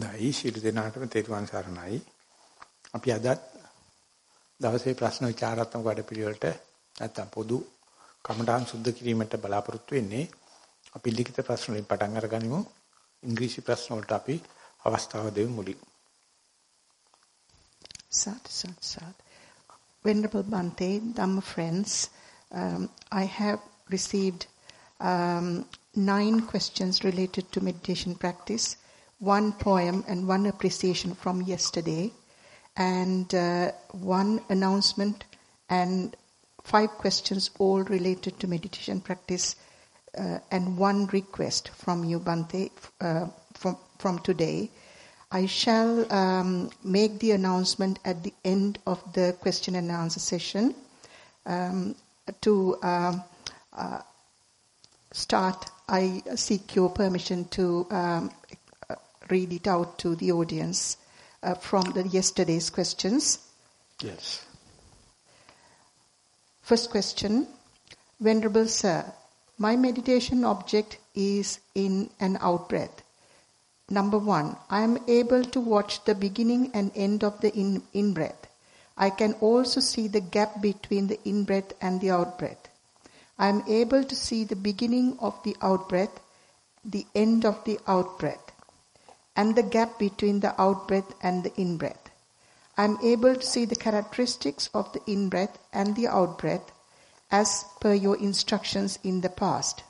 දෛ ශිළු දෙනාටම තෙරුවන් සරණයි. අපි අදත් දවසේ ප්‍රශ්න විචාරාත්මක වැඩපිළිවෙලට නැත්තම් පොදු කමඨාන් සුද්ධ කිරීමට බලාපොරොත්තු වෙන්නේ. අපි ලිඛිත ප්‍රශ්න වලින් පටන් අරගනිමු. ඉංග්‍රීසි ප්‍රශ්න වලට අපි අවස්ථාව දෙමු මුලින්. Sad, sad, sad. Venerable Bante, Dhamma friends, um, I have received um, nine questions related to meditation practice one poem and one appreciation from yesterday, and uh, one announcement and five questions all related to meditation practice, uh, and one request from you, Bante, uh, from, from today. I shall um, make the announcement at the end of the question and answer session um, to um, uh, start. I seek your permission to um, read it out to the audience uh, from the yesterday's questions? Yes. First question Venerable Sir, my meditation object is in and out breath. Number one, I am able to watch the beginning and end of the in, in breath. I can also see the gap between the in breath and the out breath. I am able to see the beginning of the out breath, the end of the out breath and the gap between the out breath and the in breath. I am able to see the characteristics of the in breath and the out breath as per your instructions in the past.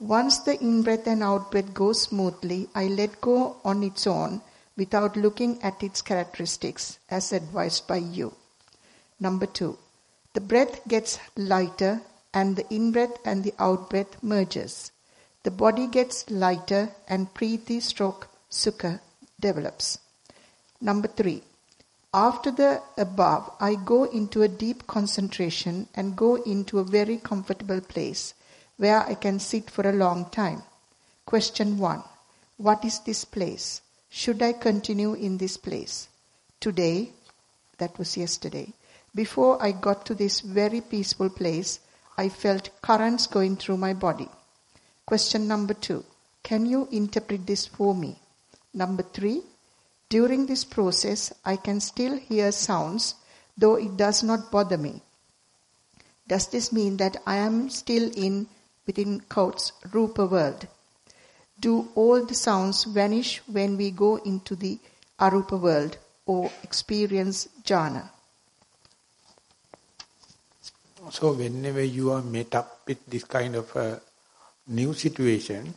Once the in breath and out breath go smoothly, I let go on its own without looking at its characteristics as advised by you. Number two, the breath gets lighter and the in breath and the out breath merges. The body gets lighter and preeti stroke sukha develops. Number three, after the above, I go into a deep concentration and go into a very comfortable place where I can sit for a long time. Question one What is this place? Should I continue in this place? Today, that was yesterday, before I got to this very peaceful place, I felt currents going through my body. Question number two Can you interpret this for me? Number three, during this process, I can still hear sounds, though it does not bother me. Does this mean that I am still in, within quotes, Rupa world? Do all the sounds vanish when we go into the Arupa world or experience jhana? So whenever you are met up with this kind of a new situation,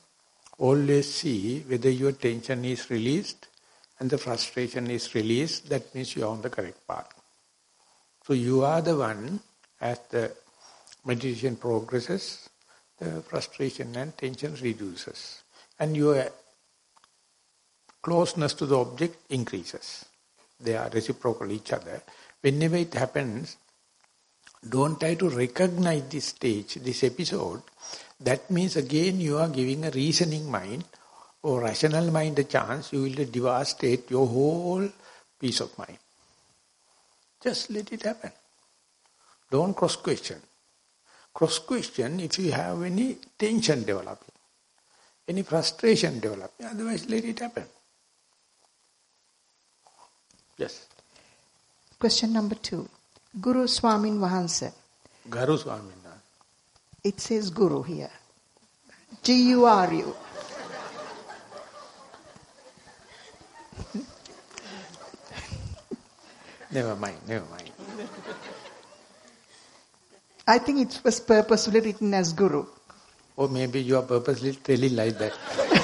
always see whether your tension is released and the frustration is released, that means you are on the correct path. So you are the one, as the meditation progresses, the frustration and tension reduces. And your closeness to the object increases. They are reciprocal each other. Whenever it happens, don't try to recognize this stage, this episode, that means again you are giving a reasoning mind or rational mind a chance, you will devastate your whole peace of mind. Just let it happen. Don't cross-question. Cross-question if you have any tension developing, any frustration developing, otherwise let it happen. Yes. Question number two. Guru Swamin Vahansa. Guru Swamin. It says Guru here. G-U-R-U. never mind, never mind. I think it was purposely written as Guru. Or maybe you are purposely telling like that.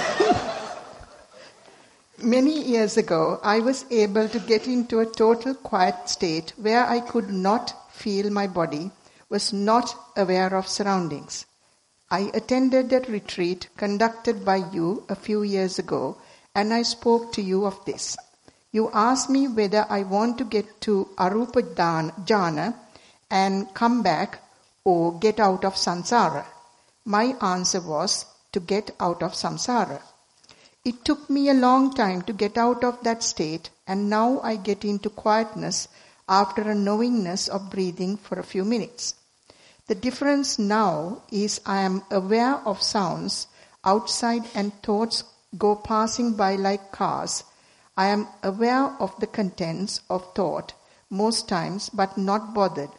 Many years ago, I was able to get into a total quiet state where I could not feel my body was not aware of surroundings. I attended a retreat conducted by you a few years ago and I spoke to you of this. You asked me whether I want to get to Arupa Jhana and come back or get out of samsara. My answer was to get out of samsara. It took me a long time to get out of that state and now I get into quietness after a knowingness of breathing for a few minutes. The difference now is I am aware of sounds outside and thoughts go passing by like cars I am aware of the contents of thought most times but not bothered.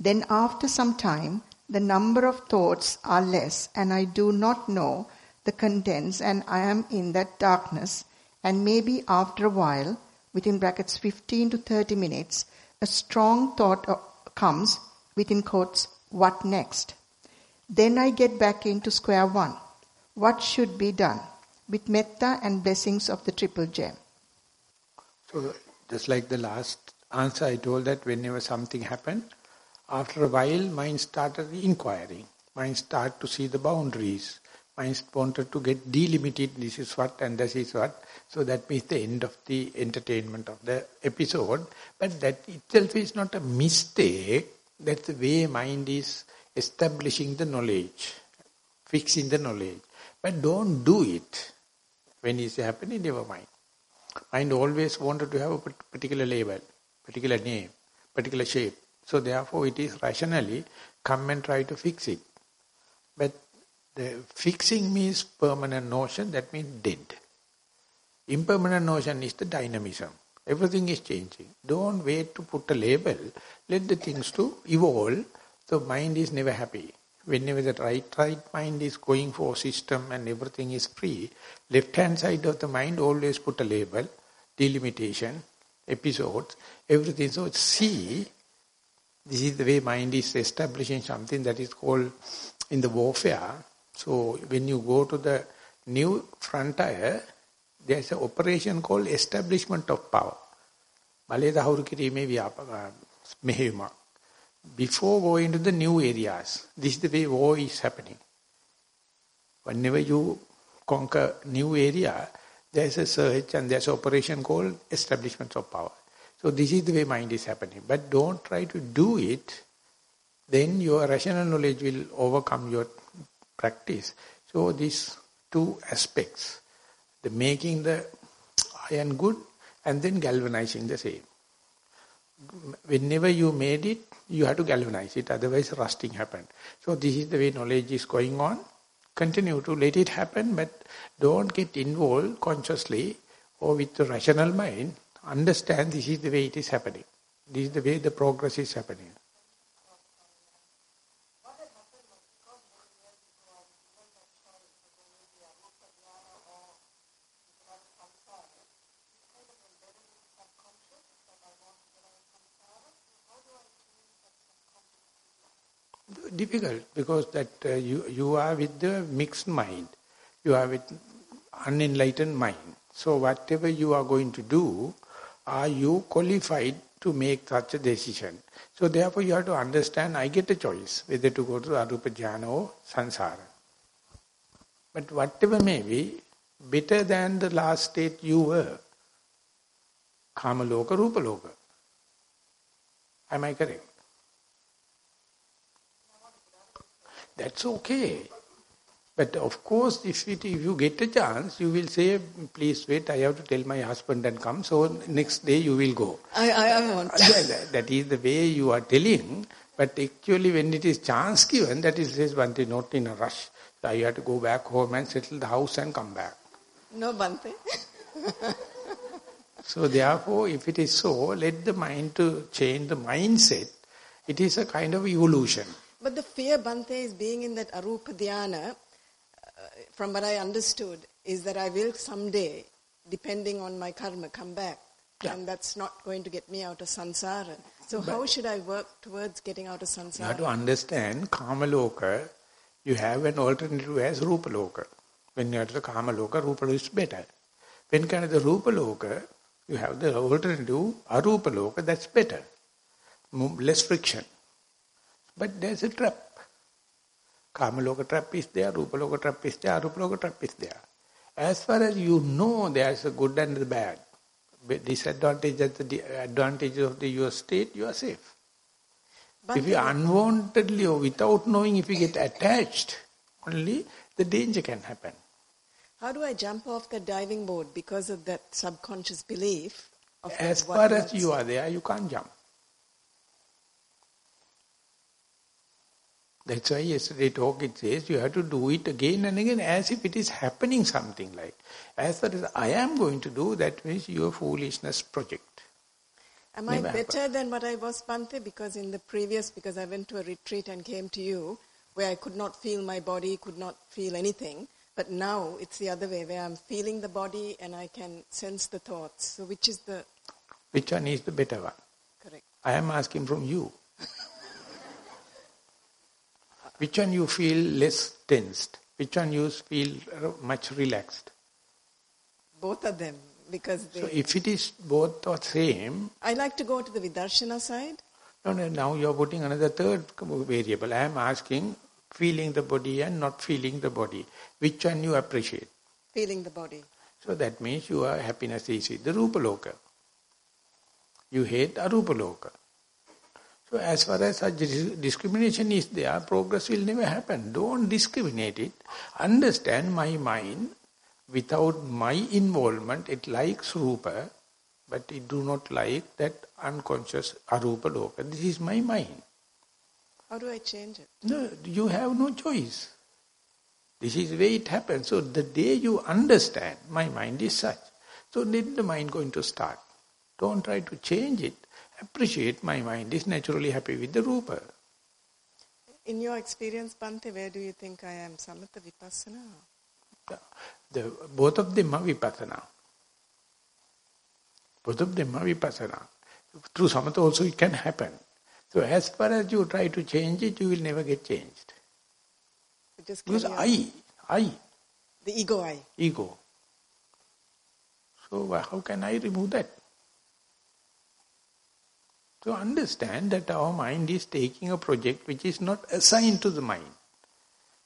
Then, after some time, the number of thoughts are less, and I do not know the contents, and I am in that darkness. And maybe after a while, within brackets 15 to 30 minutes, a strong thought uh, comes, within quotes, what next? Then I get back into square one. What should be done? With metta and blessings of the triple gem. So, just like the last answer, I told that whenever something happened, after a while, mind started inquiring. Mind started to see the boundaries. Mind wanted to get delimited, this is what and this is what. So that means the end of the entertainment of the episode. But that itself is not a mistake. That's the way mind is establishing the knowledge, fixing the knowledge. But don't do it when it's happening, never mind. Mind always wanted to have a particular label, particular name, particular shape. So therefore it is rationally come and try to fix it. But the fixing means permanent notion, that means dead. Impermanent notion is the dynamism. Everything is changing. Don't wait to put a label. Let the things to evolve. The mind is never happy. Whenever the right right mind is going for system and everything is free, left hand side of the mind always put a label, delimitation, episodes, everything. So see this is the way mind is establishing something that is called in the warfare. So when you go to the new frontier, there is an operation called establishment of power. Uh, Before going to the new areas, this is the way war is happening. Whenever you conquer new area, there is a search and there is an operation called establishment of power. So this is the way mind is happening. But don't try to do it, then your rational knowledge will overcome your practice. So these two aspects, the making the iron good and then galvanizing the same. Whenever you made it, you have to galvanize it, otherwise rusting happened. So this is the way knowledge is going on. Continue to let it happen, but don't get involved consciously or with the rational mind understand this is the way it is happening. This is the way the progress is happening. Difficult because that uh, you you are with the mixed mind you are with unenlightened mind so whatever you are going to do are you qualified to make such a decision? So therefore you have to understand, I get a choice whether to go to Arupa Jhana or Sansara. But whatever may be, better than the last state you were. Kama Loka, Rupa Loka. Am I correct? That's okay. But of course, if, it, if you get a chance, you will say, please wait, I have to tell my husband and come, so next day you will go. I, I, I want uh, that, that is the way you are telling, but actually when it is chance given, that is says Bhante, not in a rush. So you have to go back home and settle the house and come back. No, Bhante. so therefore, if it is so, let the mind to change the mindset. It is a kind of evolution. But the fear, Bhante, is being in that arupa dhyana, uh, from what I understood, is that I will someday, depending on my karma, come back. Yeah. And that's not going to get me out of samsara. So but how should I work towards getting out of samsara? You have to understand, kama loka, you have an alternative as rupa loka. When you are to the kama loka, rupa is better. When you to the rupa loka, you have the alternative arupa loka, that's better. Less friction. But there's a trap. Kamaloka trap is there, Rupaloka trap is there, Arupaloka trap is there. As far as you know there's a good and the bad, disadvantage and the advantage of the, your state, you are safe. But if you unwantedly or without knowing, if you get attached, only the danger can happen. How do I jump off the diving board because of that subconscious belief? as far as you are there, you can't jump. That's why yesterday talk it says you have to do it again and again as if it is happening something like. As far as I am going to do, that means your foolishness project. Am I Never better than what I was, Bhante? Because in the previous, because I went to a retreat and came to you, where I could not feel my body, could not feel anything. But now it's the other way, where I'm feeling the body and I can sense the thoughts. So which is the Which one is the better one? correct? I am asking from you. Which one you feel less tensed? Which one you feel uh, much relaxed? Both of them, because they, So if it is both or same, I like to go to the Vidarshana side. no, no, now you are putting another third variable. I am asking feeling the body and not feeling the body. Which one you appreciate? feeling the body. So that means your happiness is the Rupa Loka. You hate Arupa Loka. So as far as such discrimination is there, progress will never happen. Don't discriminate it. Understand my mind, without my involvement, it likes Rupa, but it do not like that unconscious Arupa Loka. This is my mind. How do I change it? No, you have no choice. This is the way it happens. So the day you understand, my mind is such. So then the mind going to start. Don't try to change it. Appreciate my mind is naturally happy with the Rupa. In your experience, Bhante, where do you think I am? Samatha Vipassana? The, the, both of them are vipassana. Both of them are vipassana. Through samatha also it can happen. So as far as you try to change it, you will never get changed. Just Because on. I, I, The ego I. ego. So uh, how can I remove that? To understand that our mind is taking a project which is not assigned to the mind.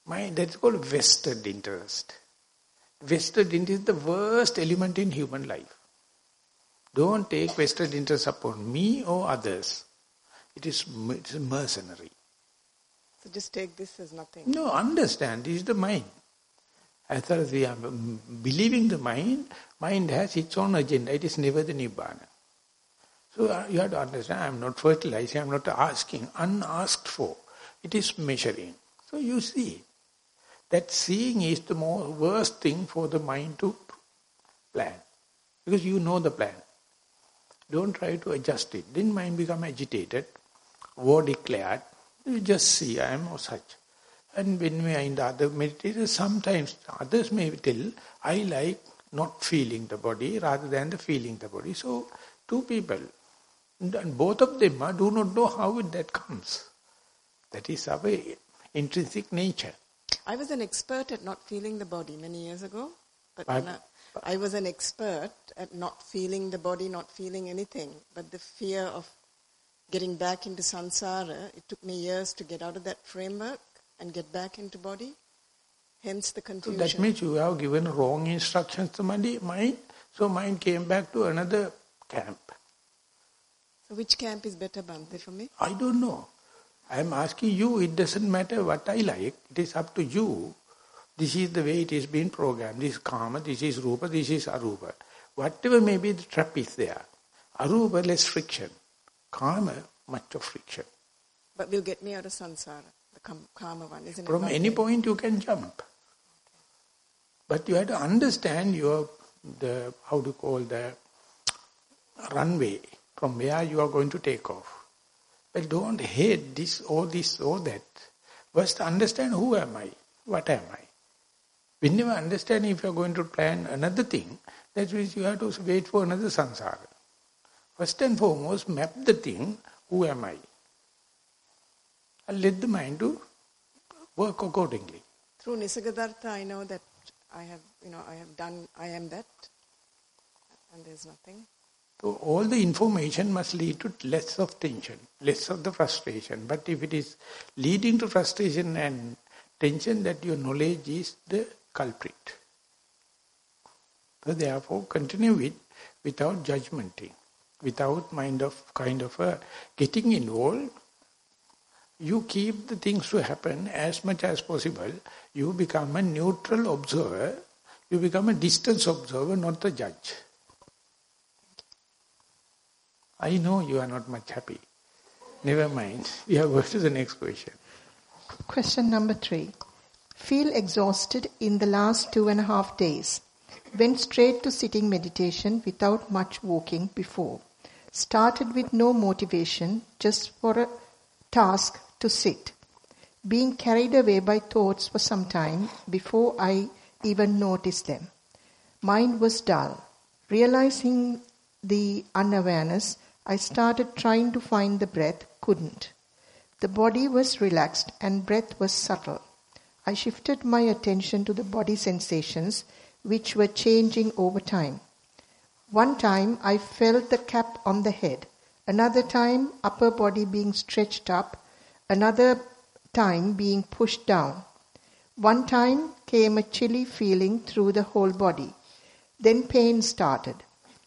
Mind, that's called vested interest. Vested interest is the worst element in human life. Don't take vested interest upon me or others. It is it's mercenary. So just take this as nothing. No, understand, this is the mind. As far as we are mm, believing the mind, mind has its own agenda. It is never the Nibbana. So uh, you have to understand, I am not fertilizing, I am not asking, unasked for. It is measuring. So you see, that seeing is the more worst thing for the mind to plan. Because you know the plan. Don't try to adjust it. Then mind become agitated, war declared. You just see, I am such. And when we are in the other meditators, sometimes others may tell, I like not feeling the body rather than the feeling the body. So, two people, and both of them do not know how that comes. That is our intrinsic nature. I was an expert at not feeling the body many years ago. But But- now, I was an expert at not feeling the body, not feeling anything. But the fear of getting back into samsara, it took me years to get out of that framework and get back into body. Hence the So confusion. that means you have given wrong instructions to mind. So mind came back to another camp. So which camp is better, Bhante, for me? I don't know. I am asking you, it doesn't matter what I like. It is up to you. This is the way it is being programmed. This is karma, this is rupa, this is arupa. Whatever may be the trap is there. Arupa, less friction. Karma, much of friction. But will get me out of samsara, the karma one, isn't From it? any point you can jump. But you have to understand your, the how to call the runway, from where you are going to take off. But don't hate this or this or that. First understand who am I, what am I. When you understand if you are going to plan another thing, that means you have to wait for another samsara. First and foremost, map the thing, who am I? And let the mind to work accordingly. Through Nisargadartha, I know that I have, you know, I have done, I am that, and there's nothing. So all the information must lead to less of tension, less of the frustration. But if it is leading to frustration and tension, that your knowledge is the culprit. So therefore, continue it without judgmenting, without mind of kind of a getting involved. You keep the things to happen as much as possible. You become a neutral observer. You become a distance observer, not the judge. I know you are not much happy. Never mind. We have go to the next question. Question number three. Feel exhausted in the last two and a half days. Went straight to sitting meditation without much walking before. Started with no motivation, just for a task to sit. Being carried away by thoughts for some time before I even noticed them. Mind was dull. Realizing the unawareness, I started trying to find the breath, couldn't. The body was relaxed and breath was subtle. I shifted my attention to the body sensations which were changing over time. One time I felt the cap on the head, another time upper body being stretched up, another time being pushed down. One time came a chilly feeling through the whole body. Then pain started.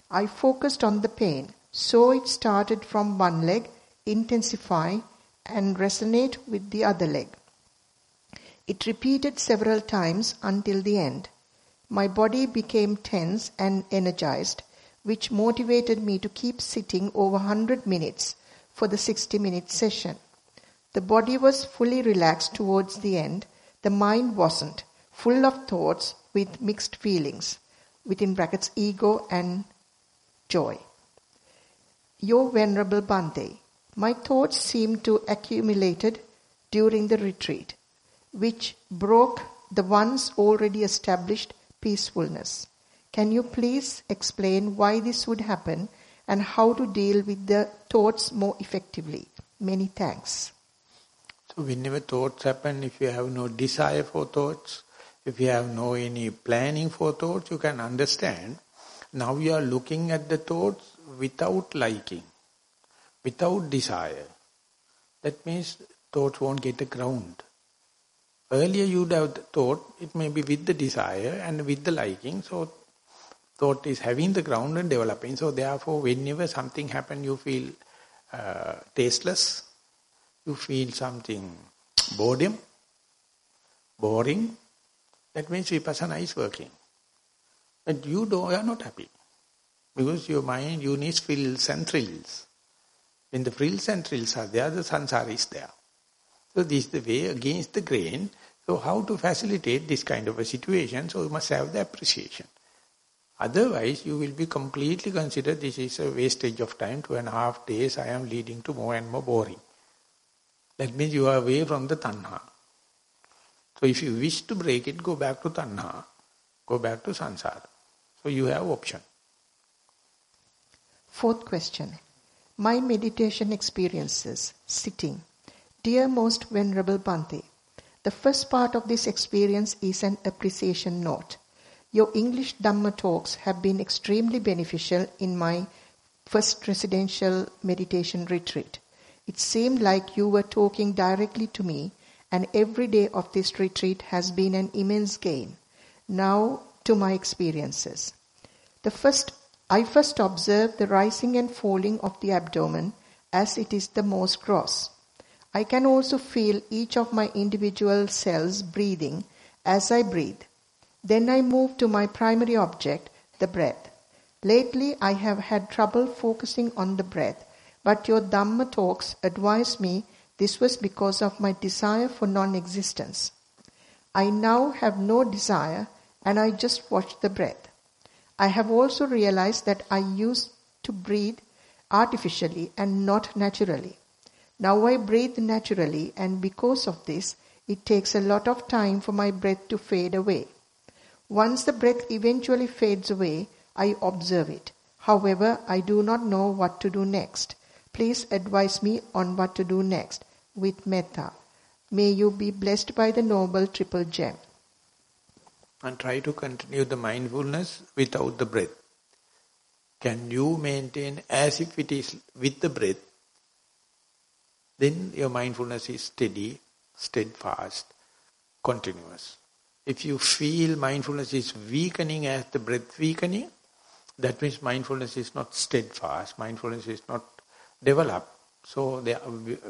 I focused on the pain, so it started from one leg, intensify, and resonate with the other leg. It repeated several times until the end. My body became tense and energized, which motivated me to keep sitting over 100 minutes for the 60 minute session. The body was fully relaxed towards the end. The mind wasn't, full of thoughts with mixed feelings, within brackets ego and joy. Your Venerable Bhante, my thoughts seemed to accumulated during the retreat, which broke the once already established peacefulness. Can you please explain why this would happen and how to deal with the thoughts more effectively? Many thanks. So whenever thoughts happen, if you have no desire for thoughts, if you have no any planning for thoughts, you can understand. Now you are looking at the thoughts without liking, without desire. That means thoughts won't get a ground. Earlier you would have thought it may be with the desire and with the liking. So thought is having the ground and developing. So therefore whenever something happen you feel uh, tasteless, you feel something boredom, boring. That means vipassana is working. But you, don't, you are not happy. Because your mind, you need frills and thrills. When the frills and thrills are there, the sansara is there. So this is the way against the grain. So how to facilitate this kind of a situation? So you must have the appreciation. Otherwise, you will be completely considered this is a wastage of time. Two and a half days I am leading to more and more boring. That means you are away from the tanha. So if you wish to break it, go back to tanha. Go back to sansara. So you have option. Fourth question. My meditation experiences, sitting. Dear most venerable Bhante, the first part of this experience is an appreciation note. Your English Dhamma talks have been extremely beneficial in my first residential meditation retreat. It seemed like you were talking directly to me, and every day of this retreat has been an immense gain. Now to my experiences. The first, I first observe the rising and falling of the abdomen as it is the most gross. I can also feel each of my individual cells breathing as I breathe. Then I move to my primary object, the breath. Lately I have had trouble focusing on the breath, but your Dhamma talks advise me this was because of my desire for non-existence. I now have no desire and I just watch the breath. I have also realized that I used to breathe artificially and not naturally. Now I breathe naturally, and because of this, it takes a lot of time for my breath to fade away. Once the breath eventually fades away, I observe it. However, I do not know what to do next. Please advise me on what to do next with metta. May you be blessed by the noble triple gem. And try to continue the mindfulness without the breath. Can you maintain as if it is with the breath then your mindfulness is steady, steadfast, continuous. If you feel mindfulness is weakening as the breath weakening, that means mindfulness is not steadfast, mindfulness is not developed. So they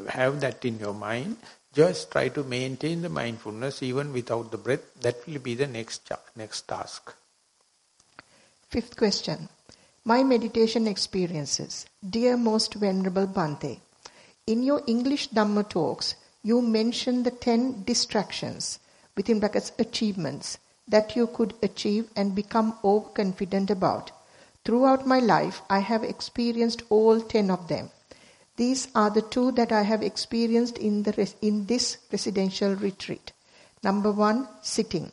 have that in your mind. Just try to maintain the mindfulness even without the breath. That will be the next next task. Fifth question. My meditation experiences. Dear most venerable Bhante, in your English Dhamma talks, you mentioned the 10 distractions, within brackets achievements, that you could achieve and become overconfident about. Throughout my life, I have experienced all 10 of them. These are the two that I have experienced in, the res- in this residential retreat. Number one, sitting.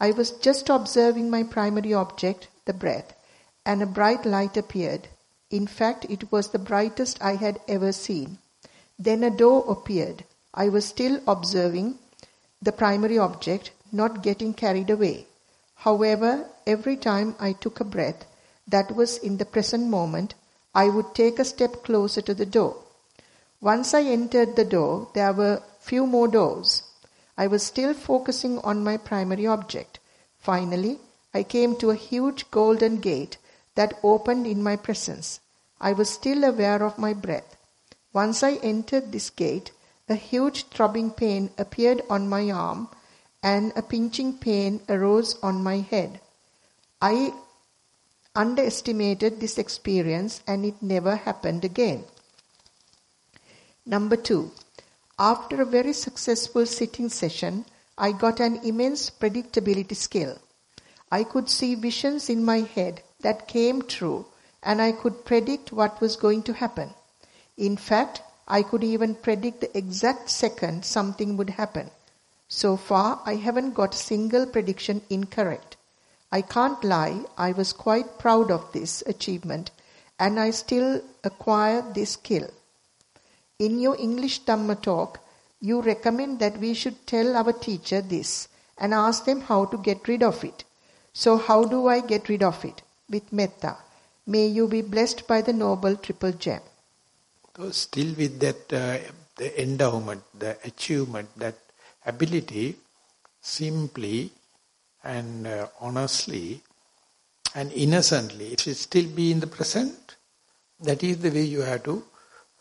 I was just observing my primary object, the breath, and a bright light appeared. In fact, it was the brightest I had ever seen. Then a door appeared. I was still observing the primary object, not getting carried away. However, every time I took a breath that was in the present moment, I would take a step closer to the door. Once I entered the door, there were few more doors. I was still focusing on my primary object. Finally, I came to a huge golden gate that opened in my presence. I was still aware of my breath. Once I entered this gate, a huge throbbing pain appeared on my arm and a pinching pain arose on my head. I underestimated this experience and it never happened again. Number two, after a very successful sitting session, I got an immense predictability skill. I could see visions in my head that came true and I could predict what was going to happen. In fact, I could even predict the exact second something would happen. So far, I haven't got a single prediction incorrect. I can't lie, I was quite proud of this achievement and I still acquire this skill. In your English Dhamma talk, you recommend that we should tell our teacher this and ask them how to get rid of it. So, how do I get rid of it? With metta. May you be blessed by the noble triple gem. So still with that uh, the endowment, the achievement, that ability, simply and uh, honestly and innocently, if you still be in the present, that is the way you have to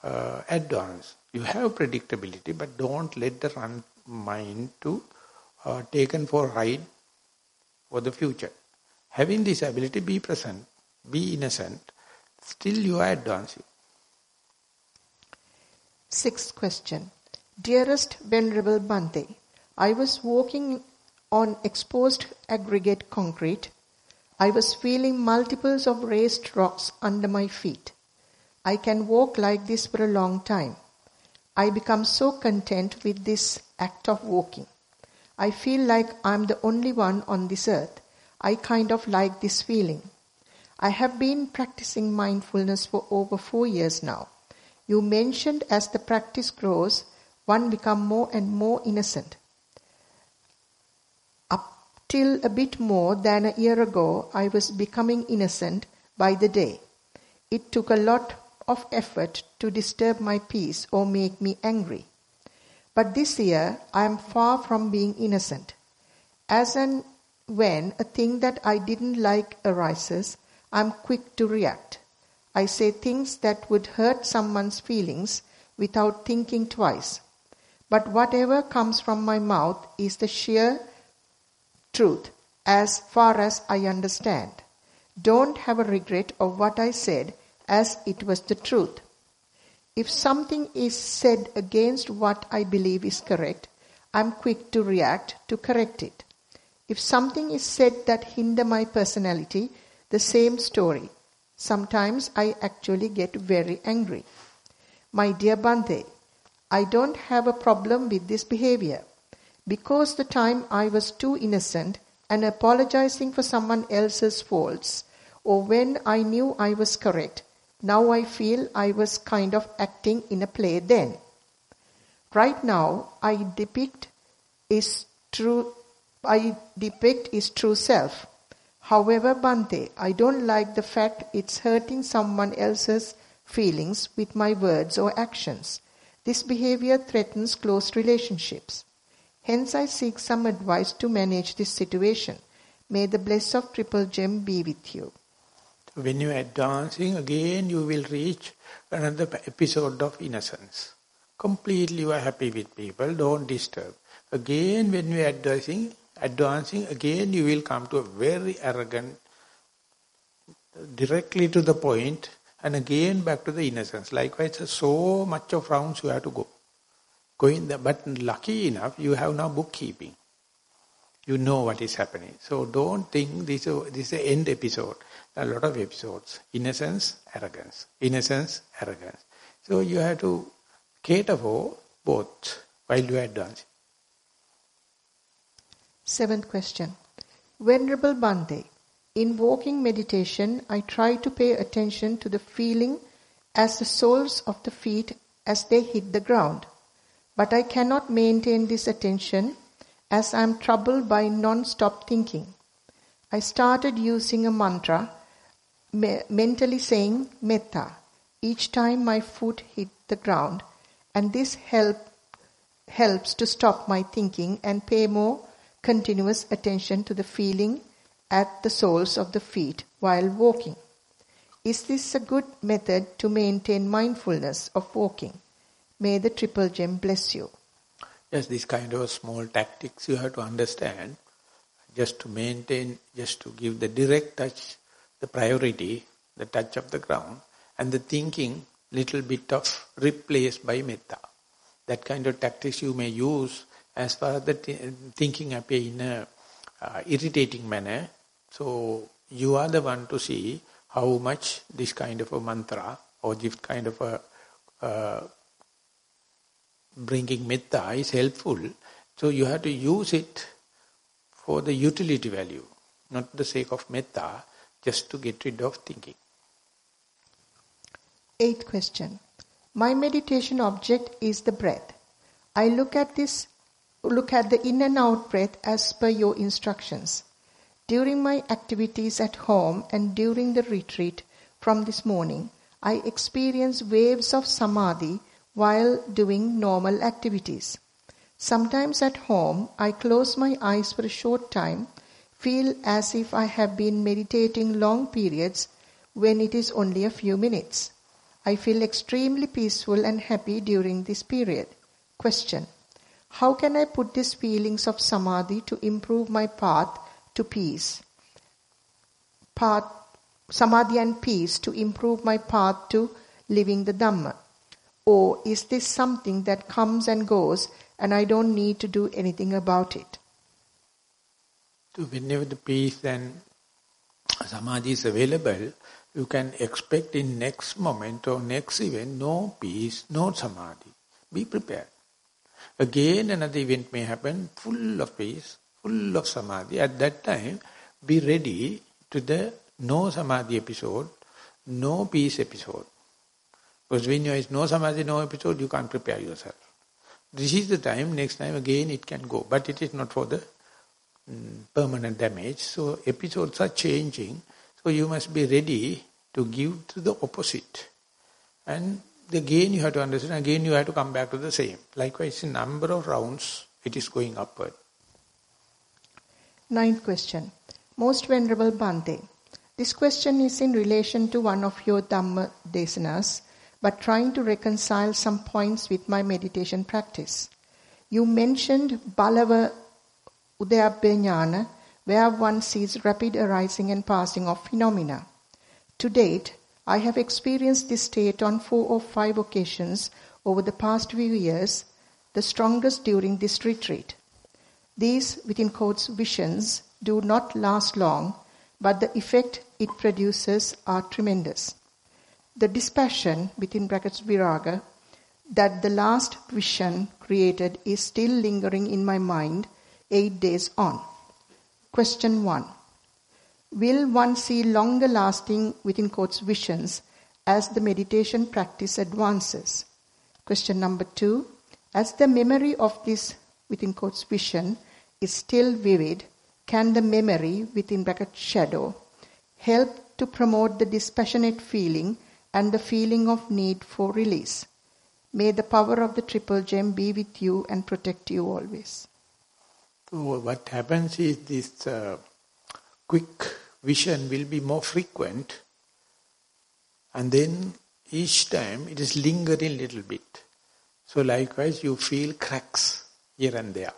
uh, advance. You have predictability, but don't let the run mind to uh, taken for ride for the future. Having this ability, be present, be innocent, still you are advancing. Sixth question. Dearest Venerable Bhante, I was walking on exposed aggregate concrete. I was feeling multiples of raised rocks under my feet. I can walk like this for a long time. I become so content with this act of walking. I feel like I'm the only one on this earth. I kind of like this feeling. I have been practicing mindfulness for over four years now. You mentioned as the practice grows, one become more and more innocent. Till a bit more than a year ago, I was becoming innocent by the day. It took a lot of effort to disturb my peace or make me angry. But this year, I am far from being innocent. As and when a thing that I didn't like arises, I am quick to react. I say things that would hurt someone's feelings without thinking twice. But whatever comes from my mouth is the sheer truth as far as I understand. Don't have a regret of what I said as it was the truth. If something is said against what I believe is correct, I'm quick to react to correct it. If something is said that hinder my personality, the same story. Sometimes I actually get very angry. My dear Bhante, I don't have a problem with this behavior. Because the time I was too innocent and apologizing for someone else's faults, or when I knew I was correct, now I feel I was kind of acting in a play then. Right now, I depict is true. I depict is true self. However, Bhante, I don't like the fact it's hurting someone else's feelings with my words or actions. This behavior threatens close relationships. Hence, I seek some advice to manage this situation. May the bless of Triple Gem be with you. When you are dancing, again you will reach another episode of innocence. Completely you are happy with people, don't disturb. Again, when you are advancing, advancing, again you will come to a very arrogant, directly to the point, and again back to the innocence. Likewise, so much of rounds you have to go. Going there. But lucky enough, you have now bookkeeping. You know what is happening. So don't think this, this is an end episode. There are a lot of episodes. Innocence, arrogance. Innocence, arrogance. So you have to cater for both while you are advancing. Seventh question. Venerable Bhante, in walking meditation, I try to pay attention to the feeling as the soles of the feet as they hit the ground. But I cannot maintain this attention as I am troubled by non-stop thinking. I started using a mantra, me- mentally saying metta each time my foot hit the ground, and this help, helps to stop my thinking and pay more continuous attention to the feeling at the soles of the feet while walking. Is this a good method to maintain mindfulness of walking? May the Triple Gem bless you. Yes, these kind of small tactics you have to understand just to maintain, just to give the direct touch, the priority, the touch of the ground, and the thinking little bit of replaced by metta. That kind of tactics you may use as far as the thinking appear in a uh, irritating manner. So you are the one to see how much this kind of a mantra or this kind of a uh, bringing metta is helpful. So you have to use it for the utility value, not the sake of metta, just to get rid of thinking. Eighth question. My meditation object is the breath. I look at this look at the in and out breath as per your instructions. During my activities at home and during the retreat from this morning, I experience waves of samadhi while doing normal activities. Sometimes at home, I close my eyes for a short time, feel as if I have been meditating long periods when it is only a few minutes. I feel extremely peaceful and happy during this period. Question. How can I put these feelings of samadhi to improve my path to peace? Path, samadhi and peace to improve my path to living the Dhamma. Or is this something that comes and goes and I don't need to do anything about it? So whenever the peace and samadhi is available, you can expect in next moment or next event no peace, no samadhi. Be prepared. Again another event may happen full of peace, full of samadhi. At that time, be ready to the no samadhi episode, no peace episode. Because when there is no samadhi, no episode, you can't prepare yourself. This is the time, next time again it can go. But it is not for the mm, permanent damage. So episodes are changing. So you must be ready to give to the opposite. And again you have to understand, again you have to come back to the same. Likewise, in number of rounds, it is going upward. Ninth question. Most Venerable Bhante, this question is in relation to one of your Dhamma Desanas but trying to reconcile some points with my meditation practice. You mentioned Balava Udayabhyajnana, where one sees rapid arising and passing of phenomena. To date, I have experienced this state on four or five occasions over the past few years, the strongest during this retreat. These, within quotes, visions do not last long, but the effect it produces are tremendous the dispassion, within brackets viraga, that the last vision created is still lingering in my mind eight days on. Question 1. Will one see longer lasting, within quotes, visions as the meditation practice advances? Question number 2. As the memory of this, within quotes, vision is still vivid, can the memory, within brackets, shadow, help to promote the dispassionate feeling and the feeling of need for release. May the power of the Triple Gem be with you and protect you always. So what happens is this uh, quick vision will be more frequent and then each time it is lingering little bit. So likewise you feel cracks here and there.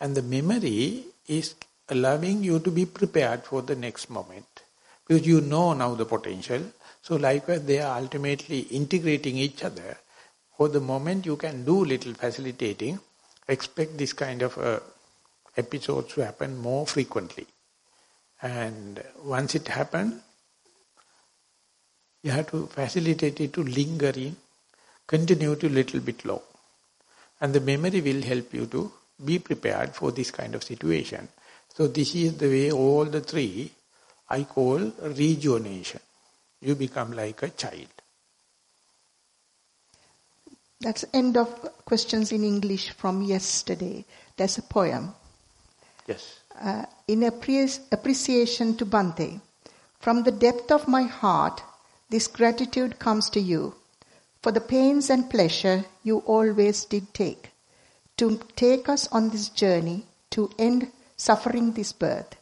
And the memory is allowing you to be prepared for the next moment. Because you know now the potential, so likewise, they are ultimately integrating each other. For the moment you can do little facilitating, expect this kind of uh, episodes to happen more frequently. And once it happens, you have to facilitate it to linger in, continue to little bit long. And the memory will help you to be prepared for this kind of situation. So this is the way all the three I call rejuvenation. You become like a child. That's end of questions in English from yesterday. There's a poem. Yes. Uh, in appreciation to Bante, from the depth of my heart, this gratitude comes to you for the pains and pleasure you always did take to take us on this journey to end suffering this birth.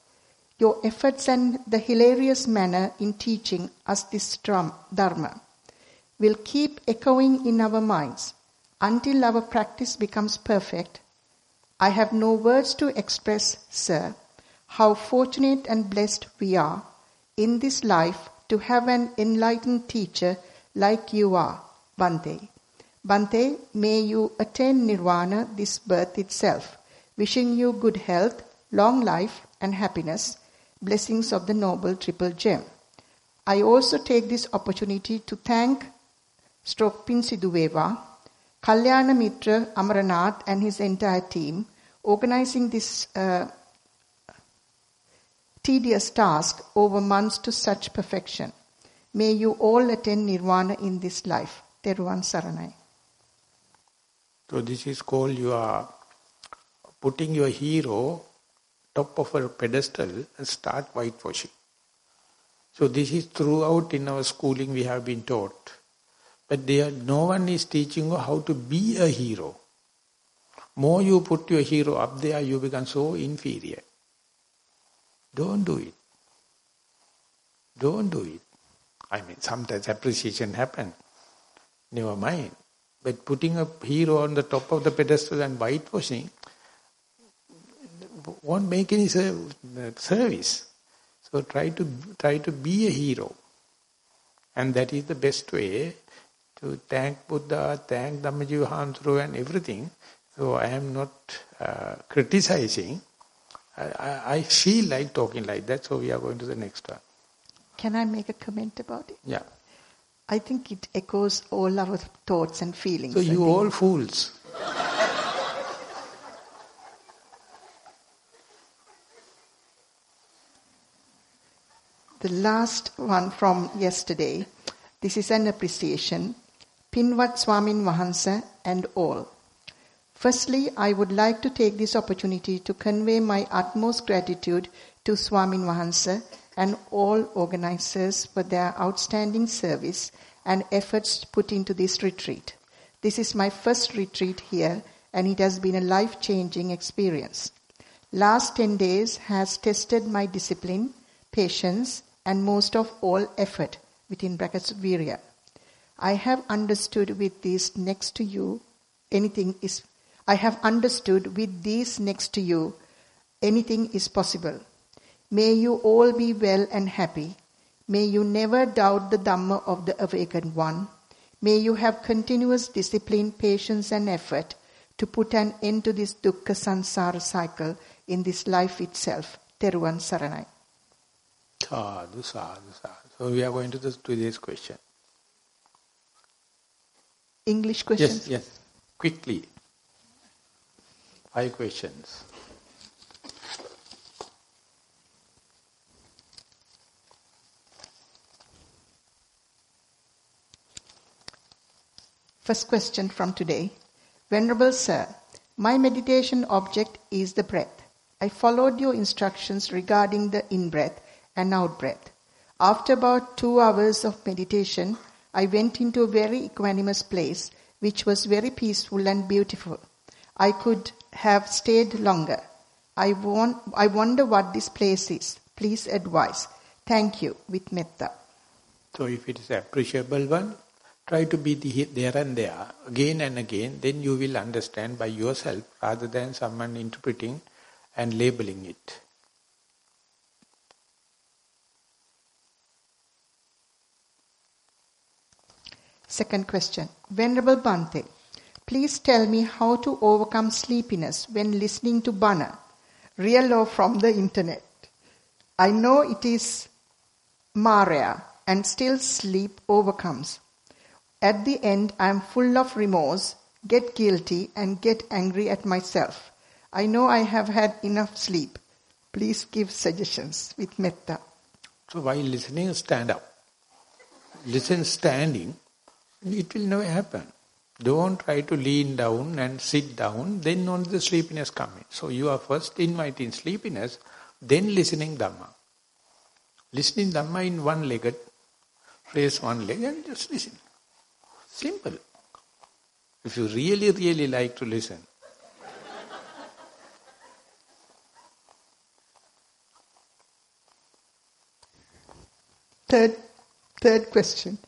Your efforts and the hilarious manner in teaching us this dharma will keep echoing in our minds until our practice becomes perfect. I have no words to express, sir, how fortunate and blessed we are in this life to have an enlightened teacher like you are, Bhante. Bhante, may you attain nirvana this birth itself. Wishing you good health, long life, and happiness. Blessings of the Noble Triple Gem. I also take this opportunity to thank Strokpin Siduveva, Kalyana Mitra Amaranath and his entire team organizing this uh, tedious task over months to such perfection. May you all attain nirvana in this life. Teruvan Saranai. So this is called you are putting your hero top of a pedestal and start whitewashing. So this is throughout in our schooling we have been taught. But there no one is teaching you how to be a hero. More you put your hero up there, you become so inferior. Don't do it. Don't do it. I mean, sometimes appreciation happen. Never mind. But putting a hero on the top of the pedestal and whitewashing won't make any service. So try to try to be a hero. And that is the best way to thank Buddha, thank Dhammajiva Hamsuru and everything. So I am not uh, criticizing. I, I feel like talking like that, so we are going to the next one. Can I make a comment about it? Yeah. I think it echoes all our thoughts and feelings. So you all fools. The last one from yesterday, this is an appreciation. Pinvat Swamin and all. Firstly, I would like to take this opportunity to convey my utmost gratitude to Swamin Wahansa and all organizers for their outstanding service and efforts put into this retreat. This is my first retreat here and it has been a life-changing experience. Last 10 days has tested my discipline, patience and most of all effort within brackets virya. I have understood with these next to you anything is I have understood with these next to you, anything is possible. May you all be well and happy. May you never doubt the Dhamma of the awakened one. May you have continuous discipline, patience, and effort to put an end to this dukkha sansara cycle in this life itself. Teruvan Saranai. Sadhu, sadhu, sadhu. So we are going to, this, to this question. English questions? Yes, yes. Quickly. Five questions. First question from today. Venerable Sir, my meditation object is the breath. I followed your instructions regarding the in-breath and out-breath. After about two hours of meditation, I went into a very equanimous place, which was very peaceful and beautiful. I could have stayed longer. I, want, I wonder what this place is. Please advise. Thank you, with metta. So if it is appreciable one, try to be the, there and there, again and again, then you will understand by yourself rather than someone interpreting and labeling it. Second question. Venerable Bante, please tell me how to overcome sleepiness when listening to Bana, real or from the internet. I know it is Maya and still sleep overcomes. At the end, I am full of remorse, get guilty, and get angry at myself. I know I have had enough sleep. Please give suggestions with metta. So while listening, stand up. Listen standing, it will never happen. Don't try to lean down and sit down, then only the sleepiness coming. So you are first inviting sleepiness, then listening Dhamma. Listening Dhamma in one-legged, raise one leg and just listen. Simple. If you really, really like to listen. Third, third question.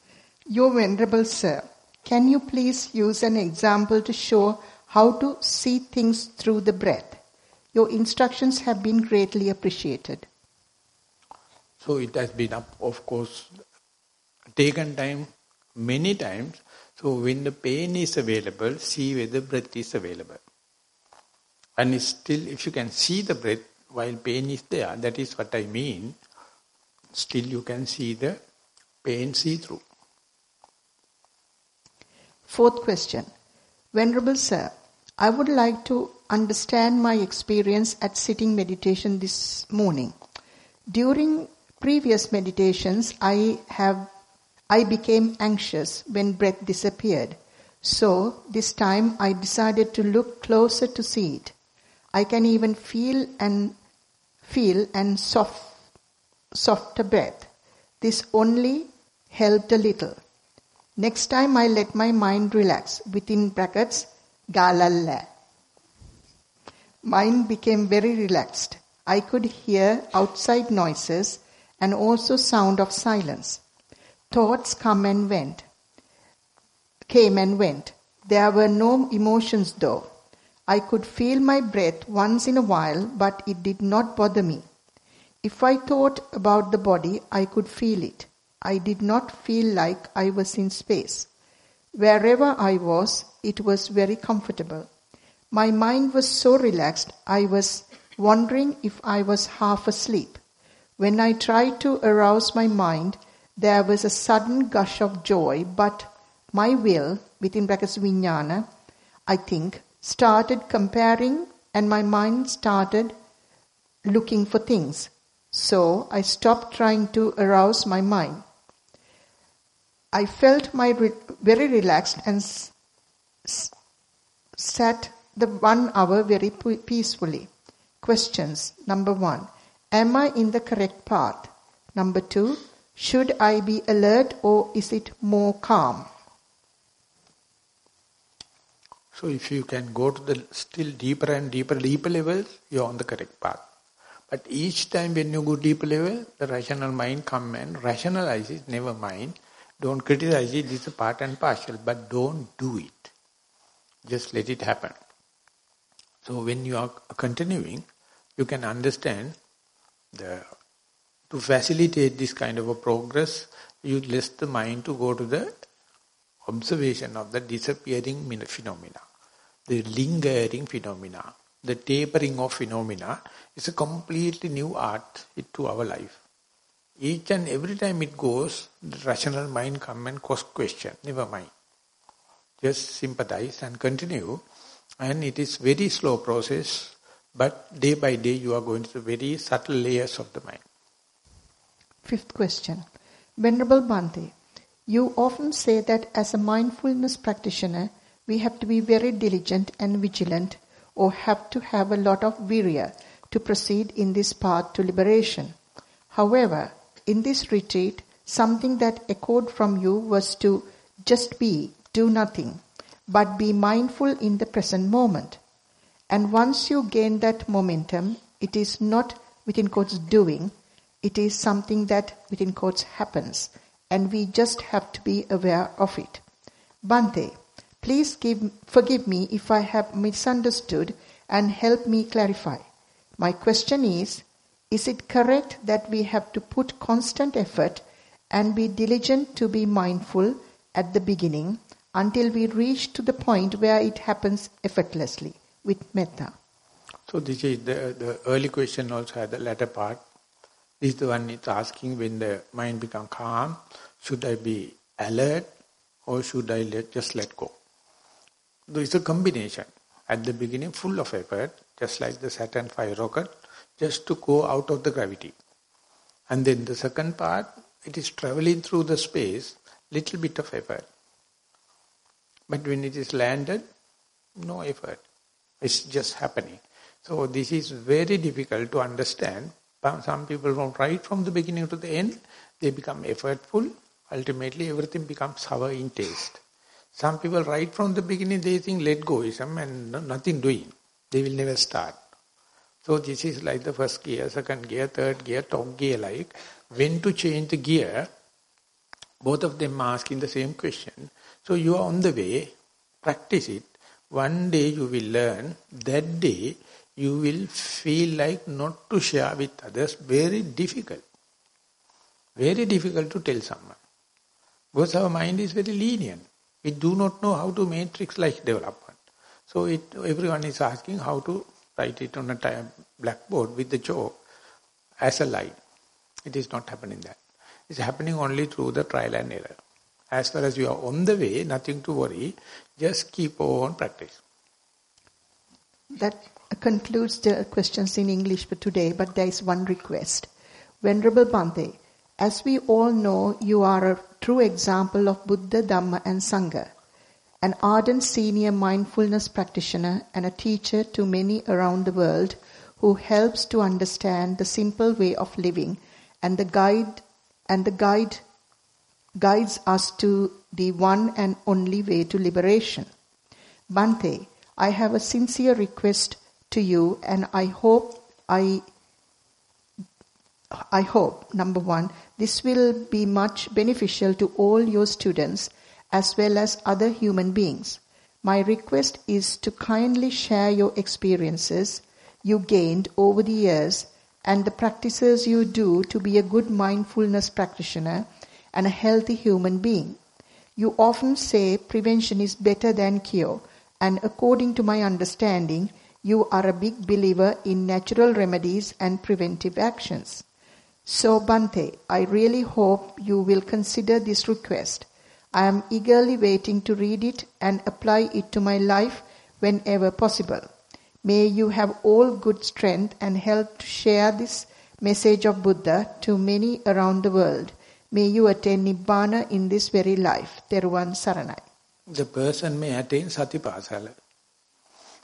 Your Venerable Sir, can you please use an example to show how to see things through the breath? Your instructions have been greatly appreciated. So it has been, up, of course, taken time many times. So when the pain is available, see whether breath is available. And still, if you can see the breath while pain is there, that is what I mean, still you can see the pain see-through. Fourth question. Venerable Sir, I would like to understand my experience at sitting meditation this morning. During previous meditations, I have I became anxious when breath disappeared. So this time I decided to look closer to see it. I can even feel and feel and soft, softer breath. This only helped a little. Next time I let my mind relax, within brackets, galalla. Mind became very relaxed. I could hear outside noises and also sound of silence. Thoughts come and went, came and went. There were no emotions though. I could feel my breath once in a while, but it did not bother me. If I thought about the body, I could feel it. I did not feel like I was in space. Wherever I was, it was very comfortable. My mind was so relaxed, I was wondering if I was half asleep. When I tried to arouse my mind, there was a sudden gush of joy, but my will, within brackets vijnana, I think, started comparing and my mind started looking for things. So I stopped trying to arouse my mind. I felt my re- very relaxed and s- s- sat the one hour very peacefully. Questions. Number one, am I in the correct path? Number two, should I be alert or is it more calm? So if you can go to the still deeper and deeper, deeper levels, you're on the correct path. But each time when you go deeper level, the rational mind come and rationalizes, never mind, don't criticize it, this is part and partial, but don't do it. Just let it happen. So when you are continuing, you can understand the to facilitate this kind of a progress, you let the mind to go to the observation of the disappearing phenomena, the lingering phenomena, the tapering of phenomena is a completely new art to our life. Each and every time it goes, the rational mind come and cause question, never mind. Just sympathize and continue. And it is very slow process, but day by day you are going to very subtle layers of the mind. Fifth question. Venerable Bhante, you often say that as a mindfulness practitioner, we have to be very diligent and vigilant or have to have a lot of virya to proceed in this path to liberation. However, in this retreat, something that echoed from you was to just be, do nothing, but be mindful in the present moment. And once you gain that momentum, it is not within quotes doing, it is something that within quotes happens, and we just have to be aware of it. Bante, please give, forgive me if I have misunderstood and help me clarify. My question is, is it correct that we have to put constant effort and be diligent to be mindful at the beginning until we reach to the point where it happens effortlessly with metta. So this is the, the early question also had the latter part. This is the one it's asking when the mind become calm, should I be alert or should I let, just let go? So it's a combination. At the beginning, full of effort, just like the Saturn V rocket, just to go out of the gravity. And then the second part, it is traveling through the space, little bit of effort. But when it is landed, no effort. It's just happening. So this is very difficult to understand. Some people from right from the beginning to the end, they become effortful. Ultimately, everything becomes sour in taste. Some people right from the beginning, they think let goism and nothing doing. They will never start. So this is like the first gear, second gear, third gear, top gear like. When to change the gear, both of them asking the same question. So you are on the way, practice it. One day you will learn, that day you will feel like not to share with others, very difficult. Very difficult to tell someone. Because our mind is very lenient. We do not know how to matrix like development. So it, everyone is asking how to write it on a blackboard with the chalk as a line. It is not happening that. It's happening only through the trial and error. As far as you are on the way, nothing to worry. Just keep on practice. That concludes the questions in English for today, but there is one request. Venerable Bhante, as we all know, you are a true example of Buddha, Dhamma and Sangha, an ardent senior mindfulness practitioner and a teacher to many around the world who helps to understand the simple way of living and the guide and the guide guides us to the one and only way to liberation. Bante, I have a sincere request to you and I hope I I hope number 1 this will be much beneficial to all your students as well as other human beings. My request is to kindly share your experiences you gained over the years and the practices you do to be a good mindfulness practitioner and a healthy human being. You often say prevention is better than cure, and according to my understanding, you are a big believer in natural remedies and preventive actions. So, Bante, I really hope you will consider this request. I am eagerly waiting to read it and apply it to my life whenever possible. May you have all good strength and health to share this message of Buddha to many around the world. May you attain Nibbana in this very life. Teruvan Saranai. The person may attain Satipasala.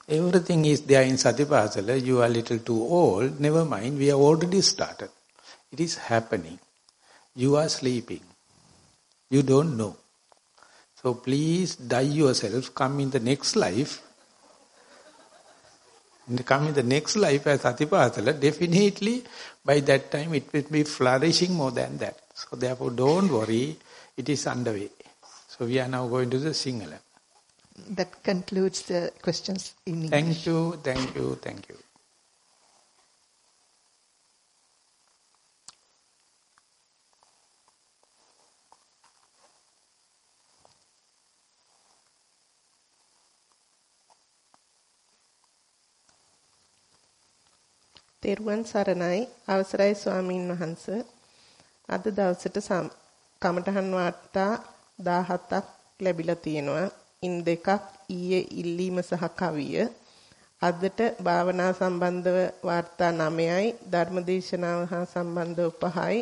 Everything is there in Satipasala. You are a little too old. Never mind, we have already started. It is happening. You are sleeping. You don't know. So please die yourself, come in the next life. Come in the next life as Satipathala, definitely by that time it will be flourishing more than that. So therefore don't worry, it is underway. So we are now going to the Sinhala. That concludes the questions in English. Thank you, thank you, thank you. තෙරුවන් සරණයි. අවසරයි ස්වාමින් වහන්ස. අද දවසට කමඨහන් වාර්තා 17ක් ලැබිලා තියෙනවා. ඉන් දෙකක් ඊයේ ඉල්ලීම සහ කවිය. අදට භාවනා සම්බන්ධව වාර්තා 9යි ධර්මදේශනාව හා සම්බන්ධව 5යි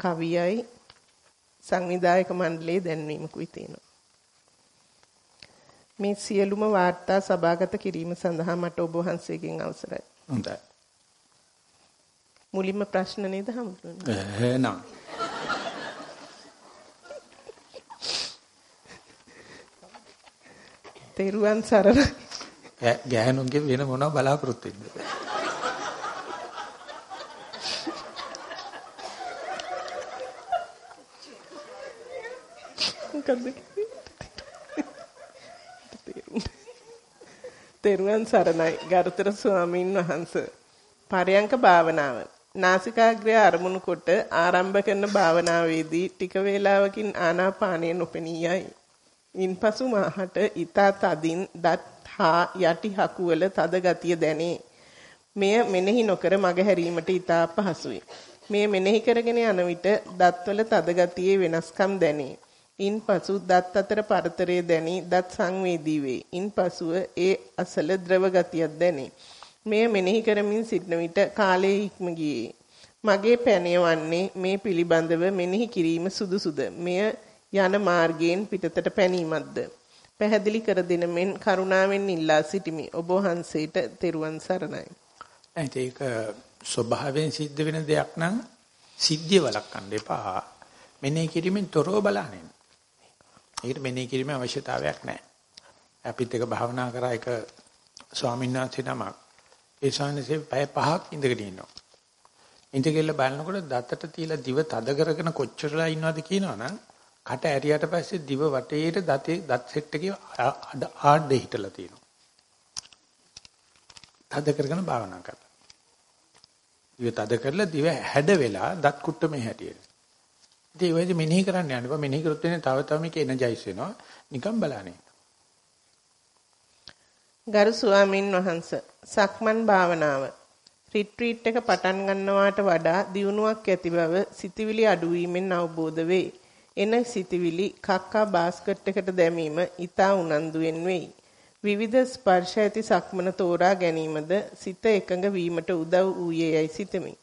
කවියයි සංවිධායක මණ්ඩලයේ දැන්වීමකුයි තියෙනවා මේ සියලුම වාර්තා සභාගත කිරීම සඳහා මට ඔබ වහන්සේගෙන් අවසරයි. හොඳයි. මුලින්ම ප්‍රශ්න නේද හමුදුනේ? එහෙනම්. තෙරුවන් සරණ. ගෑනුන්ගේ වෙන මොනව බලාපොරොත්තු වෙන්නද? තෙරුවන් සරණයි ගරුතර ස්වාමීන් වහන්සේ පරයන්ක භාවනාව නාසිකාග්‍රය අරමුණු කොට ආරම්භ කරන භාවනාවේදී ටික වේලාවකින් ආනාපානය නොපෙනී යයි. ඉන්පසු මාහට ඊතා තදින් දත් හා යටි හකුවල තද ගතිය දැනේ. මෙය මෙනෙහි නොකර මගහැරීමට ඊතා පහසුයි. මේ මෙනෙහි කරගෙන යන විට දත්වල තද ගතියේ වෙනස්කම් දැනේ. ඉන්පසු දත් අතර පරතරය දැනි දත් සංවේදී වේ. ඉන්පසුව ඒ අසල ද්‍රව ගතියක් දැනේ. මෙය මෙනෙහි කරමින් සිටන විට කාලයේ ඉක්ම ගියේ. මගේ පැනයවන්නේ මේ පිළිබඳව මෙනෙහි කිරීම සුදුසුද? මෙය යන මාර්ගයෙන් පිටතට පැනීමක්ද? පැහැදිලි කර දෙන මෙන් කරුණාවෙන් ඉල්ලා සිටිමි. ඔබ වහන්සේට තෙරුවන් සරණයි. ඒක ස්වභාවයෙන් සිද්ධ වෙන දෙයක් නම් සිද්ධිය වළක්වන්න එපා. මෙනෙහි කිරීමෙන් තොරව බලන්නේ. ඒකට මෙනෙහි කිරීමේ අවශ්‍යතාවයක් නැහැ. අපිත් එක භාවනා කරා එක ස්වාමීන් වහන්සේ නමක් ඒ ස්වාමීන්සේ පැය පහක් ඉඳගෙන ඉන්නවා. ඉඳගෙන බලනකොට දතට තියලා දිව තද කරගෙන කොච්චරලා ඉන්නවද කියනවනම් කට ඇරියට පස්සේ දිව වටේට දතේ දත් සෙට් එකේ ආඩේ හිටලා තියෙනවා. තද කරගෙන භාවනා කරලා. දිව තද කරලා දිව හැඩ වෙලා දත් කුට්ට මේ හැටියට. ඉතින් ඒ වෙලෙදි මෙනෙහි කරන්න යන්න බෑ. මෙනෙහි කරොත් එන්නේ තව තව මේක එනර්ජයිස් වෙනවා. නිකන් බලන්නේ. ගරු ස්වාමින් වහන්සේ සක්මන් භාවනාව රිට්‍රීට් එක පටන් ගන්නවාට වඩා දියුණුවක් ඇති බව සිතවිලි අඩුවීමෙන් අවබෝධ වේ. එන සිතවිලි කක්කා බාස්කට් එකට දැමීම ඊතා උනන්දුවෙන් වෙයි. විවිධ ස්පර්ශ ඇති සක්මන තෝරා ගැනීමද සිත එකඟ වීමට උදව් වූයේයයි සිතමි.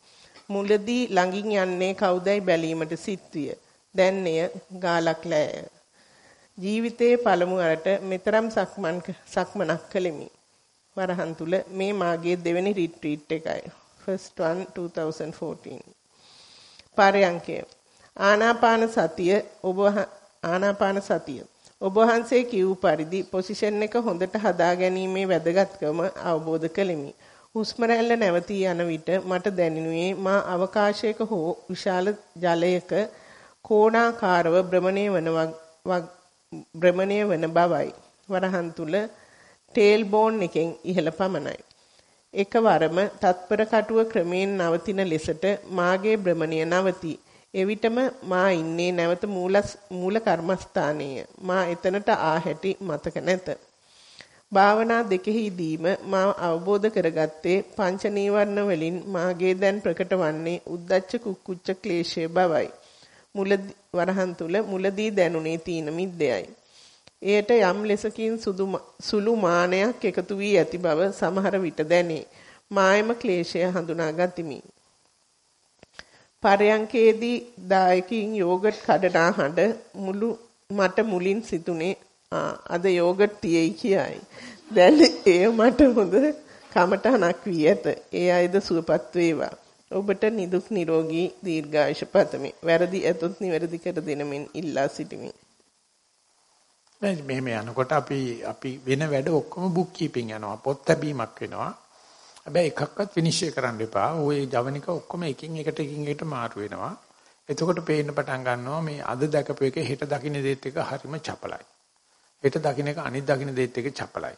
මුලදී ළඟින් යන්නේ කවුදයි බැලීමට සිත්විය. දැන් එය ගාලක් ලෑය. ජීවිතයේ පළමු වරට මෙතරම් සක්මන් සක්මනක් කළෙමි. වරහන් තුල මේ මාගේ දෙවෙනි රිට්‍රීට් එකයි. first one 2014. පාරයන්කේ ආනාපාන සතිය ඔබ ආනාපාන සතිය ඔබ වහන්සේ කියූ පරිදි පොසිෂන් එක හොඳට හදා ගැනීමේ වැදගත්කම අවබෝධ කළෙමි. හුස්ම රැල්ල නැවතී යන විට මට දැනෙනුයේ මා අවකාශයක හෝ විශාල ජලයක කෝණාකාරව භ්‍රමණය වන භ්‍රමණය වන බවයි. වරහන් තුල ටේල් බෝන් එකෙන් ඉහළ පමණයි. එකවරම තත්පර කටුව ක්‍රමයෙන් නවතින ලෙසට මාගේ භ්‍රමණය නවතී. එවිටම මා ඉන්නේ නැවත මූල මූල කර්මස්ථානයේ. මා එතනට ආ හැටි මතක නැත. භාවනා දෙකෙහිදීම මා අවබෝධ කරගත්තේ පංච නීවරණ වලින් මාගේ දැන් ප්‍රකට වන්නේ උද්දච්ච කුක්කුච්ච ක්ලේශය බවයි. මුල වරහන් තුල මුලදී දැනුනේ තීන මිද්දයයි. එයට යම් ලෙසකින් සුළු මානයක් එකතු වී ඇති බව සමහර විට දැනේ. මායම ක්ලේශය හඳුනා ගතිමි. පරයන්කේදී දායකින් යෝගට් කඩනා හඬ මුළු මට මුලින් සිතුනේ අද යෝගට් තියයි කියයි. දැන් එය මට හොඳ කමටහනක් වී ඇත. ඒ අයද සුවපත් වේවා. ඔබට නිදුක් නිරෝගී දීර්ඝායුෂ පතමි. වැරදි ඇතොත් නිවැරදි කර දෙනමින් ඉල්ලා සිටිමි. මෙහෙම යනකොට අපි අපි වෙන වැඩ ඔක්කොම බුක් කීපින් යනවා. පොත් ලැබීමක් වෙනවා. හැබැයි එකක්වත් විනිශ්චය කරන්න එපා. ওই ජවනික ඔක්කොම එකින් එකට එකින් එකට මාරු වෙනවා. එතකොට පේන්න පටන් ගන්නවා මේ අද දැකපු එක හෙට දකින්න දෙත් එක හරිම චපලයි. හෙට දකින්න එක අනිත් දකින්න දෙත් එක චපලයි.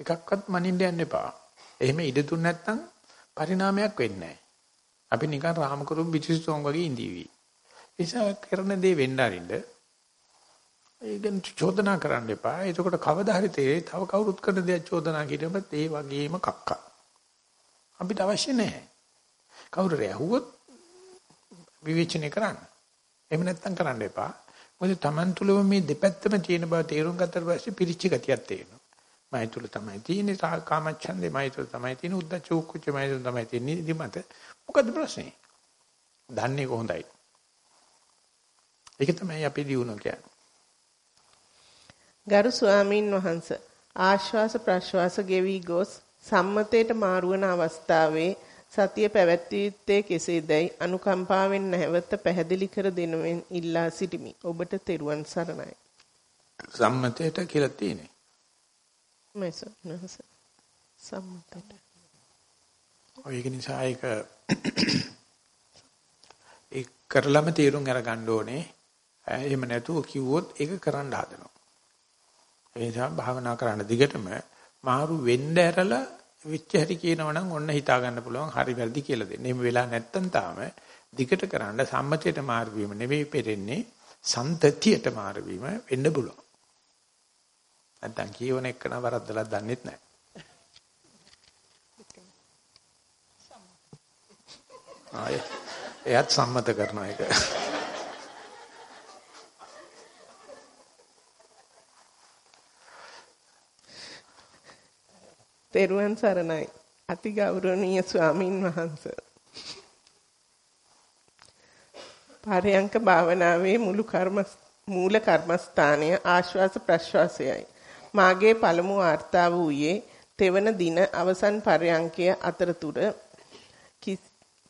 එකක්වත් මනින්න යන්න එපා. එහෙම ඉඩ දුන්න නැත්නම් පරිණාමයක් වෙන්නේ නැහැ. අපි නිකන් රාමකරුම් පිටිසුම් වගේ ඉඳීවි. නිසා කරන දේ වෙන්න අරින්න ඒකෙන් චෝදනා කරන්න එපා. එතකොට කවදා හරි තේ තව කවුරුත් කරන දේ චෝදනා කිරීමත් ඒ වගේම කක්කා. අපිට අවශ්‍ය නැහැ. කවුරු රැහුවොත් විවේචනය කරන්න. එහෙම නැත්තම් කරන්න එපා. මොකද Taman තුලම මේ දෙපැත්තම තියෙන බව තේරුම් ගත්තට පස්සේ පිරිච්ච ගතියක් තේරෙනවා. මයි තුල තමයි තියෙන්නේ කාමච්ඡන්දේ මයි තුල තමයි තියෙන්නේ උද්දච්ච කුච්ච මයි තුල තමයි තියෙන්නේ නිදිමත. මොකද්ද ප්‍රශ්නේ? දන්නේ කොහොඳයි. ඒක තමයි අපි දිනුන කියන්නේ. ගරු ස්වාමින් වහන්සේ ආශ්වාස ප්‍රශ්වාස ගෙවි ගොස් සම්මතයට මාරුවන අවස්ථාවේ සතිය පැවැත්විය යුත්තේ කෙසේදයි අනුකම්පාවෙන් නැවත පැහැදිලි කර දෙනුවෙන් ඉල්ලා සිටිමි. ඔබට තෙරුවන් සරණයි. සම්මතයට කියලා තියෙන්නේ. මේස නහස. සම්මතයට. ඔය නිසා ඒක ඒ කරලම තීරුම් අරගන්න ඕනේ. එහෙම නැතුව කිව්වොත් ඒක කරන්න හදනවා. ඒ නිසා භාවනා කරන්න දිගටම මාරු වෙන්න ඇරලා විච්ච හැටි කියනවනම් ඔන්න හිතා ගන්න පුළුවන් හරි වැරදි කියලා දෙන්න. එහෙම වෙලා නැත්තම් තාම දිගට කරන්න සම්මතයට මාරු වීම නෙවෙයි පෙරෙන්නේ සන්තතියට මාරු වීම වෙන්න පුළුවන්. නැත්තම් කියවන එකන වරද්දලා දන්නෙත් නැහැ. ආය එයත් සම්මත කරනවා ඒක. තෙරුවන් සරණයි. අති ගෞරවනීය ස්වාමින් වහන්සේ. පාරයන්ක භාවනාවේ මුළු කර්ම මූල කර්මස්ථානය ආශ්වාස ප්‍රශ්වාසයයි. මාගේ පළමු වාර්තාව වූයේ තෙවන දින අවසන් පරයන්කය අතරතුර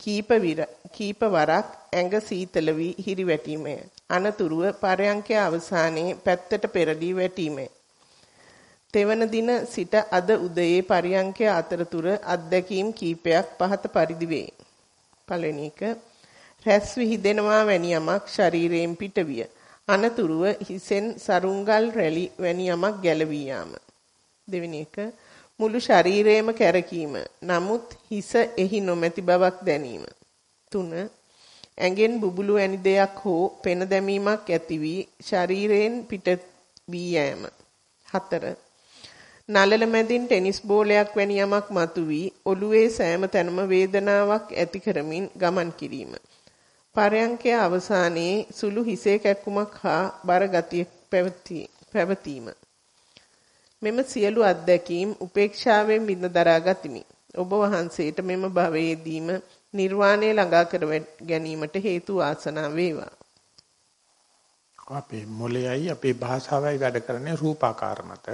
කීප කීප වරක් ඇඟ සීතල වී හිරිවැටීමය. අනතුරුව පරයන්කය අවසානයේ පැත්තට පෙරදී වැටීමය. තෙවන දින සිට අද උදයේ පරයන්කය අතරතුර අත්දැකීම් කීපයක් පහත පරිදි වේ. පළවෙනි එක රැස් විහිදෙනවා වැනි යමක් ශරීරයෙන් පිටවිය. අනතුරුව හිසෙන් සරුංගල් රැලි වැනි යමක් ගැලවී යාම. දෙවෙනි එක මුළු ශරීරයම කැරකීම. නමුත් හිස එහි නොමැති බවක් දැනීම. 3. ඇඟෙන් බුබුලු වැනි දෙයක් හෝ පෙන දැමීමක් ඇති වී ශරීරයෙන් පිට වී යෑම. 4. නළල මැදින් ටෙනිස් බෝලයක් වැනි යමක් මතුවී ඔළුවේ සෑම තැනම වේදනාවක් ඇති කරමින් ගමන් කිරීම. පරයන්කය අවසානයේ සුළු හිසේ කැක්කුමක් හා බර ගතියක් පැවතීම. මෙම සියලු අත්දැකීම් උපේක්ෂාවෙන් බිඳ දරා ගතිමි. ඔබ වහන්සේට මෙම භවයේදීම නිර්වාණය ළඟා කර ගැනීමට හේතු වාසනා වේවා. අපේ මොළයයි අපේ භාෂාවයි වැඩ කරන්නේ රූපාකාර මත.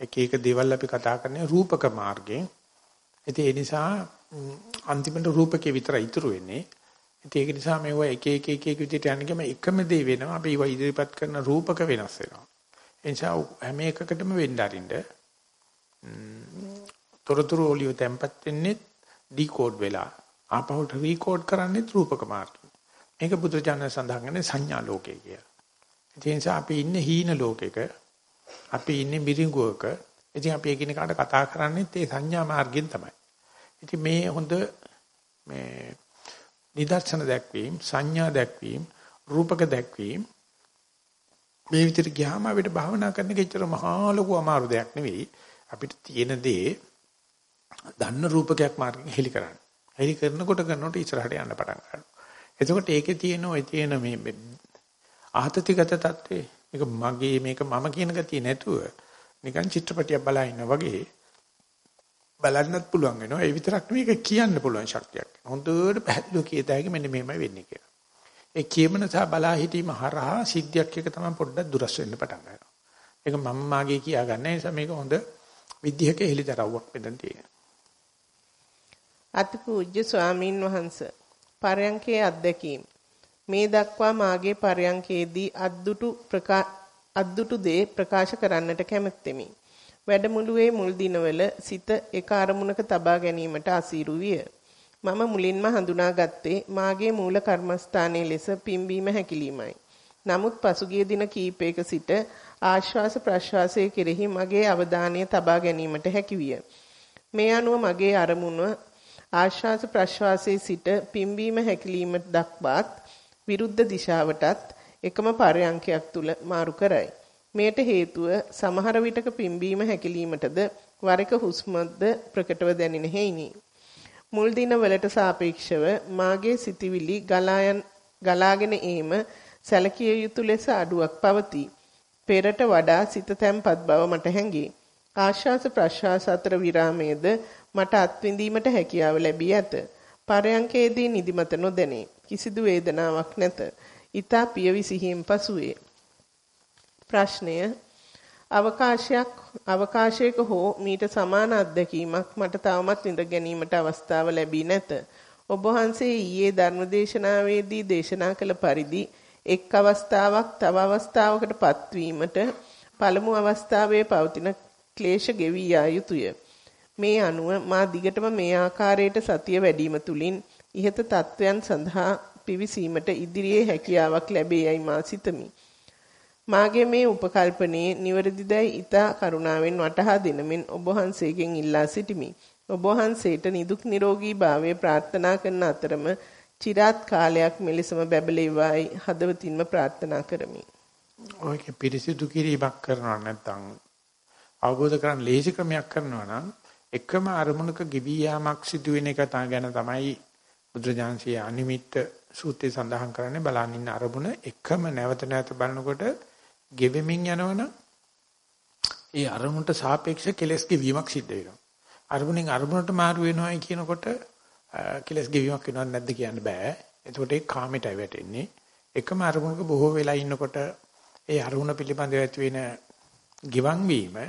එක එක දේවල් අපි කතා කරන්නේ රූපක මාර්ගයෙන්. ඉතින් ඒ නිසා අන්තිමට රූපකේ විතරයි ඉතුරු වෙන්නේ. ඉතින් ඒක නිසා මේව එක එක එක එක විදිහට යන ගම එකම දේ වෙනවා. අපි ඒවා ඉදිරිපත් කරන රූපක වෙනස් වෙනවා. ඒ නිසා හැම එකකටම වෙන්න අරින්න තොරතුරු ඔලිය තැම්පත් වෙන්නේ ඩිකෝඩ් වෙලා ආපහුට රීකෝඩ් කරන්නේ රූපක මාර්ගයෙන්. මේක බුදුචානන් සඳහන් කරන්නේ සංඥා ලෝකය කියලා. ඒ නිසා අපි ඉන්නේ හීන ලෝකෙක. අපි ඉන්නේ මිරිඟුවක. ඉතින් අපි එකිනෙකාට කතා කරන්නේත් ඒ සංඥා මාර්ගයෙන් තමයි. ඉතින් මේ හොඳ මේ නිදර්ශන දැක්වීම, සංඥා දැක්වීම, රූපක දැක්වීම මේ විදිහට ගියාම අපිට භාවනා කරන එක ඇත්තට මහා ලොකු අමාරු දෙයක් නෙවෙයි. අපිට තියෙන දේ දන්න රූපකයක් මාර්ගෙන් හෙලි කරන්න. හෙලි කරනකොට කරනකොට ඉස්සරහට යන්න පටන් ගන්නවා. එතකොට ඒකේ තියෙන ওই තියෙන මේ ආතතිගත தત્වේ මේක මගේ මේක මම කියන ගතිය නැතුව නිකන් චිත්‍රපටියක් බලා ඉන්නා වගේ බලන්නත් පුළුවන් වෙනවා. ඒ විතරක් නෙවෙයි ඒක කියන්න පුළුවන් ශක්තියක්. හොඳට පැහැදිලිව කියත හැකි මෙන්න මෙහෙමයි වෙන්නේ කියලා. ඒ කියමන සහ බලා හිටීම හරහා සිද්ධියක් එක තමයි පොඩ්ඩක් දුරස් වෙන්න පටන් ගන්නවා. ඒක මම මාගේ කියාගන්න නිසා මේක හොඳ විද්‍යක එලිදරව්වක් මෙතන තියෙනවා. අතිපූජ්‍ය ස්වාමින් වහන්සේ පරයන්කේ අත්දැකීම් මේ දක්වා මාගේ පරයන්කේදී අද්දුටු අද්දුටු දේ ප්‍රකාශ කරන්නට කැමැත්තෙමි. වැඩමුළුවේ මුල් දිනවල සිත එක අරමුණක තබා ගැනීමට අසීරු විය. මම මුලින්ම හඳුනාගත්තේ මාගේ මූල කර්මස්ථානයේ ලෙස පිම්බීම හැකිලීමයි. නමුත් පසුගිය දින කීපයක සිට ආශ්වාස ප්‍රශ්වාසයේ කෙරෙහි මගේ අවධානය තබා ගැනීමට හැකිවිය. මේ අනුව මගේ අරමුණ ආශ්වාස ප්‍රශ්වාසයේ සිට පිම්බීම හැකිලීම දක්වාත් විරුද්ධ දිශාවටත් එකම පරයන්කයක් තුල මාරු කරයි. මේට හේතුව සමහර විටක පිම්බීම හැකිලීමටද වර එක හුස්මද ප්‍රකටව දැනෙන හේිනි. මුල් දිනවලට සාපේක්ෂව මාගේ සිතිවිලි ගලාගෙන ඒම සැලකිය යුතු ලෙස අඩුවක් පවතී. පෙරට වඩා සිත තැම්පත් බව මට හැඟේ. ආශ්වාස ප්‍රශ්වාස අතර විරාමයේද මට අත්විඳීමට හැකියාව ලැබී ඇත. පරයන්කේදී නිදිමත නොදැනේ. කිසිදු වේදනාවක් නැත. ඊතා පියවි සිහියෙන් පසුවේ. ප්‍රශ්නය අවකාශයක් අවකාශයක හෝ මීට සමාන අත්දැකීමක් මට තවමත් විඳ ගැනීමට අවස්ථාව ලැබී නැත. ඔබ වහන්සේ ඊයේ ධර්මදේශනාවේදී දේශනා කළ පරිදි එක් අවස්ථාවක් තව අවස්ථාවකට පත්වීමට පළමු අවස්ථාවේ පවතින ක්ලේශ ගෙවී යා යුතුය. මේ අනුව මා දිගටම මේ ආකාරයට සතිය වැඩිම තුලින් ඉහත තත්වයන් සඳහා පිවිසීමට ඉදිරියේ හැකියාවක් ලැබේයයි මා සිතමි. මාගේ මේ උපකල්පනයේ නිවැරදිදයි ඊතා කරුණාවෙන් වටහා දෙනමින් ඔබ වහන්සේගෙන් ඉල්ලා සිටිමි. ඔබ වහන්සේට නිදුක් නිරෝගී භාවය ප්‍රාර්ථනා කරන අතරම চিරාත් කාලයක් මෙලෙසම බැබලෙවයි හදවතින්ම ප්‍රාර්ථනා කරමි. ඔයක පිරිසිදු කිරීමක් කරනවා නැත්නම් අවබෝධ කරගන්න ලේසි ක්‍රමයක් කරනවා නම් එකම අරමුණක ගෙවි යාමක් සිදු වෙන එක ගැන තමයි බුදුරජාන්සේ අනිමිත්ත සූත්‍රයේ සඳහන් කරන්නේ බලන් ඉන්න අරමුණ එකම නැවත නැවත බලනකොට ගෙවෙමින් යනවනම් ඒ අරමුණට සාපේක්ෂ කෙලස් ගෙවීමක් සිද්ධ වෙනවා. අරමුණෙන් අරමුණට මාරු වෙනවයි කියනකොට කෙලස් ගෙවීමක් වෙනවද නැද්ද කියන්න බෑ. එතකොට ඒ කාමයටයි වැටෙන්නේ. එකම අරමුණක බොහෝ වෙලා ඉන්නකොට ඒ අරමුණ පිළිබඳව ඇති වෙන ගිවන් වීම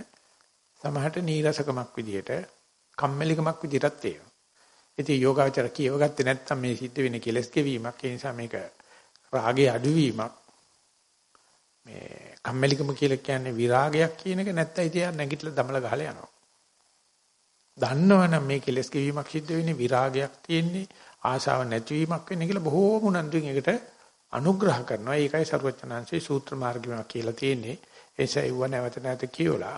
සමහරට නීරසකමක් විදියට කම්මැලිකමක් විදියටත් තේරෙනවා. ඉතින් යෝගාචර කියවගත්තේ නැත්නම් මේ සිද්ධ වෙන කෙලස් ගෙවීමක් ඒ නිසා මේක රාගේ අඩුවීමක් මේ කම්මැලිකම කියලා කියන්නේ විරාගයක් කියන එක නැත්නම් ඉතින් නැගිටලා දමල ගහලා යනවා. දන්නවනම් මේ කෙලස් ගෙවීමක් සිද්ධ වෙන්නේ විරාගයක් තියෙන්නේ ආශාව නැතිවීමක් වෙන්නේ කියලා බොහෝම උනන්දුවෙන් ඒකට අනුග්‍රහ කරනවා. ඒකයි සර්වචනංශේ සූත්‍ර මාර්ගය කියලා තියෙන්නේ. ඒසයිව නැවත නැවත කියවලා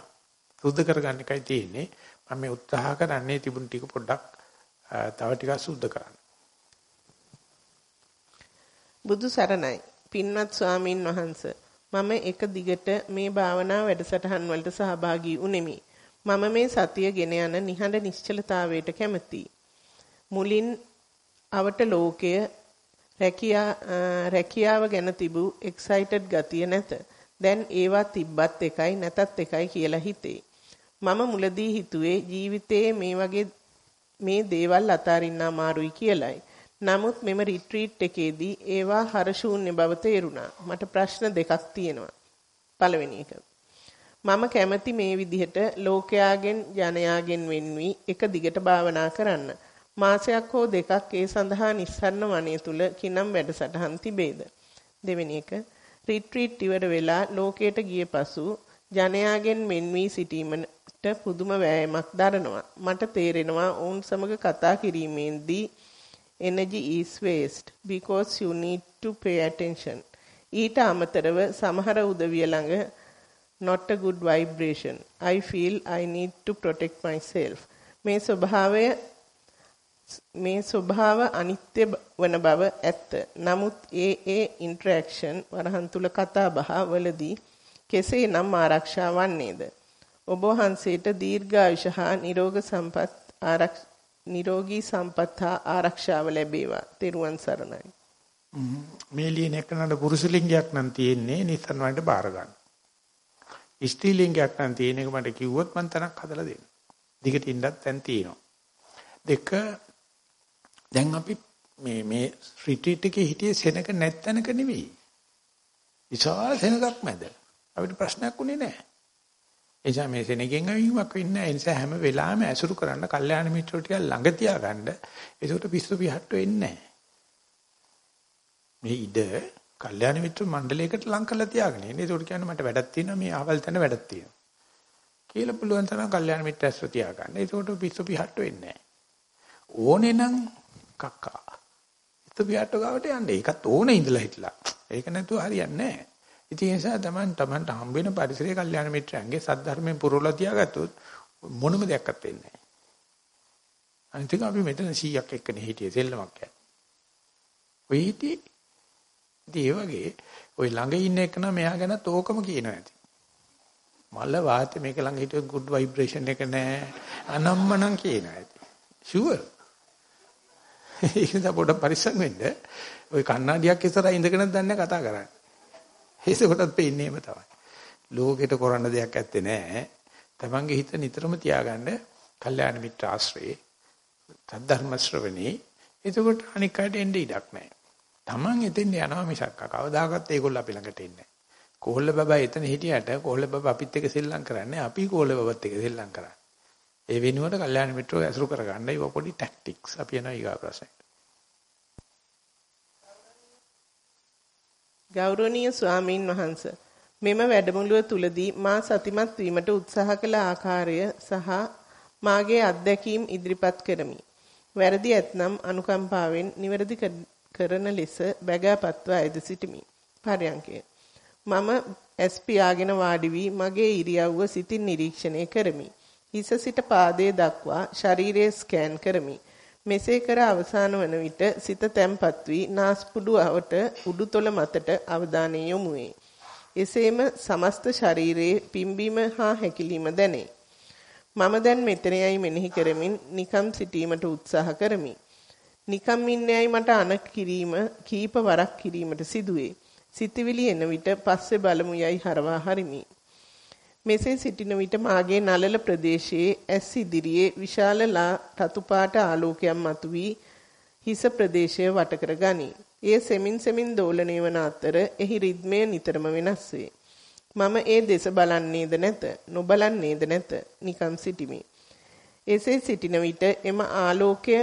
සුද්ධ කරගන්න එකයි තියෙන්නේ. මම මේ උත්සාහ කරන්නේ තිබුණු ටික පොඩ්ඩක් තව ටිකක් සුද්ධ කරන්න. බුදු සරණයි. පින්වත් ස්වාමින් වහන්සේ මම එක දිගට මේ භාවනා වැඩසටහන් වලට සහභාගී වුනිමි. මම මේ සතිය ගෙන යන නිහඬ නිශ්චලතාවයට කැමතියි. මුලින් අවට ලෝකය රැකියාව ගැන තිබූ එක්සයිටඩ් ගතිය නැත. දැන් ඒවා තිබ්බත් එකයි නැතත් එකයි කියලා හිතේ. මම මුලදී හිතුවේ ජීවිතයේ මේ වගේ මේ දේවල් අතාරින්න අමාරුයි කියලයි. නමුත් මෙම රිට්‍රීට් එකේදී ඒවා හරශූන්‍ය බව තේරුණා. මට ප්‍රශ්න දෙකක් තියෙනවා. පළවෙනි එක. මම කැමති මේ විදිහට ලෝකයාගෙන් ජනයාගෙන් වෙන්වි එක දිගට භාවනා කරන්න. මාසයක් හෝ දෙකක් ඒ සඳහා නිස්සරණ වනය තුල කිනම් වැඩසටහන් තිබේද? දෙවෙනි එක රිට්‍රීට් ඉවර වෙලා ලෝකයට ගිය පසු ජනයාගෙන් මෙන් වී සිටීමට පුදුම වෑයමක් දරනවා. මට තේරෙනවා ඔවුන් සමග කතා කිරීමේදී energy is waste because you need to pay attention. ඊට අමතරව සමහර උදවිය ළඟ not a good vibration. I feel I need to protect myself. මේ ස්වභාවය මේ ස්වභාව අනිත්‍ය වන බව ඇත්ත. නමුත් ඒ ඒ ඉන්ටරැක්ෂන් වරහන් තුල කතා බහ වලදී කෙසේනම් ආරක්ෂා වන්නේද? ඔබ වහන්සේට දීර්ඝායුෂ හා නිරෝග සම්පත් ආරක්ෂා නිරෝගී සම්පත් හා ආරක්ෂාව ලැබේවා. තෙරුවන් සරණයි. මේ ලියන එකනට පුරුෂ ලිංගයක් නම් තියෙන්නේ නිසන් වලට බාර ගන්න. ස්ත්‍රී ලිංගයක් නම් තියෙන එක මට කිව්වොත් මම තනක් හදලා දෙන්න. දිගට ඉන්නත් දැන් තියෙනවා. දෙක දැන් අපි මේ මේ රිට්‍රීට් එකේ හිටියේ සෙනක නැත්තනක නෙවෙයි. විශාල සෙනගක් මැද. අපිට ප්‍රශ්නයක් උනේ නැහැ. එනිසා මේ සෙනගෙන් අවිමක් වෙන්නේ නැහැ. ඒ නිසා හැම වෙලාවෙම ඇසුරු කරන්න කල්යාණ මිත්‍රෝ ටික ළඟ තියාගන්න. ඒකට පිස්සු පිහට්ට වෙන්නේ නැහැ. මේ ඉඩ කල්යාණ මිත්‍ර මණ්ඩලයකට ලං කරලා තියාගෙන ඉන්නේ. ඒකට කියන්නේ මට වැඩක් තියෙනවා මේ ආවල් තැන වැඩක් තියෙනවා. කියලා පුළුවන් තරම් කල්යාණ මිත්‍ර ඇස්ව තියාගන්න. ඒකට පිස්සු පිහට්ට වෙන්නේ නැහැ. ඕනේ නම් කක්කා. පිස්සු පිහට්ට ගාවට යන්න. ඒකත් ඕනේ ඉඳලා හිටලා. ඒක නැතුව හරියන්නේ නැහැ. ඉතින් ඒ නිසා තමයි Tamanට හම්බ වෙන පරිසරයේ කල්යාණ මිත්‍රයන්ගේ සද්ධර්මයෙන් පුරවලා තියාගත්තොත් මොනම දෙයක්වත් වෙන්නේ නැහැ. අනිත් එක අපි මෙතන 100ක් එක්කනේ හිටියේ සෙල්ලමක් යන. ඔය හිටියේ ඉතින් ඒ වගේ ওই ළඟ ඉන්න එක නම් මෙයා ගැනත් ඕකම කියනවා ඇති. මල වාතේ මේක ළඟ හිටියොත් good vibration එක නෑ අනම්මනම් කියනවා ඇති. ෂුවර්. ඒක නිසා පොඩ පරිස්සම් වෙන්න. ওই කණ්ණාඩියක් ඉස්සරහා ඉඳගෙන දන්නේ කතා කරන්නේ. ඒකටත් පේන්නේම තමයි. ලෝකෙට කරන්න දෙයක් ඇත්තේ නැහැ. තමන්ගේ හිත නිතරම තියාගන්න කල්යාණ මිත්‍ර ආශ්‍රේ සද්ධර්ම ශ්‍රවණේ එතකොට අනික් අයට එන්න ඉඩක් නැහැ. තමන් එතෙන් යනවා මිසක් කවදාකවත් ඒගොල්ලෝ අපි ළඟට එන්නේ නැහැ. කොහොල්ල බබා එතන හිටියට කොහොල්ල බබා අපිත් එක්ක සෙල්ලම් කරන්නේ අපි කොහොල්ල බබත් එක්ක සෙල්ලම් කරන්නේ. ඒ වෙනුවට කල්යාණ මිත්‍රව ඇසුරු කරගන්න ඒව පොඩි ටැක්ටික්ස් අපි යනවා ඊගා ප්‍රශ්නයට. ගෞරවනීය ස්වාමින් වහන්ස මෙම වැඩමුළුව තුලදී මා සතිමත් වීමට උත්සාහ කළ ආකාරය සහ මාගේ අත්දැකීම් ඉදිරිපත් කරමි. වැරදි ඇතනම් අනුකම්පාවෙන් නිවැරදි කරන ලෙස බැගෑපත්ව ඇද සිටිමි. පරයන්කය. මම ඇස් පියාගෙන වාඩි වී මගේ ඉරියව්ව සිතින් නිරීක්ෂණය කරමි. හිස සිට පාදයේ දක්වා ශරීරයේ ස්කෑන් කරමි. මෙසේ කර අවසාන වන විට සිත තැම්පත් වී නාස්පුඩු අවට උඩුතොල මතට අවධානය යොමු වේ. එසේම සමස්ත ශරීරයේ පිම්බීම හා හැකිලිම දැනේ. මම දැන් මෙතනයි මෙනෙහි කරමින් නිකම් සිටීමට උත්සාහ කරමි. නිකම් ඉන්නේයි මට අන කිරීම කීප වරක් කිරීමට සිදුවේ. සිතවිලි එන විට පස්සේ බලමු යයි හරවා හරිමි. මෙසේ සිටින විට මාගේ නලල ප්‍රදේශයේ ඇස් ඉදිරියේ විශාල රතු පාට ආලෝකයක් මතුවී හිස ප්‍රදේශය වට කර ගනී. එය සෙමින් සෙමින් දෝලණය වන අතර එහි රිද්මය නිතරම වෙනස් වේ. මම ඒ දෙස බලන්නේද නැත, නොබලන්නේද නැත, නිකම් සිටිමි. එසේ සිටින විට එම ආලෝකය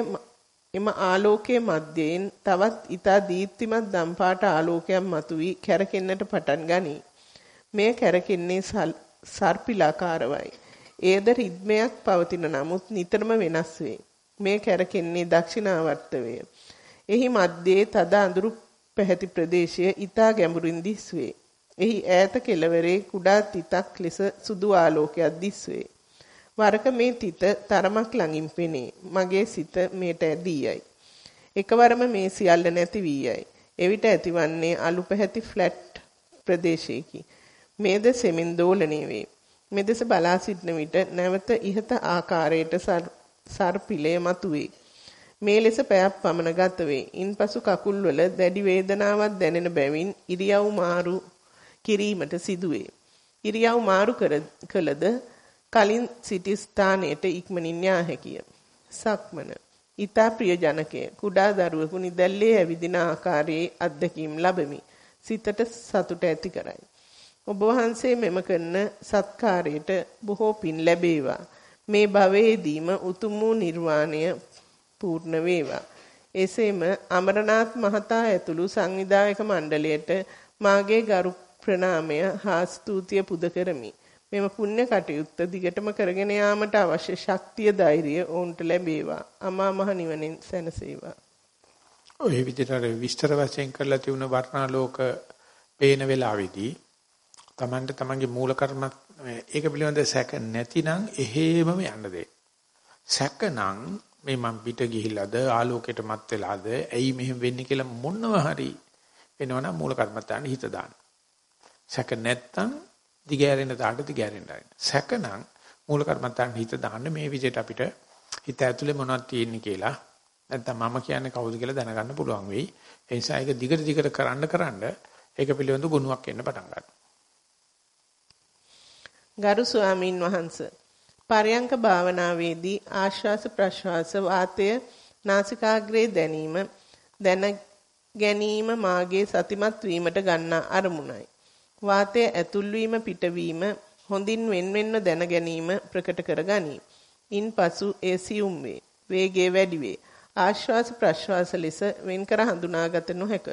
එම ආලෝකයේ මැදයෙන් තවත් ඊතා දීප්තිමත් දම්පාට ආලෝකයක් මතුවී කැරකෙන්නට පටන් ගනී. මෙය කැරකෙන්නේ සර්පිලාකාරවයි. එයද රිද්මයක් පවතින නමුත් නිතරම වෙනස් වේ. මේ කැරකෙන්නේ දක්ෂිණාවර්ත වේ. එහි මැද්දේ තද අඳුරු පැහැති ප්‍රදේශය ඊතා ගැඹුරින් දිස්වේ. එහි ඈත කෙළවරේ කුඩා තිතක් ලෙස සුදු ආලෝකයක් දිස්වේ. වරක මේ තිත තරමක් ළඟින් පෙනේ. මගේ සිත මේට ඇදී යයි. එකවරම මේ සියල්ල නැති වී යයි. එවිට ඇතිවන්නේ අලු පැහැති ෆ්ලැට් ප්‍රදේශයකි. මේද සෙමින් දෝලණය වේ. මෙදෙස බලා සිටන විට නැවත ඉහත ආකාරයට සර්පිලය මතුවේ. මේ ලෙස පැයක් පමණ ගත වේ. ඉන්පසු කකුල්වල දැඩි වේදනාවක් දැනෙන බැවින් ඉරියව් මාරු කිරීමට සිදුවේ. ඉරියව් මාරු කළද කලින් සිටි ස්ථානයට ඉක්මනින් යා හැකිය. සක්මන. ඊතා ප්‍රියජනකය. කුඩා දරුවෙකු නිදැල්ලේ ඇවිදින ආකාරයේ අත්දැකීම් ලැබෙමි. සිතට සතුට ඇති කරයි. ඔබ වහන්සේ මෙම කරන සත්කාරයට බොහෝ පින් ලැබේවා. මේ භවයේදීම උතුම් වූ නිර්වාණය පූර්ණ වේවා. එසේම අමරනාත් මහතා ඇතුළු සංවිධායක මණ්ඩලයට මාගේ ගරු ප්‍රණාමය හා ස්තුතිය පුද කරමි. මෙම පුණ්‍ය කටයුත්ත දිගටම කරගෙන යාමට අවශ්‍ය ශක්තිය ධෛර්යය ඔවුන්ට ලැබේවා. අමා මහ නිවනින් සැනසේවා. ඔය විදිහට විස්තර වශයෙන් කරලා තියුණ වර්ණාලෝක පේන වෙලාවේදී Tamante tamange මූල කර්ම ඒක පිළිබඳ සැක නැතිනම් එහෙමම යන්න දෙන්න. සැකනම් මේ මං පිට ගිහිල්ලාද ආලෝකයට මත් වෙලාද ඇයි මෙහෙම වෙන්නේ කියලා මොනවා හරි වෙනවනම් මූල කර්මත්තාන හිත දාන්න. සැක නැත්තම් දිගෑරෙන තාට දිගෑරෙන්න ආරින්න. සැකනම් මූල කර්මත්තාන හිත දාන්න මේ විදිහට අපිට හිත ඇතුලේ මොනවද තියෙන්නේ කියලා නැත්නම් මම කියන්නේ කවුද කියලා දැනගන්න පුළුවන් වෙයි. ඒ නිසා ඒක දිගට දිගට කරන්න කරන්න ඒක පිළිබඳ ගුණයක් එන්න පටන් ගන්නවා. ගරු ස්වාමින් වහන්සේ පරයන්ක භාවනාවේදී ආශ්වාස ප්‍රශ්වාස වාතය නාසිකාග්‍රේ දැනීම දැන ගැනීම මාගේ සතිමත් වීමට ගන්නා අරමුණයි. වාතය ඇතුල් වීම පිටවීම හොඳින් වෙන්වෙන්ව දැන ගැනීම ප්‍රකට කර ගනී. ඉන්පසු ඒ සියුම් වේ. වේගය වැඩි වේ. ආශ්වාස ප්‍රශ්වාස ලෙස වෙන්කර හඳුනාගත නොහැක.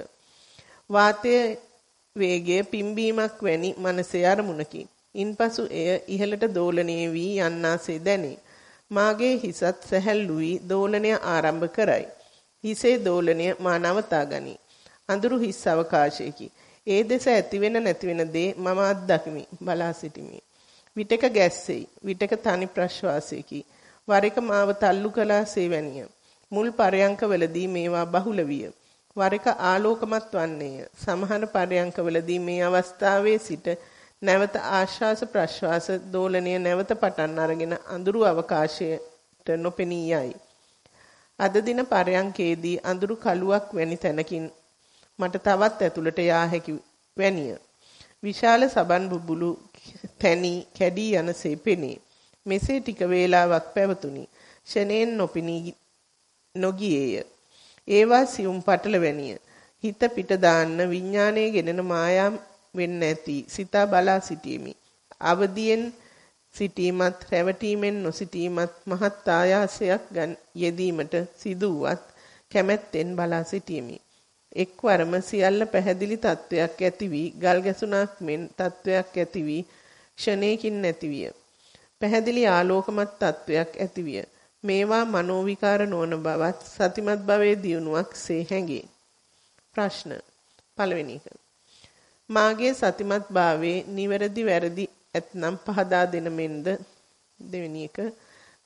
වාතයේ වේගය පිම්බීමක් වැනි මනසේ අරමුණකි. ඉන්පසු එය ඉහළට දෝලණය වී යන්නාසේ දැනේ. මාගේ හිසත් සැහැල්ලු වී දෝලනය ආරම්භ කරයි. හිසේ දෝලනය මා නවතා ගනී. අඳුරු හිස් අවකාශයකි. ඒ දෙස ඇතිවෙන නැතිවෙන දේ මම අත්දකිමි. බලා සිටිමි. විටක ගැස්සෙයි. විටක තනි ප්‍රශ්වාසයකි. වර එක මාව තල්ලු කළාසේ වැනිය. මුල් පරයන්කවලදී මේවා බහුල විය. වර එක ආලෝකමත් වන්නේය. සමහර පරයන්කවලදී මේ අවස්ථාවේ සිට නැවත ආශ්වාස ප්‍රශ්වාස දෝලනය නැවත පටන් අරගෙන අඳුරු අවකාශයට නොපෙනී යයි. අද දින පරයන්කේදී අඳුරු කළුවක් වැනි තැනකින් මට තවත් ඇතුළට යා හැකි වැනිය. විශාල සබන් බුබුලු තැනි කැඩී යනසේ පෙනේ. මෙසේ ටික වේලාවක් පැවතුණි. ෂණෙන් නොපෙනී නොගියේය. ඒවා සියුම් පටල වැනිය. හිත පිට දාන්න විඥානයේ ගෙනෙන මායා වෙන්න ඇති සිතා බලා සිටීමි. අවදියෙන් සිටීමත් රැවටීමෙන් නොසිටීමත් මහත් ආයාසයක් යෙදීමට සිදුවත් කැමැත්තෙන් බලා සිටීමි. එක්වරම සියල්ල පැහැදිලි තත්වයක් ඇති වී ගල් ගැසුණක් මෙන් තත්වයක් ඇති වී ක්ෂණයකින් නැතිවිය. පැහැදිලි ආලෝකමත් තත්වයක් ඇතිවිය. මේවා මනෝවිකාර නොවන බවත් සතිමත් භවයේ දියුණුවක් සේ හැඟේ. ප්‍රශ්න පළවෙනි එක මාගේ සතිමත් භාවයේ නිවැරදි වැරදි ඇතනම් පහදා දෙන මෙන්ද දෙවෙනි එක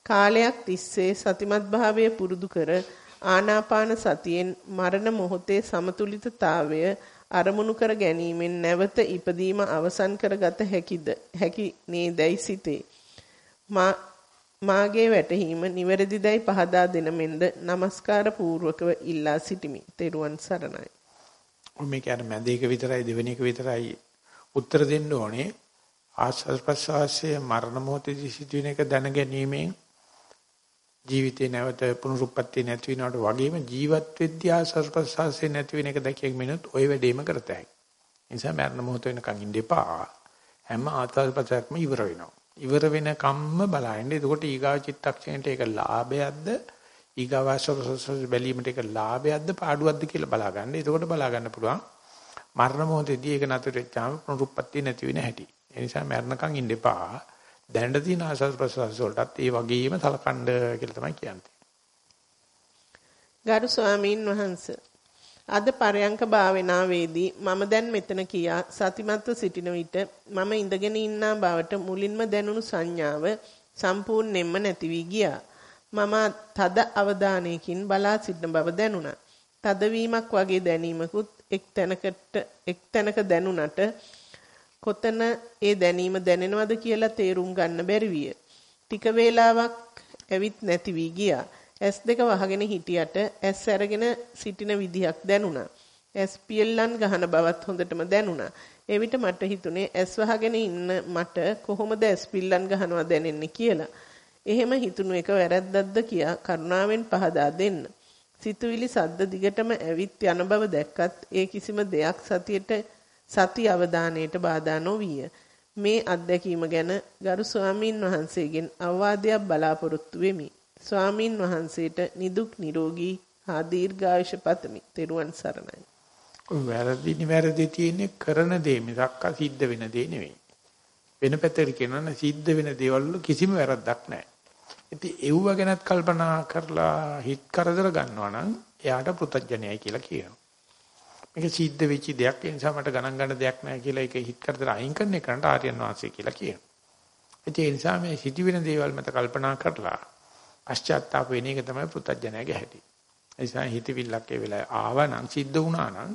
කාලයක් තිස්සේ සතිමත් භාවය පුරුදු කර ආනාපාන සතියෙන් මරණ මොහොතේ සමතුලිතතාවය අරමුණු කර ගැනීමෙන් නැවත ඉපදීම අවසන් කරගත හැකිද හැකි නේදයි සිතේ මා මාගේ වැටහීම නිවැරදිදයි පහදා දෙන මෙන්ද নমස්කාර පූර්වකව ඉල්ලා සිටිමි. තෙරුවන් සරණයි. මේක අර මැද එක විතරයි දෙවෙනි එක විතරයි උත්තර දෙන්න ඕනේ. ආස්වාද ප්‍රසවාසයේ මරණ මොහොතදී සිදුවෙන එක දැන ගැනීමෙන් ජීවිතේ නැවත පුනරුත්පත්ති නැති වෙනවට වගේම ජීවත් වෙද්දී ආස්වාද ප්‍රසවාසයේ නැති වෙන එක දැකියක් මිනිත් ওই වැඩේම කරතයි. ඒ නිසා මරණ මොහොත වෙනකන් ඉන්න එපා. හැම ආස්වාද ප්‍රසවාසයක්ම ඉවර වෙනවා. ඉවර වෙන කම්ම බලන්න. එතකොට ඊගාව චිත්තක්ෂණයට ඒක ලාභයක්ද? ඊගාව ආශ්‍රවසස බැලීමට ඒක ලාභයක්ද පාඩුවක්ද කියලා බලා ගන්න. එතකොට බලා ගන්න පුළුවන්. මරණ මොහොතේදී ඒක නතර වෙච්චාම පුනරුත්පත්ති නැති වෙන හැටි. ඒ නිසා මරණකම් ඉන්න එපා. දැනට තියෙන ආශ්‍රව ප්‍රසවාස වලටත් ඒ වගේම සලකන්න කියලා තමයි කියන්නේ. ගරු ස්වාමීන් වහන්සේ අද පරයන්ක භාවනාවේදී මම දැන් මෙතන කියා සතිමත්ව සිටින විට මම ඉඳගෙන ඉන්නා බවට මුලින්ම දැනුණු සංඥාව සම්පූර්ණයෙන්ම නැති වී ගියා. මම තද අවධානයකින් බලා සිටින බව දැනුණා. තදවීමක් වගේ දැනීමකුත් එක් තැනකට එක් තැනක දැනුණට කොතන ඒ දැනීම දැනෙනවද කියලා තේරුම් ගන්න බැරි විය. ටික වේලාවක් ඇවිත් නැති වී ගියා. ඇස් දෙක වහගෙන හිටියට ඇස් අරගෙන සිටින විදිහක් දැනුණා. ඇස් පියල්ලන් ගහන බවත් හොඳටම දැනුණා. එවිට මට හිතුනේ ඇස් වහගෙන ඉන්න මට කොහොමද ඇස් පිල්ලන් ගහනවා දැනෙන්නේ කියලා. එහෙම හිතුණු එක වැරද්දක්ද කියා කරුණාවෙන් පහදා දෙන්න. සිතුවිලි සද්ද දිගටම ඇවිත් යන බව දැක්කත් ඒ කිසිම දෙයක් සතියට සති අවධානයට බාධා නොවිය. මේ අත්දැකීම ගැන ගරු ස්වාමීන් වහන්සේගෙන් අවවාදයක් බලාපොරොත්තු වෙමි. ස්වාමින් වහන්සේට නිදුක් නිරෝගී හා දීර්ඝායුෂ පතමි. තෙරුවන් සරණයි. ඔය වැරදි නිවැරදි තියෙන්නේ කරන දේ මිසක් සිද්ධ වෙන දේ නෙවෙයි. වෙන පැත්තට කියනවා සිද්ධ වෙන දේවල් වල කිසිම වැරද්දක් නැහැ. ඉතින් ඒව ගැනත් කල්පනා කරලා හිත කරදර ගන්නවා නම් එයාට පෘතජ්ජනයයි කියලා කියනවා. මේක සිද්ධ වෙච්ච දෙයක් ඒ නිසා මට ගණන් ගන්න දෙයක් නැහැ කියලා ඒක හිත කරදර අයින් කරන එකට ආර්යයන් වහන්සේ කියලා කියනවා. ඒ නිසා මේ සිදුවෙන දේවල් මත කල්පනා කරලා පශ්චාත්තාප වෙන එක තමයි පුත්තජනයාගේ හැටි. ඒ නිසා හිතවිල්ලක් ඒ වෙලාවේ ආවනම් සිද්ධ වුණා නම්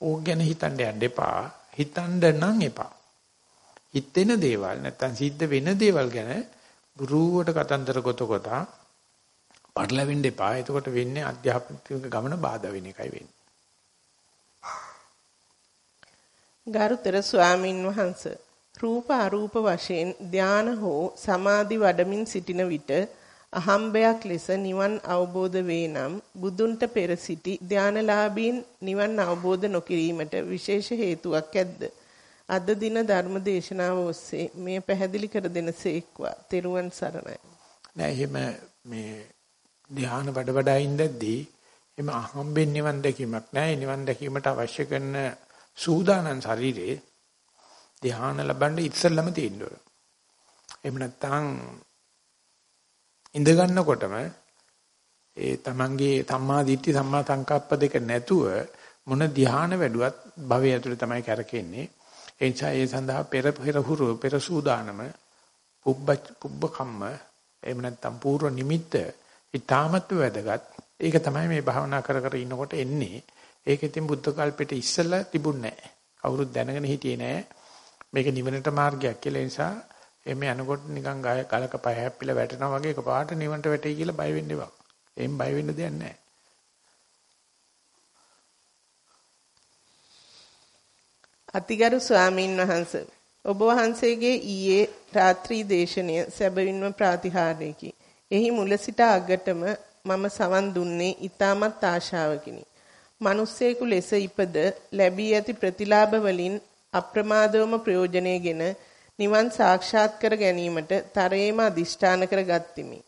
ඕක ගැන හිතන්න යන්න එපා. හිතන්න නම් එපා. හිතෙන දේවල් නැත්තම් සිද්ධ වෙන දේවල් ගැන බුරුවට කතන්දර ගොත ගොතා පටලවෙන්න එපා. එතකොට වෙන්නේ අධ්‍යාපනික ගමන බාධා වෙන එකයි වෙන්නේ. ගරුතර ස්වාමින් වහන්සේ රූප අරූප වශයෙන් ධාන හෝ සමාධි වඩමින් සිටින විට අහම්බයක් ලෙස නිවන් අවබෝධ වේ නම් බුදුන්ට පෙර සිටි ධානලාභීන් නිවන් අවබෝධ නොකිරීමට විශේෂ හේතුවක් ඇද්ද? අද දින ධර්ම දේශනාව ඔස්සේ මේ පැහැදිලි කර දෙනසේක්වා. තෙරුවන් සරණයි. නෑ එහෙම මේ ධාන වඩ වඩා ඉඳද්දී එම අහම්බෙන් නිවන් දැකීමක් නෑ. නිවන් දැකීමට අවශ්‍ය කරන සූදානම් ශරීරේ ධාන ලබන්න ඉස්සෙල්ලම තියෙන්න ඕන. එහෙම නැත්නම් ඉඳ ගන්නකොටම ඒ තමන්ගේ සම්මා දිට්ඨි සම්මා සංකප්ප දෙක නැතුව මොන ධ්‍යාන වැඩුවත් භවය ඇතුලේ තමයි කරකෙන්නේ. ඒ නිසා ඒ සඳහා පෙර පෙර හුරු පෙර සූදානම පුබ්බ පුබ්බ කම්ම එහෙම නැත්නම් පූර්ව නිමිත්ත ඊටාමත් වැදගත්. ඒක තමයි මේ භාවනා කර කර ඉන්නකොට එන්නේ. ඒක ඉතින් බුද්ධ කල්පෙට ඉස්සෙල්ලා තිබුණේ නැහැ. කවුරුත් දැනගෙන හිටියේ නැහැ. මේක නිවනට මාර්ගයක් කියලා නිසා එමේ යනකොට නිකන් ගය ගලක පය හැප්පිලා වැටෙනවා වගේ එකපාරට නිවන්ට වැටෙයි කියලා බය වෙන්න එපා. එම් බය වෙන්න දෙයක් නැහැ. අතිගරු ස්වාමින් වහන්සේ ඔබ වහන්සේගේ ඊයේ රාත්‍රී දේශනය සැබවින්ම ප්‍රාතිහාර්යකි. එහි මුල සිට අගටම මම සවන් දුන්නේ ඊටමත් ආශාවකිනි. මිනිස්සෙකු ලෙස ඉපද ලැබී ඇති ප්‍රතිලාභ වලින් අප්‍රමාදවම ප්‍රයෝජනයගෙන නිවන් සාක්ෂාත් කර ගැනීමට තරයේම අදිෂ්ඨාන කර ගත්තිමි.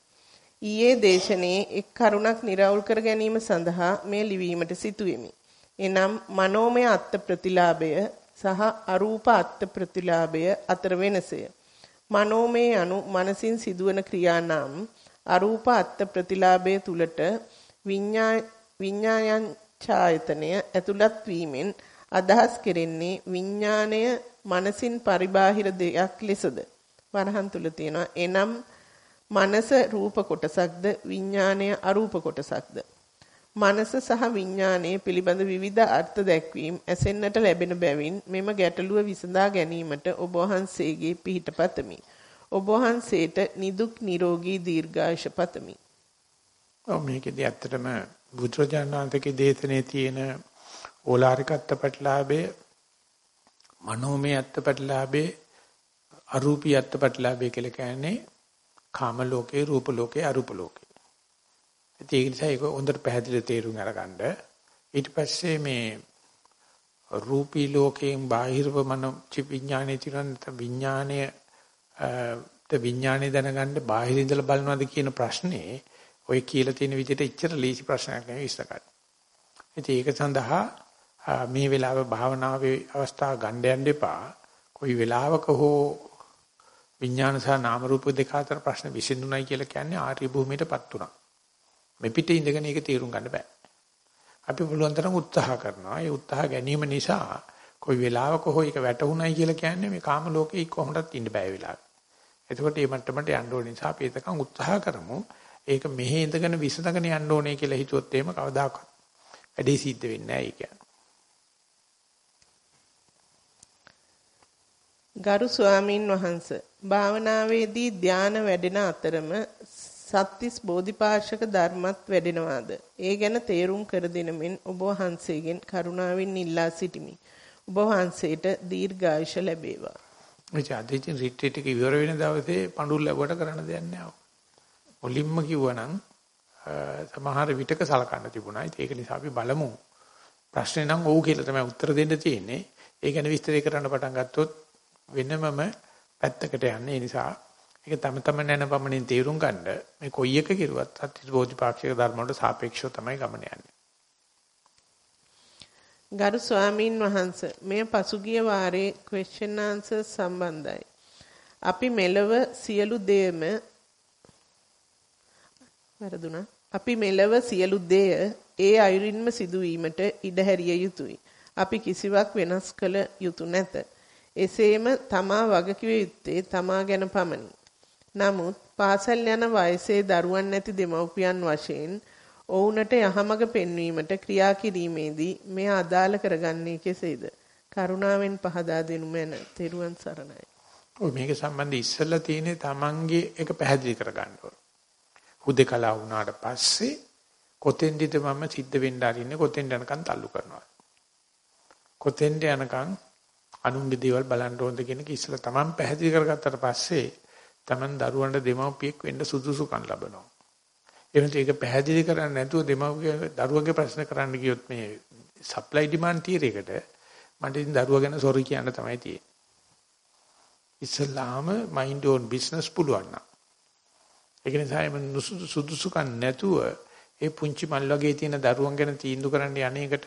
ඊයේ දේශනේ එක් කරුණක් निराවුල් කර ගැනීම සඳහා මේ ලිවීමට සිටුවෙමි. එනම් මනෝමය අත්ත් ප්‍රතිලාභය සහ අරූප අත්ත් ප්‍රතිලාභය අතර වෙනසය. මනෝමය anu මනසින් සිදුවන ක්‍රියා නම් අරූප අත්ත් ප්‍රතිලාභය තුලට විඤ්ඤායන් ඡායතනය ඇතුළත් වීමෙන් අදහස් කෙරෙන්නේ විඥාණය මනසින් පරිබාහිර දෙයක් ලෙසද? වරහන් තුල තියෙනවා එනම් මනස රූප කොටසක්ද? විඥාණය අරූප කොටසක්ද? මනස සහ විඥානයේ පිළිබඳ විවිධ අර්ථ දැක්වීම ඇසෙන්නට ලැබෙන බැවින් මෙම ගැටලුව විසඳා ගැනීමට ඔබ වහන්සේගේ පිහිට පතමි. ඔබ වහන්සේට නිදුක් නිරෝගී දීර්ඝායුෂ පතමි. ඔව් මේකෙදි ඇත්තටම බුදුරජාණන් වහන්සේගේ දේශනේ තියෙන ඕලාරික අත්පත්ලාභය මනෝමය අත්පත්ලාභය අරූපී අත්පත්ලාභය කියලා කියන්නේ කාම ලෝකේ රූප ලෝකේ අරූප ලෝකේ. ඒක නිසා ඒක හොඳට පැහැදිලිව තේරුම් අරගන්න. ඊට පස්සේ මේ රූපී ලෝකයෙන් බාහිරව මන විඥානයේ තියෙන විඥානය ත විඥානය දැනගන්න බාහිර ඉඳලා බලනවාද කියන ප්‍රශ්නේ ඔය කියලා තියෙන විදිහට ඉච්චර ලීසි ප්‍රශ්නයක් නෙවෙයි ඉස්සර ගන්න. ඉතින් ඒක සඳහා මේ වෙලාවේ භාවනාවේ අවස්ථාව ගන්න යන්න එපා. කොයි වෙලාවක හෝ විඥාන සහ නාම රූප දෙක අතර ප්‍රශ්න විසඳුණයි කියලා කියන්නේ ආර්ය භූමියටපත් උනා. මේ පිටේ ඉඳගෙන ඒක තේරුම් ගන්න බෑ. අපි පුළුවන් තරම් උත්සාහ කරනවා. ඒ උත්සාහ ගැනීම නිසා කොයි වෙලාවක හෝ ඒක වැටුණයි කියලා කියන්නේ මේ කාම ලෝකේ කොහොමදත් ඉන්න බෑ වෙලාවට. එතකොට මේ මට්ටමට යන්න ඕන නිසා අපි එතකන් උත්සාහ කරමු. ඒක මෙහෙ ඉඳගෙන විසඳගෙන යන්න ඕනේ කියලා හිතුවොත් එහෙම කවදාකවත් වැඩේ සිද්ධ වෙන්නේ නැහැ ඒක. ගරු ස්වාමින් වහන්සේ භාවනාවේදී ධාන වැඩෙන අතරම සත්‍තිස් බෝධිපාශක ධර්මත් වැඩෙනවාද? ඒ ගැන තේරුම් කර දෙනමින් ඔබ වහන්සේගෙන් කරුණාවෙන් ඉල්ලා සිටිමි. ඔබ වහන්සේට දීර්ඝායුෂ ලැබේවා. එච අදින් රිට්‍රීට් එක ඉවර වෙන දවසේ පඳුල් ලැබුවට කරන්න දෙයක් නෑ. මුලින්ම කිව්වනම් සමහර විටක සලකන්න තිබුණා. ඒක නිසා අපි බලමු. ප්‍රශ්නේ නම් ඔව් කියලා තමයි උත්තර දෙන්න තියෙන්නේ. ඒ ගැන විස්තර කරන්න පටන් ගත්තොත් වෙනමම පැත්තකට යන්නේ. ඒ නිසා ඒක තම තම නැන පමණින් තේරුම් ගන්න මේ කොයි එක කිරුවත් සත්‍ය බෝධිපාක්ෂික ධර්ම වලට සාපේක්ෂව තමයි ගමන යන්නේ. ගරු ස්වාමීන් වහන්ස මේ පසුගිය වාරයේ question answer සම්බන්ධයි. අපි මෙලව සියලු දේම වැරදුනා. අපි මෙලව සියලු දේය ඒ අයුරින්ම සිදුවීමට ඉඩ හැරිය යුතුය. අපි කිසිවක් වෙනස් කළ යුතු නැත. එසේම තමා වගකිව යුත්තේ තමා ගැන පමණි. නමුත් පාසල් යන වයසේ දරුවන් නැති දෙමව්පියන් වශයෙන් ඔවුන්ට යහමඟ පෙන්වීමට ක්‍රියා කිරීමේදී මෙය අදාළ කරගන්නේ කෙසේද? කරුණාවෙන් පහදා දෙනු මැන. තෙරුවන් සරණයි. ඔය මේක සම්බන්ධ ඉස්සෙල්ලා තියෙන්නේ Tamange එක පැහැදිලි කරගන්න ඕන. හුදේකලා වුණාට පස්සේ කොතෙන්දද මම සිද්ධ වෙන්න ආරින්නේ කොතෙන්ද යනකම් තල්ලු කරනවා. කොතෙන්ද යනකම් අනුන්ගේ දේවල් බලන්න ඕනද කියන එක ඉස්සෙල්ලා Taman පැහැදිලි කරගත්තට පස්සේ Taman දරුවන්ට දෙමව්පියෙක් වෙන්න සුදුසුකම් ලබනවා. එහෙනම් ඒක පැහැදිලි කරන්නේ නැතුව දෙමව්ගේ දරුවගේ ප්‍රශ්න කරන්න ගියොත් මේ සප්ලයි ඩිමාන්ඩ් තීරයකට මට ඉතින් දරුවා ගැන සොරි කියන්න තමයි තියෙන්නේ. ඉස්ලාම මයින්ඩ් ඕන් බිස්නස් පුළුවන් නම්. ඒක නිසා එම සුදුසුකම් නැතුව ඒ පුංචි මල් වගේ තියෙන දරුවන් ගැන තීන්දුව කරන්න යන්නේකට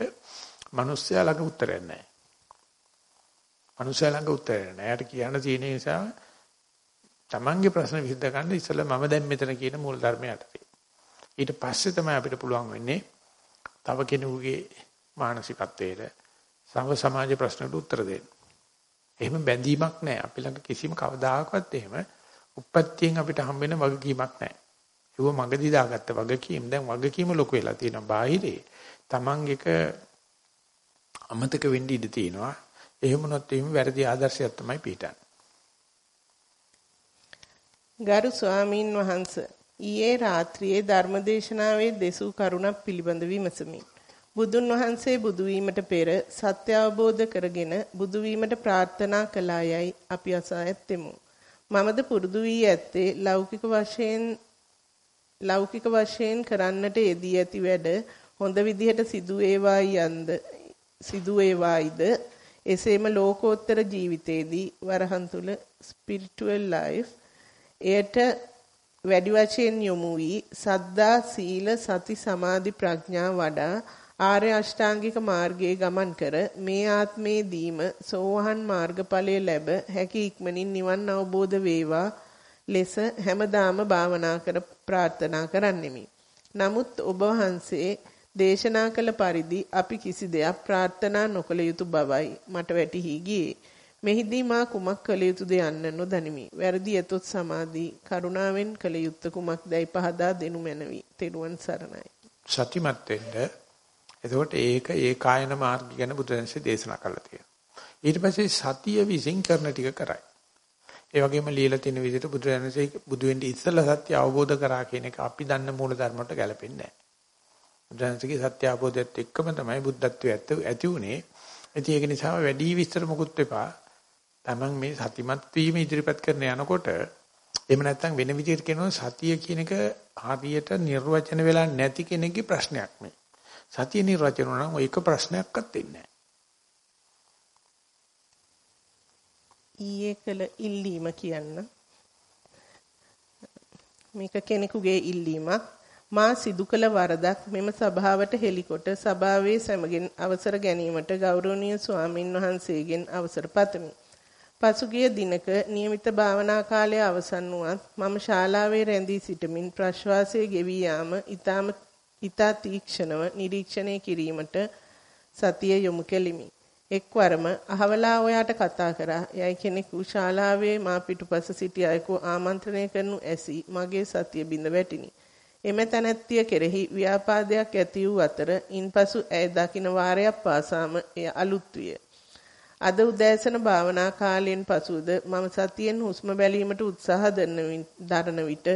මිනිස්සයා ළඟ උත්තරයක් නැහැ. මිනිස්සයා ළඟ උත්තරයක් නැහැ. එයාට කියන්න තියෙන නිසා තමන්ගේ ප්‍රශ්න විසඳ ගන්න ඉස්සෙල්ලා මම දැන් මෙතන කියන මූල ධර්මය යටතේ. ඊට පස්සේ තමයි අපිට පුළුවන් වෙන්නේ තව කෙනෙකුගේ මානසිකත්වයට සම සමාජ ප්‍රශ්නට උත්තර දෙන්න. එහෙම බැඳීමක් නැහැ. අපි ළඟ කිසිම කවදාකවත් එහෙම උප්පත්තියෙන් අපිට හම්බ වෙන වගකීමක් නැහැ. ඒව මගදී දාගත්ත වගකීම් දැන් වගකීම ලොකු වෙලා තියෙනවා බාහිරේ. තමන්ගේක අමතක වෙන්න ඉඩ තියෙනවා. එහෙම නොත් එහෙම වැරදි ආදර්ශයක් තමයි පිටන්නේ. ගරු ස්වාමීන් වහන්ස ඊයේ රාත්‍රියේ ධර්මදේශනාවේ දෙසූ කරුණක් පිළිබඳ විමසමි. බුදුන් වහන්සේ බුදු වීමට පෙර සත්‍ය අවබෝධ කරගෙන බුදු වීමට ප්‍රාර්ථනා කළායයි අපි අසා ඇත්තෙමු. මමද පුරුදු වී ඇත්තේ ලෞකික වශයෙන් ලෞකික වශයෙන් කරන්නට යෙදී ඇති වැඩ හොඳ විදිහට සිදු වේවායි යන්ද සිදු වේවායිද එසේම ලෝකෝත්තර ජීවිතයේදී වරහන් තුල spiritual life එයට වැඩි වශයෙන් යොමු වී සද්දා සීල සති සමාධි ප්‍රඥා වඩා ආර්ය අෂ්ටාංගික මාර්ගයේ ගමන් කර මේ ආත්මයේදීම සෝවහන් මාර්ගඵලය ලැබ හැකි ඉක්මනින් නිවන් අවබෝධ වේවා ලෙස හැමදාම භාවනා කර ප්‍රාර්ථනා කරන්නෙමි. නමුත් ඔබ වහන්සේ දේශනා කළ පරිදි අපි කිසි දෙයක් ප්‍රාර්ථනා නොකළ යුතු බවයි මට වැටහි ගියේ. මෙහිදී මා කුමක් කළ යුතුද යන්න නොදනිමි. වැරදි යතොත් සමාධි කරුණාවෙන් කළ යුත්තේ කුමක්දයි පහදා දෙනු මැනවි. තෙරුවන් සරණයි. සතිමත් වෙන්න. එතකොට ඒක ඒකායන මාර්ගය ගැන බුදුරජාණන්සේ දේශනා කළා තියෙනවා. ඊට පස්සේ සතිය විසින් කරන ටික කරයි. ඒ වගේම লীලා තියෙන විදිහට බුදුරජාණන්සේ බුදු වෙන්න ඉස්සෙල්ලා සත්‍ය අවබෝධ කරා කියන එක අපි දන්න මූල ධර්ම වලට ගැලපෙන්නේ නැහැ. බුදුරජාණන්සේගේ සත්‍ය අවබෝධයත් එක්කම තමයි බුද්ධත්වයට ඇති උනේ. ඉතින් ඒක නිසා වැඩි විස්තර මොකුත් එපා. Taman මේ සතිමත් වීම ඉදිරිපත් කරන යනකොට එහෙම නැත්නම් වෙන විදිහට කියනවා සතිය කියන එක හරියට නිර්වචන වෙලා නැති කෙනෙක්ගේ ප්‍රශ්නයක් මේ. සතිය නිර්වචන නම් ඔය එක ප්‍රශ්නයක්වත් ඉන්නේ ඊයේ කළ ඉල්ලීම කියන්න. මේක කෙනෙකුගේ ඉල්ලීමක්. මා සිදු කළ වරදක් මෙම සභාවට හෙළිකොට සභාවේ සැමගෙන් අවසර ගැනීමට ගෞරවනීය ස්වාමින් වහන්සේගෙන් අවසර පතමි. පසුගිය දිනක નિયમિત භාවනා කාලය අවසන් වුවත් මම ශාලාවේ රැඳී සිටමින් ප්‍රශ්වාසයේ ගෙවී යාම ඊටම ඊතා තීක්ෂණව නිරීක්ෂණය කිරීමට සතිය යොමු කෙලිමි. එක්වරම අහවලා ඔයාට කතා කරා. යයි කෙනෙකු ශාලාවේ මා පිටුපස සිටි අයෙකු ආමන්ත්‍රණය කරනු ඇසි මගේ සතිය බිඳ වැටිනි. එම තනත්තිය කෙරෙහි ව්‍යාපාදයක් ඇති වූ අතර ඉන්පසු ඇය දකින වාරයක් පාසාම එය අලුත් විය. අද උදෑසන භාවනා කාලයෙන් පසුද මම සතියෙන් හුස්ම බැලීමට උත්සාහ දරන විට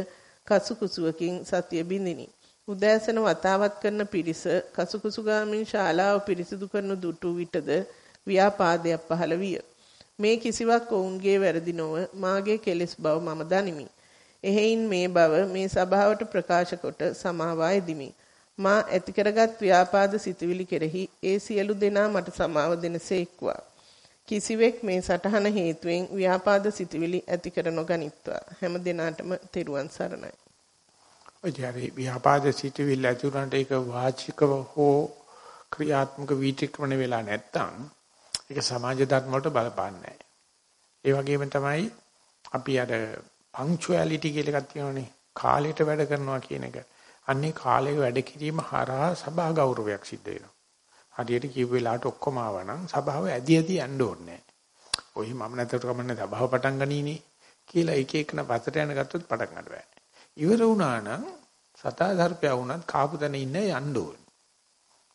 කසුකුසුවකින් සතිය බිඳිනි. උදෑසන වතාවත් කරන පිරිස කසුකුසු ගාමින් ශාලාව පිරිසිදු කරන දුටු විටද ව්‍යාපාදයක් පහළ විය. මේ කිසිවක් ඔවුන්ගේ වැරදි නොව මාගේ කෙලෙස් බව මම දනිමි. එහෙයින් මේ බව මේ සභාවට ප්‍රකාශ කොට සමාවා යෙදිමි. මා ඇති කරගත් ව්‍යාපාද සිතුවිලි කෙරෙහි ඒ සියලු දෙනා මට සමාව දෙනසේක්වා. කිසිවෙක් මේ සටහන හේතුවෙන් ව්‍යාපාද සිතුවිලි ඇති කර නොගනිත්වා. හැම දිනාටම තෙරුවන් සරණයි. ඔය ජාරි ව්‍යාපාද සිතුවිලි ඇති උනට ඒක වාචිකව හෝ ක්‍රියාත්මක වීතික්‍රමණ වෙලා නැත්තම් ඒක සමාජ ධර්ම වලට බලපාන්නේ නැහැ. ඒ වගේම තමයි අපි අර පංචුවැලිටි කියලා එකක් තියෙනවනේ. කාලයට වැඩ කරනවා කියන එක. අන්නේ කාලයක වැඩ කිරීම හරහා සභා ගෞරවයක් සිද්ධ වෙනවා. හරියට කියපු වෙලාවට ඔක්කොම ආවනම් සභාව ඇදි ඇදි යන්න ඕනේ ඔයි මම නැතට කමන්නේ සභාව පටන් ගනීනේ කියලා එක එකන පතට යන ගත්තොත් පටන් ගන්න බෑ. ඉවර වුණා නම් සතා ධර්පය වුණත් කාපු තැන ඉන්න යන්න ඕනේ.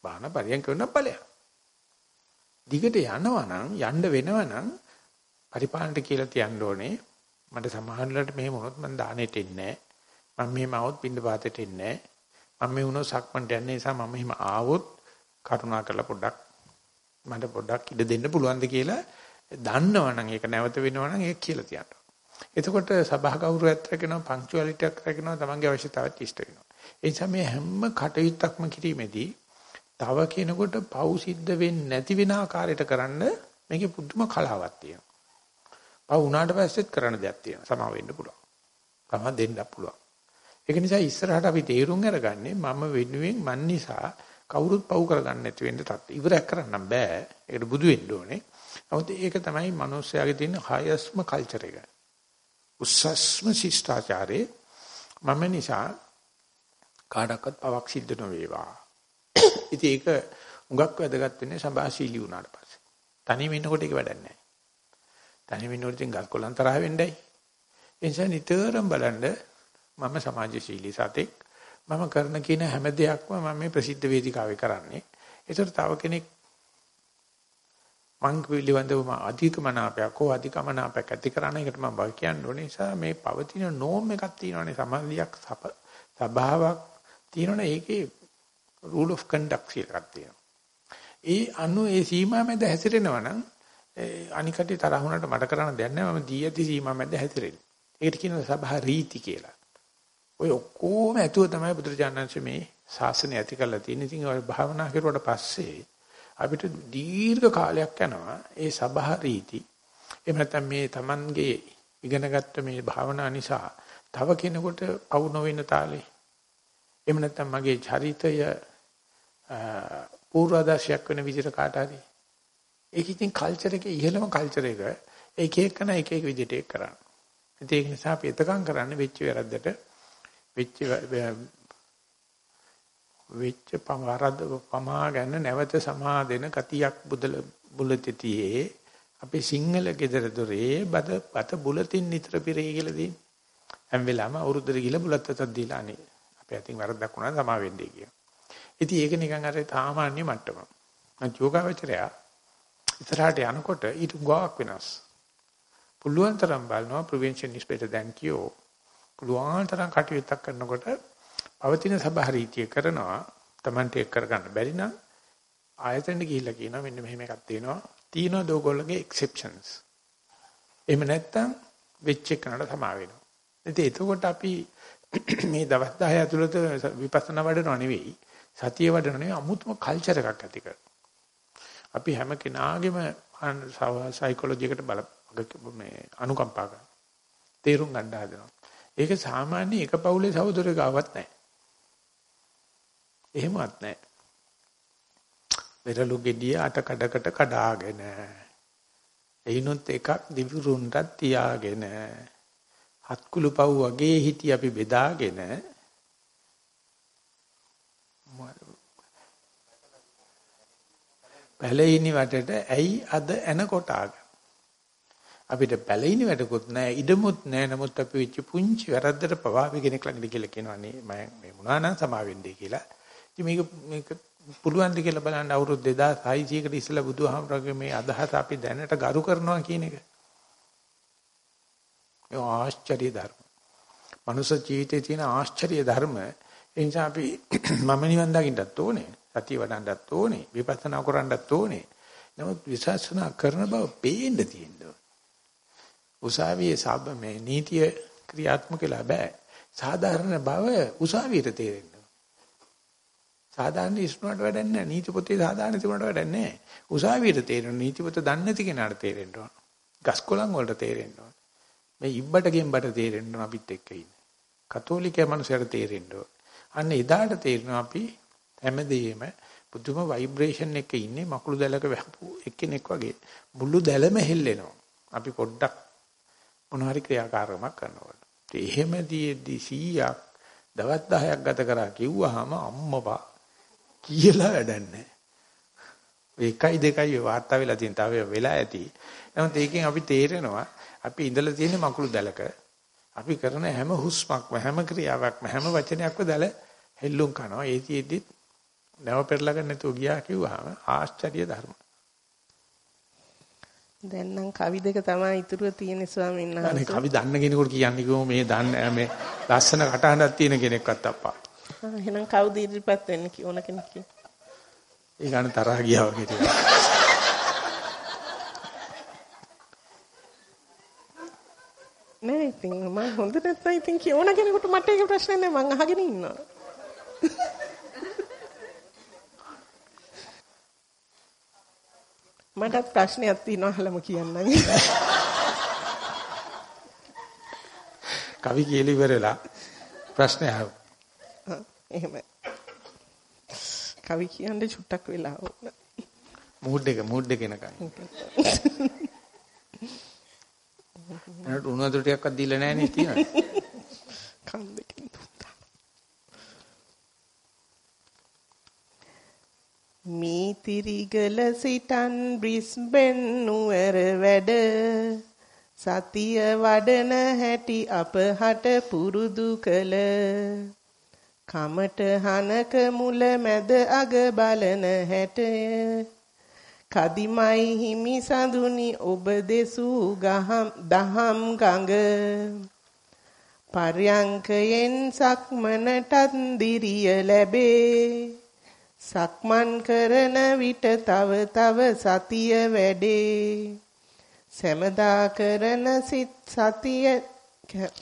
බාහන පරියන් කරන ඵලයක්. දිගට යනවා නම් යන්න වෙනවා නම් පරිපාලනට කියලා තියන්න ඕනේ. මට සමහරවිට මෙහෙම වුණොත් මම දානෙට එන්නේ නැහැ. මම මෙහෙම આવොත් පින්න පාතේට එන්නේ නැහැ. මම මේ වුණොත් සක්මන්ට යන්නේ නිසා මම මෙහෙම ආවොත් කරුණා කරලා පොඩ්ඩක් මට පොඩ්ඩක් ඉඩ දෙන්න පුළුවන්ද කියලා දන්නවනම් ඒක නැවත වෙනවනම් ඒක කියලා තියන්න. එතකොට සභා ගෞරවයක් රැකෙනවා පංක්චුවැලිටි එකක් රැකෙනවා තමන්ගේ අවශ්‍යතාවත් ඉෂ්ට වෙනවා. ඒ නිසා මේ හැම කටයුත්තක්ම කිරීමේදී තව කෙනෙකුට පව් සිද්ධ වෙන්නේ නැති වෙන ආකාරයට කරන්න මේකේ පුදුම කලාවක් තියෙනවා. පව් වුණාට පස්සෙත් කරන්න දෙයක් තියෙනවා. සමා වෙන්න පුළුවන්. සමා දෙන්න පුළුවන්. ඒක නිසා ඉස්සරහට අපි තේරුම් අරගන්නේ මම වෙනුවෙන් මන් නිසා කවුරුත් පව් කරගන්න නැති වෙන්න තත් ඉවරයක් කරන්න බෑ. ඒකට බුදු වෙන්න ඕනේ. නමුත් ඒක තමයි මිනිස්යාගේ තියෙන හයස්ම කල්චර් එක. උස්සස්ම ශිෂ්ටාචාරේ මම නිසා කාටවත් පවක් සිද්ධ නොවේවා. ඉතින් ඒක උඟක් වැදගත් වෙන්නේ සබාශීලී වුණාට පස්සේ. තනියම ඉන්නකොට ඒක වැඩක් නැහැ. තනියම ඉන්නකොට ඉතින් ගල් කොලන් තරහ වෙන්නයි. ඒ නිසා නිතරම බලන්න මම සමාජශීලී සතෙක් මම කරන කියන හැම දෙයක්ම මම මේ ප්‍රසිද්ධ වේදිකාවේ කරන්නේ. ඒතර තව කෙනෙක් මං පිළිවඳව අධිකමනාපයක් හෝ අධිකමනාපයක් ඇති කරන එකට මම බය කියන්න ඕනේ නිසා මේ පවතින නෝම් එකක් තියෙනවානේ සමාධියක් සබාවක් තියෙනවනේ ඒකේ rule of conduct කියලා එකක් තියෙනවා. ඒ අනු ඒ සීමා මැද හැසිරෙනවා නම් අනිකට තරහ වුණාට මට කරන්න දෙයක් නැහැ මම දී ඇති සීමා මැද හැසිරෙන්නේ. ඒකට කියනවා සබහා රීති කියලා. ඔය ඔක්කොම ඇතුව තමයි බුදුරජාණන්සේ මේ ශාසනය ඇති කරලා තියෙන්නේ. ඉතින් ඔය භාවනා කරුවට පස්සේ අපිට දීර්ඝ කාලයක් යනවා ඒ සබහා රීති. එහෙම නැත්නම් මේ Tamange ඉගෙනගත්ත මේ භාවනා නිසා තව කෙනෙකුට පවු නොවෙන තාලේ. එහෙම නැත්නම් මගේ චරිතය පූර්වාදර්ශයක් වෙන විදිහට කාට හරි. ඒක ඉතින් කල්චර් එකේ ඉහළම කල්චර් එක එක එකන එක එක විදිහට ඒක කරන්නේ. ඒක නිසා අපි එතකන් කරන්නේ වෙච්ච වැරද්දට වෙච්ච වෙච්ච පමාරද පමා ගැන නැවත සමා දෙන ගතියක් බුදල බුලතිතියේ අපේ සිංහල ගෙදර දොරේ බත බත බුලතින් නිතර පිරේ කියලා දෙන්නේ. හැම වෙලාවම අවුරුද්දට ගිහලා බුලත් අතක් දීලා අනේ. අපේ අතින් වරද්දක් වුණා සමා වෙන්නේ කියන. ඉතින් ඒක නිකන් අර සාමාන්‍ය මට්ටම. මම යෝගාවචරය ඉතරහට යනකොට ඊට ගාවක් වෙනස්. පුළුවන් තරම් බලනවා prevention is better than cure. පුළුවන් තරම් කටයුත්තක් කරනකොට පවතින සබහරීතිය කරනවා Tamante එක් කරගන්න බැරි නම් ආයතනෙට ගිහිල්ලා කියනවා මෙන්න මෙහෙම එකක් තියෙනවා. තියෙනවා දෝගොල්ලගේ exceptions. එහෙම නැත්තම් වෙච්ච එකකට සමා වෙනවා. ඉතින් එතකොට අපි මේ දවස් 10 ඇතුළත විපස්සනා වඩනව නෙවෙයි සතිය වඩනව නෙවෙයි අමුතුම කල්චර් එකක් ඇති කරනවා. අපි හැම කෙනාගේම සයිකොලොජි එකට බල මේ අනුකම්පා කරනවා. තේරුම් ගන්න හදනවා. ඒක සාමාන්‍ය එක පවුලේ සහෝදරයෝ ගාවත් නැහැ. එහෙමවත් නැහැ. පෙරළු ගෙඩිය අට කඩකට කඩාගෙන එයිනොත් එකක් දිවිරුන්ටත් තියාගෙන හත් කුළු පව් වගේ හිටි අපි බෙදාගෙන පැලෙයිනි වටේට ඇයි අද එන කොටාගෙන අපිට පැලෙයිනි වැටකුත් නැහැ ඉඩමුත් නැහැ නමුත් අපි වෙච්ච පුංචි වැරද්දට පවා අපි කෙනෙක් ළඟට කියලා කියනවා නේ මම මේ මොනවා නම් සමා වෙන්නේ කියලා ඉතින් මේක මේක පුළුවන් ද කියලා බලන්න අවුරුදු 2600කට ඉස්සෙල්ලා බුදුහාමරගේ මේ අදහස අපි දැනට ගරු කරනවා කියන එක. ඒ ආශ්චර්ය ධර්ම. මනුෂ්‍ය ජීවිතයේ තියෙන ආශ්චර්ය ධර්ම ඒ නිසා අපි මම නිවන් දකින්නත් ඕනේ. සතිය වඩන්නත් ඕනේ. විපස්සනා කරන්නත් ඕනේ. නමුත් විශ්වාසනා කරන බව පේන්න තියෙනවා. උසාවියේ සබ මේ නීතිය ක්‍රියාත්මක වෙලා බෑ. සාධාරණ බව උසාවියට තේරෙන්න. සාධාරණ ඉස්නුවට වැඩක් නැහැ. නීති පොතේ සාධාරණ තිබුණාට වැඩක් නැහැ. උසාවියට තේරෙන නීති පොත දන්නේ නැති කෙනාට තේරෙන්න ඕන. ගස්කොලන් වලට තේරෙන්න ඕන. මේ ඉබ්බට ගෙම්බට තේරෙන්න ඕන අපිත් එක්ක ඉන්නේ. කතෝලිකයා මනුස්සයට තේරෙන්න ඕන. අන්න එදාට තේරෙනවා අපි හැමදේම පුදුම ভাইබ්‍රේෂන් එකක ඉන්නේ මකුළු දැලක වැහපු එක්කෙනෙක් වගේ. මුළු දැලම හෙල්ලෙනවා. අපි පොඩ්ඩක් මොන හරි ක්‍රියාකාරකමක් කරනකොට. එහෙමදීදී 100ක් දවස් 10ක් ගත කරා කිව්වහම අම්මපා කියලා වැඩක් නැහැ. එකයි දෙකයි වාර්තා වෙලා තියෙන තව වෙලා ඇති. නමුත් ඒකෙන් අපි තේරෙනවා අපි ඉඳලා තියෙන මකුළු දැලක අපි කරන හැම හුස්මක්ම හැම ක්‍රියාවක්ම හැම වචනයක්ම දැල හෙල්ලුම් කරනවා. ඒතිෙදි නැව පෙරලගෙන නැතුව ගියා කිව්වහම ආශ්චර්ය ධර්ම. දැන් නම් කවි දෙක තමයි ඉතුරුව තියෙන්නේ ස්වාමීන් වහන්සේ. අනේ කවි දන්න කෙනෙකුට කියන්නේ කොහොම මේ දන්න මේ ලස්සන කටහඬක් තියෙන කෙනෙක්වත් අප්පා. එහෙනම් කවුද ඉදිරිපත් වෙන්න ඕන කෙනෙක් කිය. ඒ ගන්න තරහ ගියා වගේ ටිකක්. නෑ ඉතින් මම හොඳ නැත්නම් ඉතින් කියෝන කෙනෙකුට මට ඒක ප්‍රශ්න නෑ මං අහගෙන ඉන්නවා. මටත් ප්‍රශ්නයක් තියෙනවා අහලම කියන්නම්. කවි කියලා ඉවරලා ප්‍රශ්නය අහුවා. එහෙම. කවි කියන්නේ චුට්ටක් වෙලා ඕන. මූඩ් එක මූඩ් එක එනකන්. නේද උණු වතුර ටිකක්වත් දීලා නැහැ නේ තියෙනවා. කන් දෙකෙන් මීතිරිගල සිටන් බ්‍රිස්බෙන් නුවර වැඩ. සතිය වඩන හැටි අපහට පුරුදු කළ. කමට හනක මුල මැද අග බලන හැටය. කදිමයි හිමි සඳුනි ඔබ දෙසූ ගහම් දහම් ගඟ. පර්යංකයෙන් සක්මනටත් දිරිය ලැබේ. සක්මන් කරන විට තව තව සතිය වැඩේ. සැමදා කරන සිත් සතිය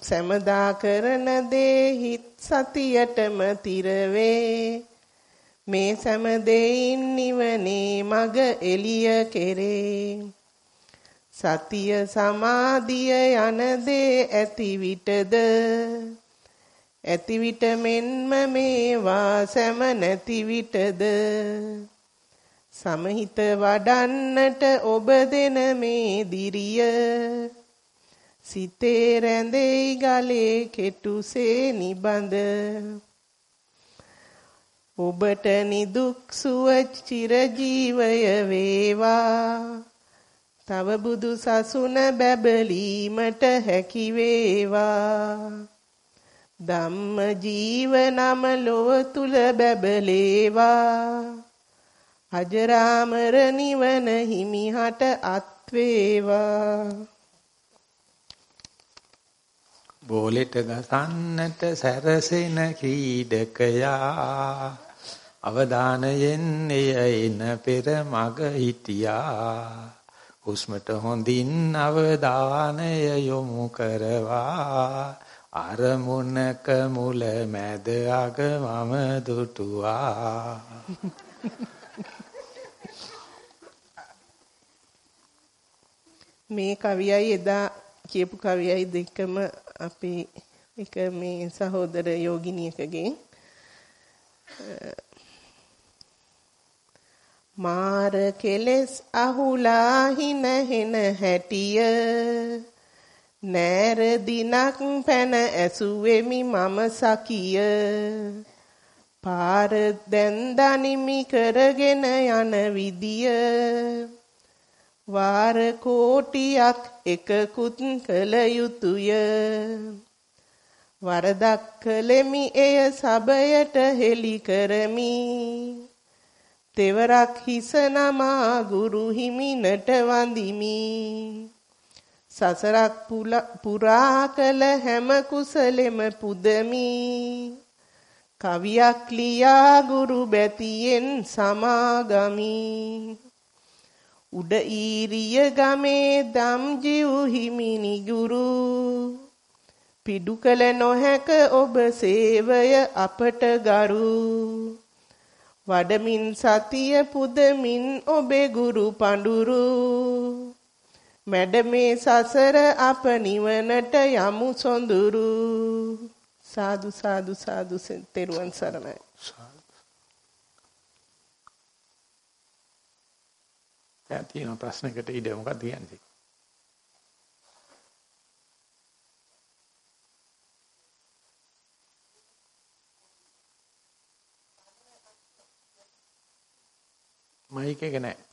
සැමදා කරන දේ හිත් සතියටම තිරවේ. මේ සෑම දෙයින් නිවනේ මග එළිය කෙරේ. සතිය සමාධිය යන දේ ඇති විටද? ඇති විට මෙන්ම මේවා සෑම නැති විටද? සමහිත වඩන්නට ඔබ දෙන මේ දිරිය. සිතේ රැඳෙයි ගලේ කෙටුසේ නිබඳ. ඔබට නිදුක් සුව චිර ජීවය වේවා. තව බුදු සසුන බැබලීමට හැකි වේවා. ධම්ම ජීවනම ලොව තුල බැබලේවා. අජරාමර නිවන හිමිහට අත් වේවා බෝලෙට ගසන්නට සැරසෙන ක්‍රීඩකයා අවධානයෙන් එය එන පෙර මග හිටියා. හුස්මට හොඳින් අවධානය යොමු කරවා. අරමුණක මුල මැද අග මම දුටුවා. මේ කවියයි එදා කියපු කවියයි දෙකම අපි එක මේ සහෝදර යෝගිනියකගෙන්. මාර කෙලස් අහුලා හින හෙන හැටිය. නෑර දිනක් පැන ඇසුවෙමි මම සකිය. පාර දැන් දනිමි කරගෙන යන විදිය. වාර කෝටියක් එකකුත් කළ යුතුය. වරදක් කළෙමි එය සබයට හෙළි කරමි. තෙවරක් හිස නමා ගුරු හිමිනට වඳිමි. සසරක් පුරා කළ හැම කුසලෙම පුදමි. කවියක් ලියා ගුරු බැතියෙන් සමාගමි. උඩ ඊරිය ගමේ දම් ජීව් හිමිනි ගුරු. පිඩු කල නොහැක ඔබ සේවය අපට ගරු. වඩමින් සතිය පුදමින් ඔබේ ගුරු පඬුරු මැඩමේ සසර අප නිවනට යමු සොඳුරු සාදු සාදු සාදු තෙරුවන් සරණයි දැන් තියෙන ප්‍රශ්නකට ඉඩ මොකක්ද කියන්නේ? මයික් එක නෑ.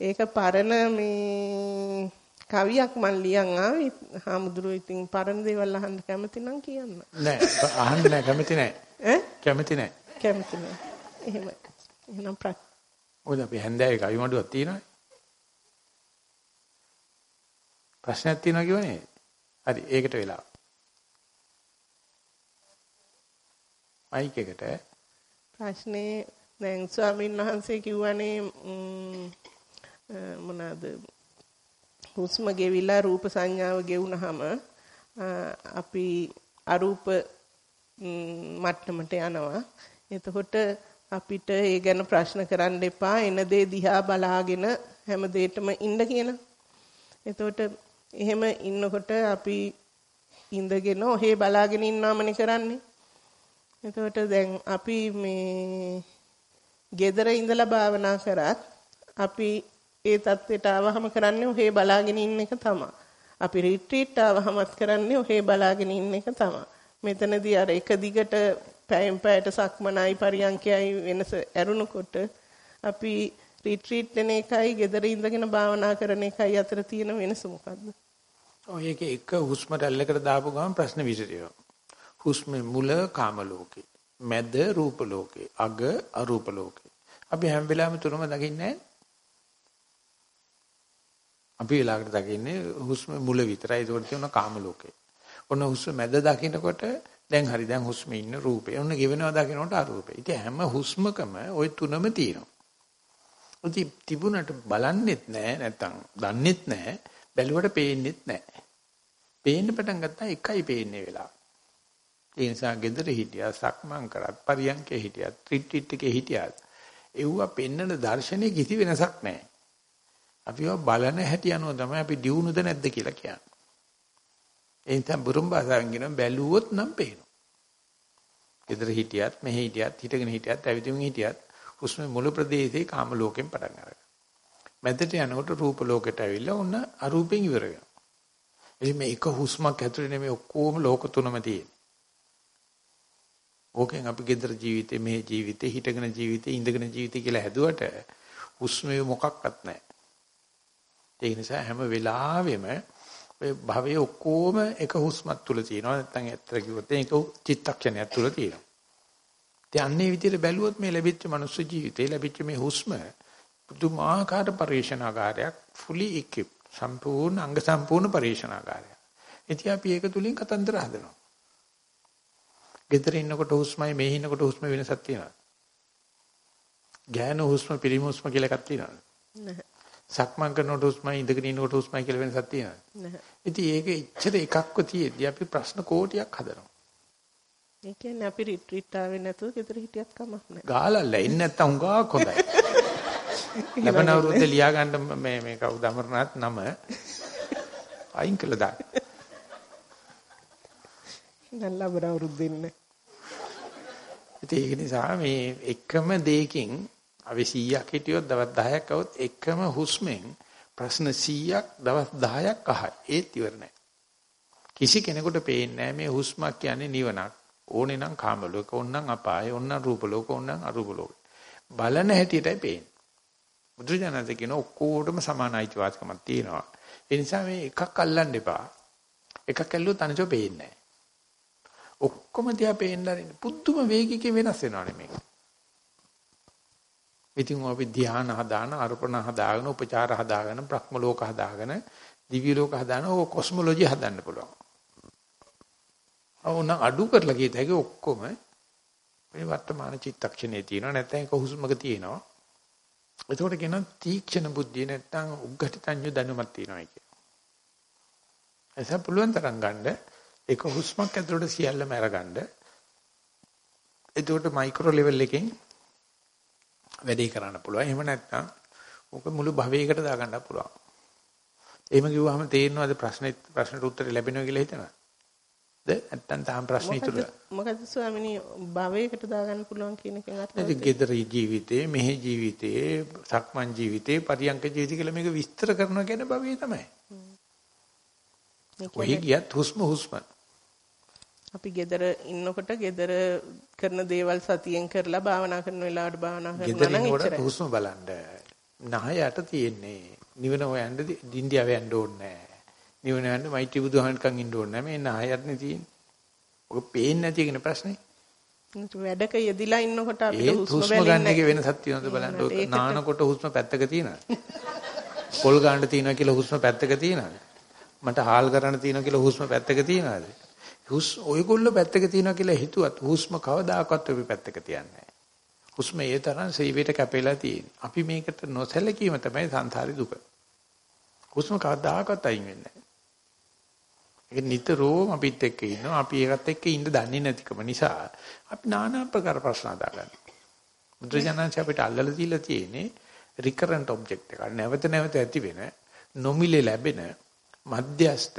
ඒක පරණ මේ කවියක් මන් ලියන් ආවේ හාමුදුරුවෝ ඉතින් පරණ දේවල් අහන්න කැමති නම් කියන්න. නෑ අහන්න නෑ කැමති නෑ. ඈ? කැමති නෑ. කැමති නෑ. එහෙම. එහෙනම් ප්‍ර ඔය අපි හැන්දෑවේ කවි මඩුවක් තියෙනවානේ. ප්‍රශ්නයක් තියෙනවා කියවනේ. හරි ඒකට වෙලා. මයික් එකට ප්‍රශ්නේ දැන් ස්වාමීන් වහන්සේ කිව්වනේ මොනවාද හුස්ම ගෙවිලා රූප සංඥාව ගෙවුනහම අපි අරූප මට්ටමට යනවා. එතකොට අපිට ඒ ගැන ප්‍රශ්න කරන්න එපා. එන දේ දිහා බලාගෙන හැම දෙයකම ඉන්න කියන. එතකොට එහෙම ඉන්නකොට අපි ඉඳගෙන ඔහේ බලාගෙන ඉන්නවමනේ කරන්නේ. එතකොට දැන් අපි මේ gedara ඉඳලා භාවනා කරත් අපි ඒ தත්ත්වයට ආවහම කරන්නේ ඔහේ බලාගෙන ඉන්න එක තමයි. අපි රිට්‍රීට් ආවහමත් කරන්නේ ඔහේ බලාගෙන ඉන්න එක තමයි. මෙතනදී අර එක දිගට පැයෙන් පැයට සක්මනයි පරියන්කයයි වෙනස ඇරුණකොට අපි රිට්‍රීට් වෙන එකයි gedara ඉඳගෙන භාවනා කරන එකයි අතර තියෙන වෙනස මොකද්ද? ඔය එක එක හුස්ම රැල්ලකට දාපු ගමන් ප්‍රශ්න විසඳෙනවා. හුස්මේ මුල කාම ලෝකේ, මැද රූප ලෝකේ, අග අරූප ලෝකේ. අපි හැම වෙලාවෙම තුනම දකින්නේ අපි වෙලාවකට දකින්නේ හුස්ම මුල විතරයි. ඒකට තියෙන කාම ලෝකේ. ඔන්න හුස්ම මැද දකින්නකොට දැන් හරි දැන් හුස්මේ ඉන්න රූපේ. ඔන්න ගෙවෙනවා දකින්නකොට අරූපේ. ඉතින් හැම හුස්මකම ওই තුනම තියෙනවා. ඉතින් තිබුණට බලන්නෙත් නැහැ නැත්තම් දන්නෙත් නැහැ. බැලුවට පේන්නෙත් නැහැ. පේන්න පටන් ගත්තා එකයි පේන්නේ වෙලාව. ඒ නිසා gedara හිටියා සක්මන් කරත් පරියන්කේ හිටියත් රිට්‍රීට් එකේ හිටියත් ඒව පෙන්නන දර්ශනේ කිසි වෙනසක් නැහැ. අපිව බලන හැටි අනුව තමයි අපි දියුණුද නැද්ද කියලා කියන්නේ. ඒ නිසා බුරුම් භාෂාවෙන් කියන බැලුවොත් නම් පේනවා. gedara හිටියත් මෙහි හිටියත් හිටගෙන හිටියත් ඇවිදින්න හිටියත් හුස්ම මුල ප්‍රදේශයේ කාම ලෝකෙන් පටන් ගන්නවා. මැදට යනකොට රූප ලෝකයට ඇවිල්ලා ඔන්න අරූපෙන් ඉවර වෙනවා. එහේ මේ එක හුස්මක් ඇතුලේ නෙමෙයි ඔක්කොම ලෝක තුනම තියෙන්නේ. ඕකෙන් අපි gedara ජීවිතේ මේ ජීවිතේ හිටගෙන ජීවිතේ ඉඳගෙන ජීවිතේ කියලා හැදුවට හුස්මේ මොකක්වත් නැහැ. ඒ නිසා හැම වෙලාවෙම ඔය භවයේ ඔක්කොම එක හුස්මක් තුල තියෙනවා නැත්නම් ඇත්තට කිව්වොත් ඒක චිත්තක්ෂණයක් තුල තියෙනවා. ඉතින් අන්නේ විදිහට බැලුවොත් මේ ලැබිච්ච මනුස්ස ජීවිතේ ලැබිච්ච මේ හුස්ම පුදුමාකාර පරිශනාකාරයක් fully equipped සම්පූර්ණ අංග සම්පූර්ණ පරිශනාකාරයක්. ඉතින් අපි ඒක තුලින් කතන්දර හදනවා. ගෙදර ඉන්නකොට හුස්මයි මේ ඉන්නකොට හුස්ම වෙනසක් තියෙනවා. ගෑනු හුස්ම පිරිමි හුස්ම කියලා එකක් තියෙනවා. නැහැ. සක්මන් කරනකොට හුස්මයි ඉඳගෙන ඉන්නකොට හුස්මයි කියලා වෙනසක් තියෙනවා. නැහැ. ඉතින් ඒක ඉච්ඡර එකක්ව තියෙද්දි අපි ප්‍රශ්න කෝටියක් හදනවා. ඒ කියන්නේ අපි රිට්‍රීට් ආවේ නැතුව ගෙදර හිටියත් කමක් නැහැ. ගාලල්ලා ඉන්නේ නැත්තම් උඟාක් හොඳයි. ලබන අවුරුද්දේ ලියා ගන්න මේ මේ කවුද අමරනාත් නම අයින් කළා දාන්න. දැන් ලබන අවුරුද්දේ ඉන්නේ. ඒක නිසා මේ එකම දෙයකින් අපි 100ක් හිටියොත් දවස් 10ක් આવොත් එකම හුස්මෙන් ප්‍රශ්න 100ක් දවස් 10ක් අහයි. ඒත් ඉවර නැහැ. කිසි කෙනෙකුට පේන්නේ මේ හුස්මක් කියන්නේ නිවනක්. ඕනේ නම් කාම ලෝක, ඕනනම් අපාය, ඕනනම් රූප ලෝක, ඕනනම් අරූප ලෝක. බලන හැටියටයි පේන්නේ. බුදුරජාණන් කියන ඔක්කොටම සමාන අයිතිවාසිකමක් තියෙනවා. ඒ නිසා මේ එකක් අල්ලන්න එපා. එකක් ඇල්ලුවොත් අනිතෝ පේන්නේ නැහැ. ඔක්කොම තියා පේන්න ආරින්න පුදුම වේගයකින් වෙනස් වෙනවානේ මේක. ඉතින් අපි ධ්‍යාන හදාන, අර්පණ හදාගෙන, උපචාර හදාගෙන, බ්‍රහ්ම ලෝක හදාගෙන, දිව්‍ය ලෝක හදාන ඕ කොස්මොලොජි හදන්න පුළුවන්. අවුන අඩු කරලා ගියත් හැකි ඔක්කොම මේ වර්තමාන චිත්තක්ෂණයේ තියෙනවා නැත්නම් ඒක හුස්මක තියෙනවා. එතකොට කියනවා තීක්ෂණ බුද්ධිය නැත්නම් උග්ඝටිතඤ්ඤ දැනුමක් තියෙනවා කියලා. එසම් පුළුවන් තරම් ගන්න ඒක හුස්මක් ඇතුළට සියල්ලම අරගන්න. එතකොට මයික්‍රෝ ලෙවල් එකෙන් වැඩේ කරන්න පුළුවන්. එහෙම නැත්නම් ඕක මුළු භවයකට දාගන්න පුළුවන්. එහෙම කිව්වහම තේරෙනවද ප්‍රශ්නේ ප්‍රශ්නට උත්තර ලැබෙනවා කියලා හිතනවා? ද නැත්නම් තාම ප්‍රශ්න ඉතුරු මොකද ස්වාමිනී භවයකට දාගන්න පුළුවන් කියන එකෙන් අර්ථය gedara ජීවිතේ මෙහි ජීවිතේ සක්මන් ජීවිතේ පරියංක ජීවිතේ කියලා මේක විස්තර කරනවා කියන්නේ භවයේ තමයි. කොහේ ගියත් හුස්ම හුස්ම. අපි gedara ඉන්නකොට gedara කරන දේවල් සතියෙන් කරලා භාවනා කරන වෙලාවට භාවනා කරනවා නම් එච්චරයි. හුස්ම බලන්න. නහයට තියෙන්නේ නිවන හොයන්න ඉන්දියාව යන්න ඕනේ නැහැ. නිවන යන්න මෛත්‍රී බුදුහාමකන් ඉන්න ඕනේ නැහැ. මේ නහයත්නේ තියෙන්නේ. ඔක පේන්නේ නැති කියන ප්‍රශ්නේ. වැඩක යෙදිලා ඉන්නකොට අපිට හුස්ම ගන්න එකේ වෙනසක් තියෙනවද බලන්න. නානකොට හුස්ම පැත්තක තියෙනවද? පොල් ගන්න තියෙනවා කියලා හුස්ම පැත්තක තියෙනවද? මට හාල් කරන්න තියෙනවා කියලා හුස්ම පැත්තක තියෙනවද? හුස් ඔයගොල්ලෝ පැත්තක තියනවා කියලා හිතුවත් හුස්ම කවදාකවත් අපි පැත්තක තියන්නේ හුස්ම ඒ තරම් සීවේට කැපෙලා තියෙන. අපි මේකට නොසැලකීම තමයි සංසාරේ දුක. හුස්ම කවදාකවත් අයින් වෙන්නේ නැහැ. ඒක නිතරම අපිත් එක්ක ඉන්නවා. අපි ඒකත් එක්ක ඉන්න දන්නේ නැතිකම නිසා අපි নানা ආකාර ප්‍රශ්න අදාගන්නවා. බුදුජානක අපිට අල්ලලා දීලා තියෙන්නේ recurrent object එක. නැවත නැවත ඇති වෙන නොමිලේ ලැබෙන මධ්‍යස්ත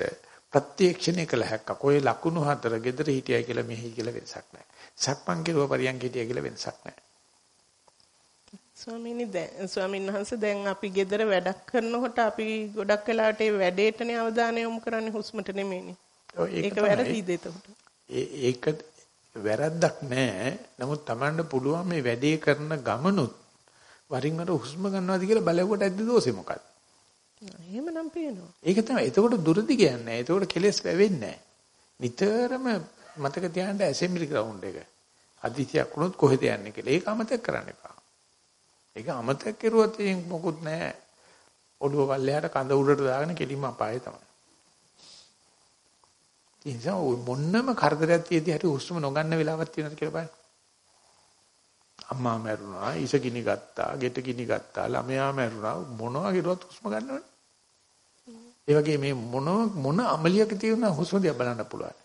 ප්‍රත්‍යක්ෂණය කළ හැක්කක්. ඔය ලකුණු හතර gedara හිටියයි කියලා මෙහි කියලා වෙනසක් නැහැ. සක්මන් කෙරුව පරියන් හිටියයි කියලා වෙනසක් නැහැ. ස්වාමීනි දැන් ස්වාමීන් වහන්සේ දැන් අපි gedara වැඩක් කරනකොට අපි ගොඩක් වෙලාවට ඒ වැඩේටනේ අවධානය යොමු කරන්නේ හුස්මට නෙමෙයිනේ. ඒක වැරදිද එතකොට? ඒක වැරද්දක් නෑ. නමුත් Tamanne පුළුවන් මේ වැඩේ කරන ගමනුත් වරින් වර හුස්ම ගන්නවාද කියලා බලවුවට ඇද්ද දෝෂේ මොකක්ද? එහෙමනම් පේනවා. ඒක තමයි. එතකොට දුරදි කියන්නේ. එතකොට කෙලස් වැවෙන්නේ නැහැ. නිතරම මතක තියාගන්න ඇසෙම්බලි ග්‍රවුන්ඩ් එක. අදිසියක් වුණොත් කොහෙද යන්නේ කියලා. ඒක අමතක කරන්න එපා. ඒක අමතක කරුවොත් මොකුත් නැහැ. ඔළුව පල්ලෙහාට කඳ උඩට දාගෙන කෙලින්ම අපායේ තමයි. ඒ නිසා මොන්නම කරදරයක් තියදී හරි හුස්ම නොගන්න වෙලාවක් තියෙනවද කියලා බලන්න. අම්මා මැරුණා, ඉස ගිනි ගත්තා, ගෙට ගිනි ගත්තා, ළමයා මැරුණා. මොනවා කිරුවත් හුස්ම ගන්නවනේ. ඒ වගේ මේ මොන මොන අමලියක තියෙන හුස්ම දිහා බලන්න පුළුවන්.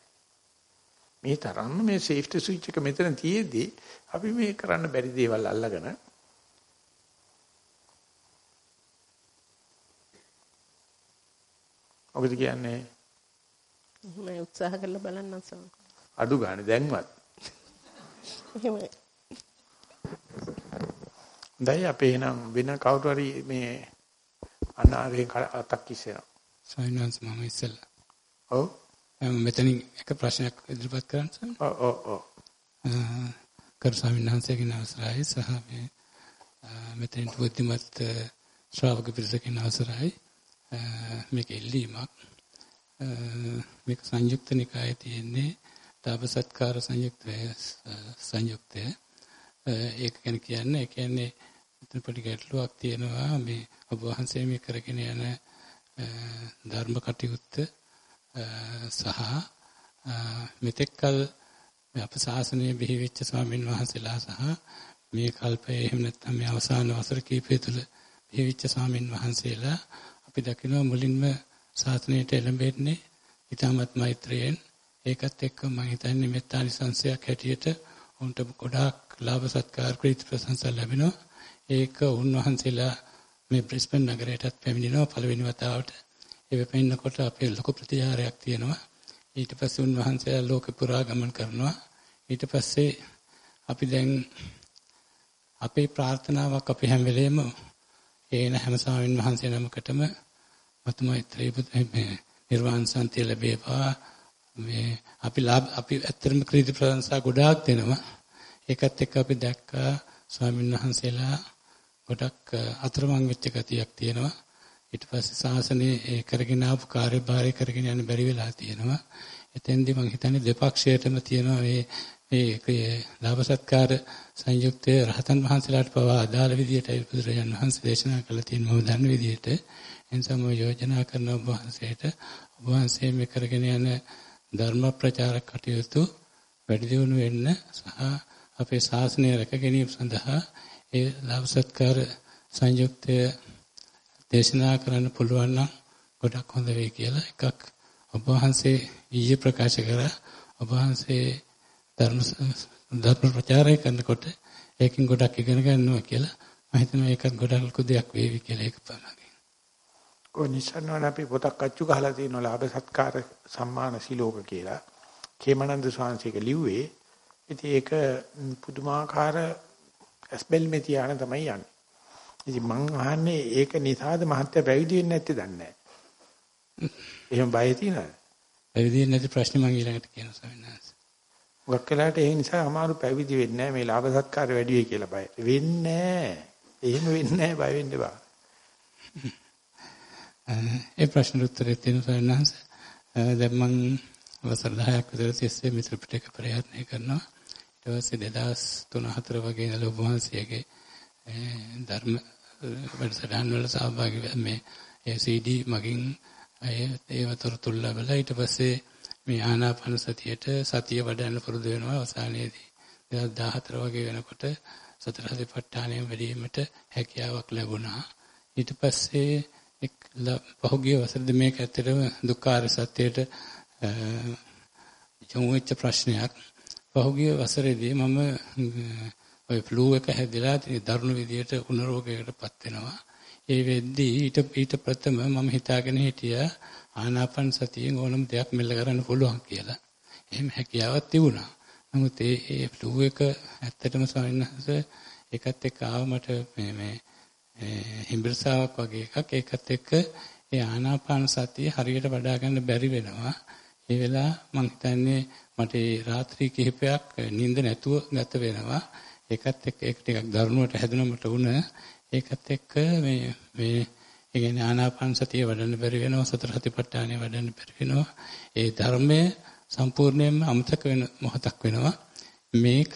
මේ තරම්ම මේ සේෆ්ටි ස්විච් එක මෙතන තියේදී අපි මේ කරන්න බැරි දේවල් අල්ලගෙන ඔකද කියන්නේ? මම උත්සාහ කරලා බලන්නම් සම අඩු ගානේ දැන්වත්. එහෙමයි දැන් අපේ නම් වෙන කවුරු හරි මේ අනාරේ අතක් කිසෙනවා. සයින්ස් මම ඉස්සෙල්ලා. ඔව්. මම මෙතනින් එක ප්‍රශ්නයක් ඉදිරිපත් කරන්න සමහර. ඔව් ඔව් ඔව්. කරු ස්වාමීන් වහන්සේගෙන් අවසරයි සහ මේ මෙතෙන් බුද්ධිමත් ශ්‍රාවක පිරිසකින් අවසරයි. මේක ඉල්ලීමක්. මේක සංයුක්ත නිකායේ තියෙන්නේ තාපසත්කාර සංයුක්තය සංයුක්තය. ඒක ගැන කියන්නේ ඒ කියන්නේ එතන පොඩි ගැටලුවක් තියෙනවා. මේ ඔබ වහන්සේ මේ කරගෙන යන ධර්ම කටයුත්ත සහ මෙතෙක්කල් අප ශාසනයේ බිහි වෙච්ච ස්වාමින් වහන්සේලා සහ මේ කල්පයේ එහෙම නැත්නම් මේ අවසාන වසර කීපය තුළ බිහි වෙච්ච ස්වාමින් වහන්සේලා අපි දකිනවා මුලින්ම ශාසනයට එළඹෙන්නේ ඊටමත් මෛත්‍රියෙන්. ඒකත් එක්ක මම හිතන්නේ මෙත්තානි සංසයක් හැටියට උන්ට ගොඩාක් ලාභ සත්කාර ප්‍රීති ප්‍රශංසා ලැබෙනවා. ඒක උන්වහන්සේලා මේ බ්‍රිස්බන් නගරයටත් පැමිණෙනවා පළවෙනි වතාවට. ඒ වෙපෙන්නකොට අපේ ලොකු ප්‍රතිචාරයක් තියෙනවා. ඊට පස්සේ උන්වහන්සේලා ලෝක පුරා ගමන් කරනවා. ඊට පස්සේ අපි දැන් අපේ ප්‍රාර්ථනාවක් අපි හැම වෙලේම ඒන හැම ස්වාමීන් වහන්සේ නමකටම මතුමෛත්‍රී නිර්වාණ සන්තිය ලැබේවා. මේ අපි ලාභ අපි ඇත්තටම ක්‍රීති ප්‍රශංසා ගොඩාක් දෙනවා. ඒකත් එක්ක අපි දැක්කා ස්වාමීන් වහන්සේලා ගොඩක් අතරමං වෙච්ච ගතියක් තියෙනවා. ඊට පස්සේ ශාසනයේ කරගෙන ආපු කාර්යභාරය කරගෙන යන්න බැරි වෙලා තියෙනවා. එතෙන්දී මම හිතන්නේ දෙපක්ෂයටම තියෙනවා මේ මේ ලාභ සත්කාර සංයුක්තයේ රහතන් වහන්සේලාට පවා අදාළ විදියට බුදුරජාණන් වහන්සේ දේශනා කළ තියෙන මම දන්න විදියට. එනිසා මම යෝජනා කරන ඔබ වහන්සේට. ඔබ වහන්සේ මේ කරගෙන යන ධර්ම ප්‍රචාරක කටයුතු වැඩි දියුණු වෙන්න සහ අපේ ශාසනය රැක ගැනීම සඳහා ඒ ලාභ සත්කාර සංයුක්තය දේශනා කරන්න පුළුවන් නම් ගොඩක් හොඳ වෙයි කියලා එකක් ඔබ වහන්සේ ඊයේ ප්‍රකාශ කරා ඔබ වහන්සේ ධර්ම ධර්ම ප්‍රචාරය කරනකොට ඒකෙන් ගොඩක් ඉගෙන ගන්නවා කියලා මම හිතනවා ඒකත් ගොඩක් ලොකු දෙයක් වේවි කියලා ඒක පමණයි. කොනිසන්නවන අපි පොතක් අච්චු ගහලා තියෙනවා ලාභ සත්කාර සම්මාන සිලෝක කියලා. කේමනන්ද ස්වාමීන් ලිව්වේ. ඉතින් ඒක පුදුමාකාර ඇස්බෙල් මේ තියාන තමයි යන්නේ. ඉතින් මං අහන්නේ ඒක නිසාද මහත්ය පැවිදි වෙන්නේ නැත්තේ දන්නේ නැහැ. එහෙම බය තියෙනවද? පැවිදි වෙන්නේ නැති ප්‍රශ්නේ මම ඊළඟට කියනවා ස්වාමීන් වහන්සේ. මොකක් වෙලාවට ඒ නිසා අමාරු පැවිදි වෙන්නේ නැහැ මේ ලාභ සත්කාර වැඩි වෙයි කියලා බය. වෙන්නේ නැහැ. එහෙම වෙන්නේ නැහැ බය වෙන්න එපා. ඒ ප්‍රශ්න උත්තරේ තියෙන ස්වාමීන් වහන්සේ. දැන් මම වසර 10ක් විතර තිස්සේ මිත්‍ර පිටක ප්‍රයත්න කරනවා. ඊට පස්සේ 2003 4 වගේ ඉඳලා ඔබ වහන්සේගේ ධර්ම වැඩසටහන් වල සහභාගී මේ ඒ CD මගින් අය ඒවතර තුල් ලැබලා ඊට පස්සේ මේ ආනාපාන සතියට සතිය වඩන්න පුරුදු වෙනවා අවසානයේදී. 2014 වගේ වෙනකොට සතර සතිපට්ඨානය වැඩිවීමට හැකියාවක් ලැබුණා. ඊට පස්සේ එක් පහුගිය වසරේදී මේක ඇත්තටම දුක්ඛාර සත්‍යයට යොමු වෙච්ච ප්‍රශ්නයක්. පහුගිය වසරේදී මම ඔය ෆ්ලූ එක හැදිලා දරුණු විදියට උණ රෝගයකටපත් වෙනවා. ඒ වෙද්දී ඊට ඊට ප්‍රථම මම හිතාගෙන හිටියා ආනාපාන සතියෙන් ඕනම දෙයක් මෙල්ල කරන්න පුළුවන් කියලා. එහෙම හැකියාවක් තිබුණා. නමුත් ඒ ඒ ෆ්ලූ එක ඇත්තටම ස්වාමීන් වහන්සේ ඒකත් එක්ක ආව මට මේ මේ හිඹිරසාවක් වගේ එකක් ඒකත් එක්ක ඒ ආනාපාන සතිය හරියට වඩා ගන්න බැරි වෙනවා. ඒ වෙලාව මම හිතන්නේ මට රාත්‍රී කිහිපයක් නිින්ද නැතුව ගත වෙනවා. ඒකත් එක්ක ඒක ටිකක් දරුණුවට හැදුනමට වුණ ඒකත් එක්ක මේ මේ ඒ කියන්නේ ආනාපාන සතිය වඩන්න බැරි වෙනවා සතර සතිපට්ඨානය වඩන්න බැරි වෙනවා. ඒ ධර්මයේ සම්පූර්ණයෙන්ම අමතක වෙන මොහොතක් වෙනවා. මේක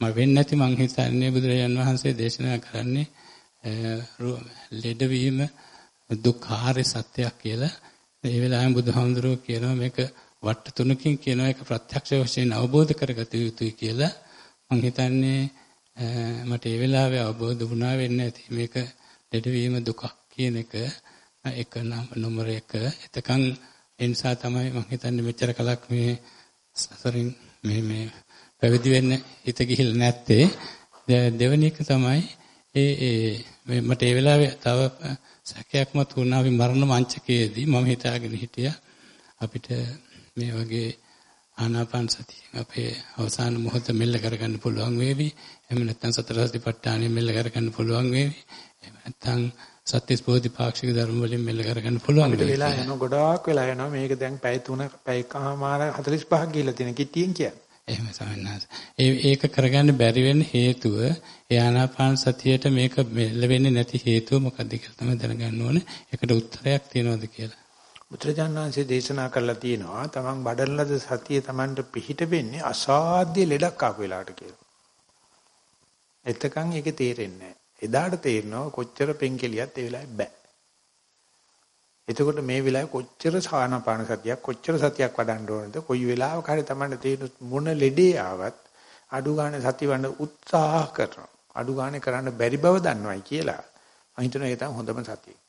මම වෙන්නේ නැති මං හිතන්නේ බුදුරජාන් වහන්සේ දේශනා කරන්නේ ලෙඩවීම දුක්ඛාරය සත්‍යයක් කියලා. ඒ වෙලාවෙම බුදුහාමුදුරුවෝ කියනවා මේක වට තුනකින් කියනවා ඒක ප්‍රත්‍යක්ෂ වශයෙන් අවබෝධ කරගත යුතුයි කියලා මං හිතන්නේ මට ඒ වෙලාවේ අවබෝධ වුණා වෙන්නේ නැති මේක ලෙඩවීම දුකක් කියන එක එක නම්බර 1 එතකන් ඒ නිසා තමයි මං හිතන්නේ මෙච්චර කලක් මේ සසරින් මේ මේ පැවිදි වෙන්න හිත ගිහිල්ලා නැත්තේ. දෙවෙනි එක තමයි ඒ ඒ මට ඒ වෙලාවේ තව සැකයක්ම තුණා අපි මරණ මංචකයේදී මම හිතාගෙන හිටියා. අපිට මේ වගේ ආනාපාන සතියෙන් අපේ අවසාන මොහොත මෙල්ල කරගන්න පුළුවන් වේවි. එහෙම නැත්නම් සතර සතිපට්ඨානෙ මෙල්ල කරගන්න පුළුවන් වේවි. එහෙම නැත්නම් සත්‍යස් බෝධිපාක්ෂික ධර්ම වලින් මෙල්ල කරගන්න පුළුවන් වේවි. වෙලා යනවා ගොඩාක් වෙලා යනවා. මේක දැන් පැය 3 පැයකමාර 45ක් ගිහිල්ලා තියෙන කිට්ටියෙන් කියන්නේ. එහෙම සමන්නාස. ඒ ඒක කරගන්න බැරි වෙන්න හේතුව ඒ ආනාපාන සතියට මේක මෙල්ල වෙන්නේ නැති හේතුව මොකක්ද කියලා තමයි දැනගන්න ඕනේ. ඒකට උත්තරයක් තියනවද කියලා. බුදුරජාණන්සේ දේශනා කරලා තියෙනවා තමන් බඩන ලද සතිය තමන්ට පිහිට වෙන්නේ අසාධ්‍ය ලෙඩක් ආපු වෙලාවට කියලා. එතකන් ඒක තේරෙන්නේ නැහැ. එදාට තේරෙනවා කොච්චර පෙන්කෙලියත් ඒ වෙලාවේ බෑ. එතකොට මේ වෙලාවේ කොච්චර සානපාන සතියක් කොච්චර සතියක් වඩන්න ඕනද කොයි වෙලාවක හරි Tamanne තේරුම් මොන ලෙඩේ ආවත් අඩු ගන්න සති වඩ උත්සාහ කරනවා අඩු ගන්න කරන්න බැරි බව දන්නවයි කියලා මම හිතනවා ඒක තමයි හොඳම සතිය.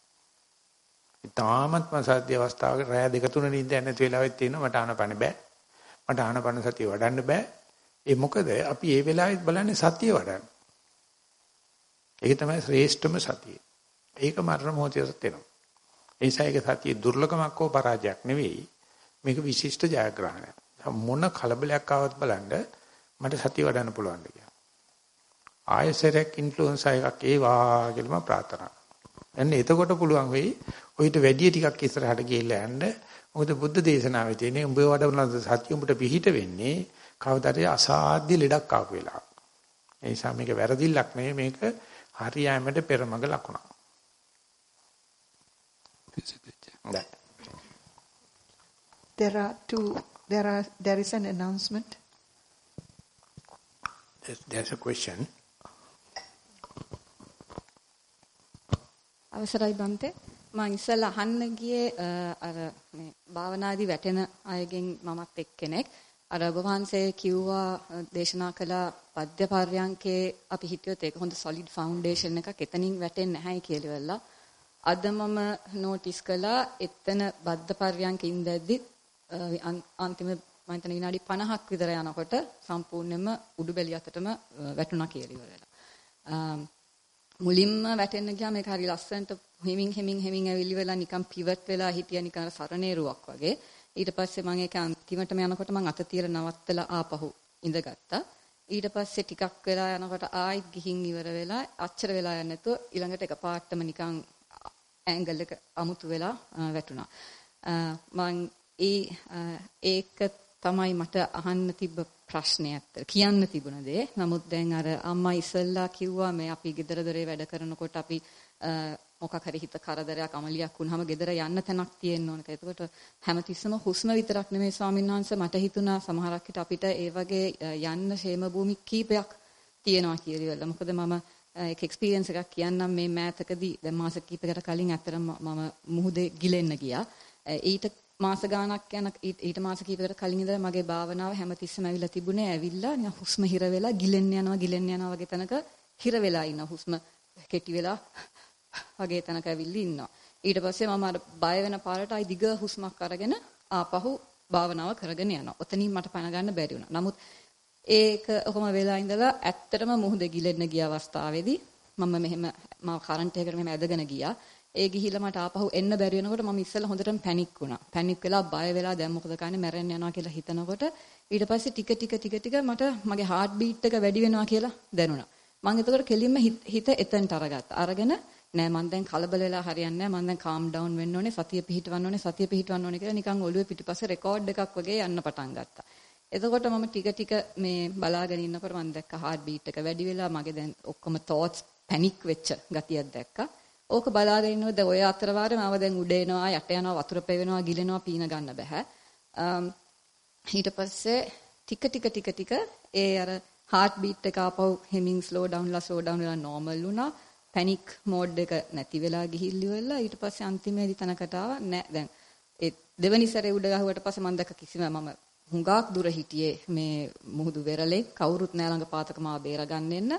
ඊටාමත්ම සත්‍ය අවස්ථාවක රැය දෙක තුන නිින්ද නැති වෙලාවෙත් තියෙනවා මට ආනපන බෑ. මට ආනපන සතිය වඩන්න බෑ. ඒ මොකද අපි ඒ වෙලාවෙත් බලන්නේ සතිය වඩන්න. ඒක තමයි ශ්‍රේෂ්ඨම සතිය. ඒක මරණ මොහොතේත් එනවා. ඒ නිසා ඒක සතියේ දුර්ලභමක් හෝ පරාජයක් නෙවෙයි. මේක විශිෂ්ට ජයග්‍රහණයක්. මොන කලබලයක් ආවත් බලන්න මට සතිය වඩන්න පුළුවන් කියලා. ආයසරයක් ඉන්ෆ්ලුවන්ස් එකක් ඒවා කියලා මම ප්‍රාර්ථනා කරනවා. එන්න එතකොට පුළුවන් වෙයි ඔయిత වැඩි ටිකක් ඉස්සරහට ගිහිල්ලා යන්න. මොකද බුද්ධ දේශනාවේ තියෙන උඹේ වඩවන සතිය උඹට පිහිට වෙන්නේ කවදාද අසාධ්‍ය ලෙඩක් ආපු වෙලාව. ඒ නිසා මේක වැරදිල්ලක් නෙවෙයි මේක හරියෑමට පෙරමග ලකුණක්. There are two. There are. There is an announcement. There's, there's a question. අවසරයි බන්තේ මම ඉස්සෙල්ලා අහන්න ගියේ අර මේ භාවනාදී වැටෙන අයගෙන් මමත් එක්කෙනෙක් අර ඔබ වහන්සේ කිව්වා දේශනා කළ පද්‍ය පර්යංකේ අපි හිතුවොත් ඒක හොඳ solid foundation එකක් එතනින් වැටෙන්නේ නැහැයි කියලා අද මම නෝටිස් කළා එතන බද්ද පර්යංකේ ඉඳද්දි අන්තිම මම හිතන විනාඩි 50ක් විතර යනකොට සම්පූර්ණයෙන්ම උඩුබැලිය අතටම වැටුණා කියලා ඉවරලා. මුලින්ම වැටෙන්න ගියාම ඒක හරි ලස්සනට හිමින් හිමින් හිමින් ඇවිලි වෙලා නිකන් පිවට් වෙලා හිටිය නිකන් සරණේරුවක් වගේ. ඊට පස්සේ මම ඒක අන්තිමටම යනකොට මම අත තියලා නවත්තලා ආපහු ඉඳගත්තා. ඊට පස්සේ ටිකක් වෙලා යනකොට ආයිත් ගිහින් ඉවර වෙලා අච්චර වෙලා යන්නේ නැතුව ඊළඟට එකපාරටම නිකන් ඇන්ගල් එක අමුතු වෙලා වැටුණා. මම ඒ ඒක තමයි මට අහන්න තිබ්බ ප්‍රශ්නේ ඇත්ත. කියන්න තිබුණ දේ. නමුත් දැන් අර අම්මා ඉස්සල්ලා කිව්වා මේ අපි ගෙදර දොරේ වැඩ කරනකොට අපි මොකක් හරි හිත කරදරයක් අමලියක් වුණාම ගෙදර යන්න තැනක් තියෙන්න ඕනක. එතකොට හැමතිස්සම හුස්ම විතරක් නෙමෙයි ස්වාමීන් වහන්සේ මට හිතුණා සමහරක් විට අපිට ඒ වගේ යන්න ෂේම භූමි කීපයක් තියෙනවා කියලා. මොකද මම ඒක එක්ස්පීරියන්ස් එකක් කියන්නම් මේ මෑතකදී දැන් මාස කිහිපයකට කලින් ඇත්තටම මම මුහුදේ ගිලෙන්න ගියා. ඊට මාස ගාණක් යන ඊට මාස කිහිපයකට කලින් ඉඳලා මගේ භාවනාව හැමතිස්සෙම ඇවිල්ලා තිබුණේ ඇවිල්ලා නිකන් හුස්ම හිර වෙලා ගිලෙන්න යනවා ගිලෙන්න යනවා වගේ තැනක හිර වෙලා ඉන්න හුස්ම කෙටි වෙලා වගේ තැනක ඇවිල්ලා ඉන්නවා. ඊට පස්සේ මම අර බය වෙන පාරට ආයි දිග හුස්මක් අරගෙන ආපහු භාවනාව කරගෙන යනවා. ඔතනින් මට පණ ගන්න බැරි වුණා. නමුත් ඒක ඔහොම වෙලා ඉඳලා ඇත්තටම මුහුද ගිලෙන්න ගිය අවස්ථාවේදී මම මෙහෙම මම කරන්ට් එකකට මෙහෙම ඇදගෙන ගියා. ඒ ගිහිල්ලා මට ආපහු එන්න බැරි වෙනකොට මම ඉස්සෙල්ලා හොඳටම පැනික් වුණා. පැනික් වෙලා බය වෙලා දැන් මොකද කරන්නේ මැරෙන්න යනවා කියලා හිතනකොට ඊට පස්සේ ටික ටික ටික ටික මට මගේ heart beat එක වැඩි වෙනවා කියලා දැනුණා. මම එතකොට කෙලින්ම හිත එතනට අරගත්තා. අරගෙන නෑ මම දැන් කලබල වෙලා හරියන්නේ නෑ මම දැන් calm down වෙන්න ඕනේ සතිය පිහිටවන්න ඕනේ සතිය පිහිටවන්න ඕනේ කියලා නිකන් ඔළුවේ පිටිපස්සේ රෙකෝඩ් එකක් වගේ යන්න පටන් ගත්තා. එතකොට මම ටික ටික මේ බලාගෙන ඉන්නකොට මම දැක්ක heart beat එක වැඩි වෙලා මගේ දැන් ඔක්කොම thoughts panic වෙච්ච ගතියක් දැක්කා. ඕක බලාගෙන ඉන්නකොට ඔය අතර වාරේ මම දැන් උඩ එනවා යට යනවා වතුර පෙවෙනවා ගිලෙනවා පීන ගන්න බෑ. ඊට පස්සේ ටික ටික ටික ටික ඒ අර heart beat එක ආපහු හෙමින් slow down ලා slow down වෙලා normal වුණා. panic mode එක නැති වෙලා ගිහිල්ලි වෙලා ඊට පස්සේ අන්තිමේදී තනකට ආවා නෑ දැන් ඒ දෙවනි සැරේ උඩ ගහුවට පස්සේ මම දැක්ක කිසිම මම හුඟක් දුර හිටියේ මේ මුහුදු වෙරළේ කවුරුත් නෑ ළඟ පාතක මාව බේරගන්න එන්න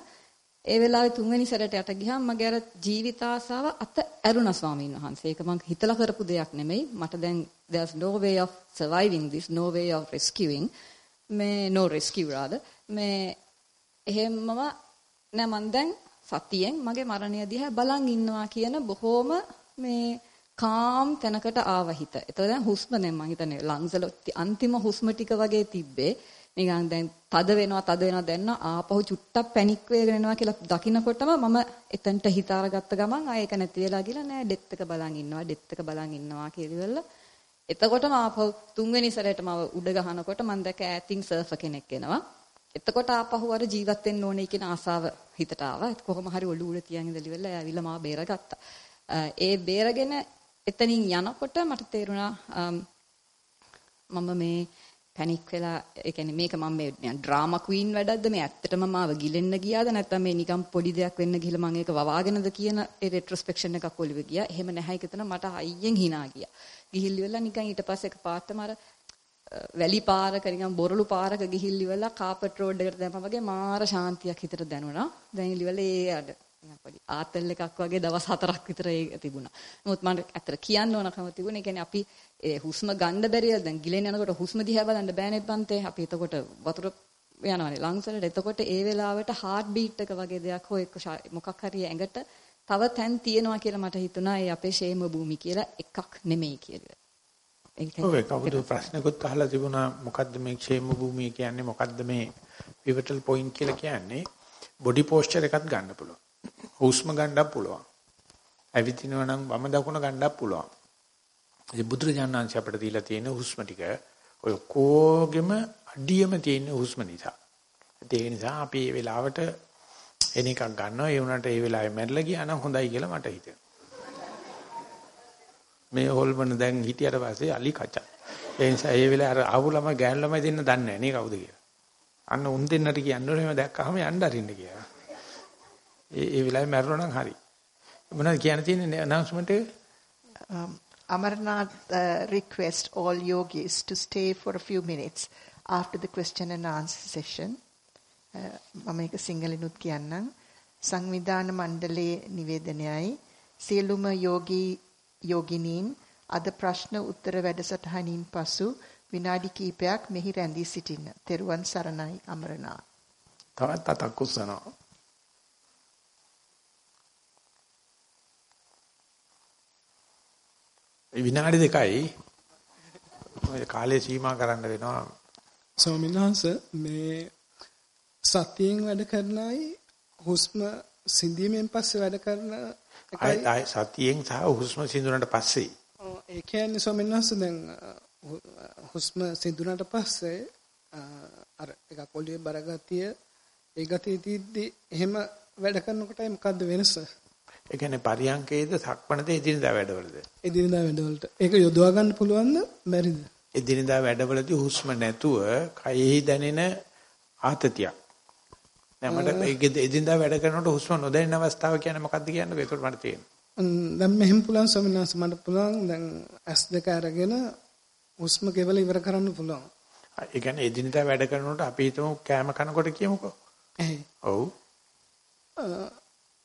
ඒ වෙලාවේ තුන්වෙනි සැරේට යට ගියාම මගේ අර ජීවිත ආසාව අත ඇරුණා ස්වාමීන් වහන්සේ. ඒක මං හිතලා කරපු දෙයක් නෙමෙයි. මට දැන් there's no way of surviving this, no way of rescuing. මේ no rescue rather. මේ එහෙමම නෑ මං දැන් සතියෙන් මගේ මරණය දිහා බලන් ඉන්නවා කියන බොහොම මේ කාම් තැනකට ආව හිත. ඒතකොට දැන් හුස්ම දැන් මං හිතන්නේ ලංස් වල අන්තිම හුස්ම ටික වගේ තිබ්බේ. නිකන් දැන් තද වෙනවා තද වෙනවා දැන්න ආපහු චුට්ටක් පැනික් වෙගෙන යනවා කියලා දකින්නකොටම මම එතනට හිත අරගත්ත ගමන් ආ ඒක නැති වෙලා ගිහලා නෑ ඩෙත් එක බලන් ඉන්නවා ඩෙත් එක බලන් ඉන්නවා කියලා එතකොටම ආපහු තුන්වෙනි සැරේට මම උඩ ගහනකොට මම දැක ඈතින් සර්ෆර් කෙනෙක් එනවා. එතකොට ආපහු අර ජීවත් වෙන්න ඕනේ කියන ආසාව හිතට ආවා. කොහොම හරි ඔළුව උඩ තියන් ඉඳලා ඉවරලා ඇවිල්ලා මාව බේරගත්තා. ඒ බේරගෙන එතනින් යනකොට මට තේරුණා මම මේ පැනික් වෙලා ඒ කියන්නේ මේක මම මේ ඩ්‍රාමා ක්වීන් වැඩක්ද මේ ඇත්තටම මාව ගිලෙන්න ගියාද නැත්නම් මේ නිකම් පොඩි දෙයක් වෙන්න ගිහලා මම ඒක වවාගෙනද කියන ඒ රෙට්‍රොස්පෙක්ෂන් එකක් ඔලිවෙ ගියා. එහෙම නැහැ ඒක තන මට අයියෙන් hina ගියා. ගිහිල්ලි වෙලා නිකන් ඊට පස්සේ එක පාත්තම අර වැලි පාරක නිකන් බොරළු පාරක ගිහිල්ලි වෙලා කාපට් රෝඩ් එකට දැම්මා වගේ මාර ශාන්තියක් හිතට දැනුණා. දැන් ඉලිවල ඒ අඩ නිකන් පොඩි ආතල් එකක් වගේ දවස් හතරක් විතර ඒක තිබුණා. නමුත් මට ඇත්තට කියන්න ඕනකම තිබුණේ කියන්නේ අපි හුස්ම ගන්න බැරිය දැන් ගිලෙන් යනකොට හුස්ම දිහා බලන්න බෑනේ බන්තේ. අපි එතකොට වතුර යනවානේ ලංගස් වලට. එතකොට ඒ වෙලාවට heart beat එක වගේ දෙයක් හෝ එක්ක මොකක් හරි ඇඟට තව තැන් තියෙනවා කියලා මට හිතුණා. ඒ අපේ ෂේම භූමි කියලා එකක් නෙමෙයි කියලා. ඔය කවුද ප්‍රශ්නකුත් අහලා තිබුණා මොකද්ද මේ ക്ഷേම භූමිය කියන්නේ මොකද්ද මේ pivotal point කියලා කියන්නේ බොඩි පෝස්චර් එකක් ගන්න පුළුවන් හුස්ම ගන්නත් පුළුවන්. ඇවිදිනවා නම් වම දකුණ ගන්නත් පුළුවන්. ඒ බුදුරජාණන් වහන්සේ අපිට දීලා තියෙන හුස්ම ටික ඔය කෝගෙම අඩියම තියෙන හුස්ම නිසා. ඒ නිසා අපි මේ වෙලාවට එන එකක් ගන්නවා. ඒ වුණාට ඒ වෙලාවේ මැරලා ගියා නම් හොඳයි කියලා මට හිතෙනවා. මේ හොල්මන දැන් හිටියට පස්සේ අලි කචා. ඒ නිසා ඒ වෙලාවේ අර ආපු ළමයි ගෑනු ළමයි දෙන්න දන්නේ නැහැ නේ කවුද කියලා. අන්න උන් දෙන්නට කියන්න ඕනේ එහෙම දැක්කහම යන්න අරින්න කියලා. ඒ ඒ වෙලාවේ මැරුණා නම් හරි. මොනවද කියන්න තියෙන්නේ announcement එක? Um, Amarnath uh, request all yogis to stay for a few minutes after the question and answer session. මම ඒක සිංහලෙනුත් කියන්නම්. සංවිධාන මණ්ඩලයේ නිවේදනයයි සියලුම යෝගී යෝගිනීන් අද ප්‍රශ්න උත්තර වැඩසටහනින් පසු විනාඩි කිහිපයක් මෙහි රැඳී සිටින්න. තෙරුවන් සරණයි අමරනා. තවත් අතක් උස්සනවා. විනාඩි දෙකයි ඔය කාලය සීමා කරන්න වෙනවා. ස්වාමීන් වහන්සේ මේ සතියෙන් වැඩ කරන අය හුස්ම සිඳීමෙන් පස්සේ වැඩ කරන එකයි ආයි සතියෙන් සහ හුස්ම සිඳුනට පස්සේ. ඔව් ඒ කියන්නේ ස්වාමීන් වහන්සේ දැන් හුස්ම සිඳුනට පස්සේ අර එකක් ඔළුවේ බරගතිය ඒ ගතිය තියද්දි එහෙම වැඩ කරනකොටයි මොකද්ද වෙනස? ඒ කියන්නේ පරියංකේද සක්මණද එදිනදා වැඩවලද? එදිනදා වැඩවලට. ඒක යොදවා ගන්න පුළුවන්ද? බැරිද? එදිනදා වැඩවලදී හුස්ම නැතුව කයෙහි දැනෙන ආතතියක්. දැන් මට එදිනදා වැඩ කරනකොට හුස්ම නොදැනෙන අවස්ථාව කියන්නේ මොකක්ද කියන්නේ? ඒකට මට තේරෙනවා. දැන් මෙහෙම පුළුවන් ස්වාමීන් වහන්සේ මට පුළුවන් දැන් S2 අරගෙන හුස්ම කෙවල ඉවර කරන්න පුළුවන්. ඒ කියන්නේ එදිනදා වැඩ කරනකොට අපි හිතමු කෑම කනකොට කියමුකෝ. එහේ. ඔව්.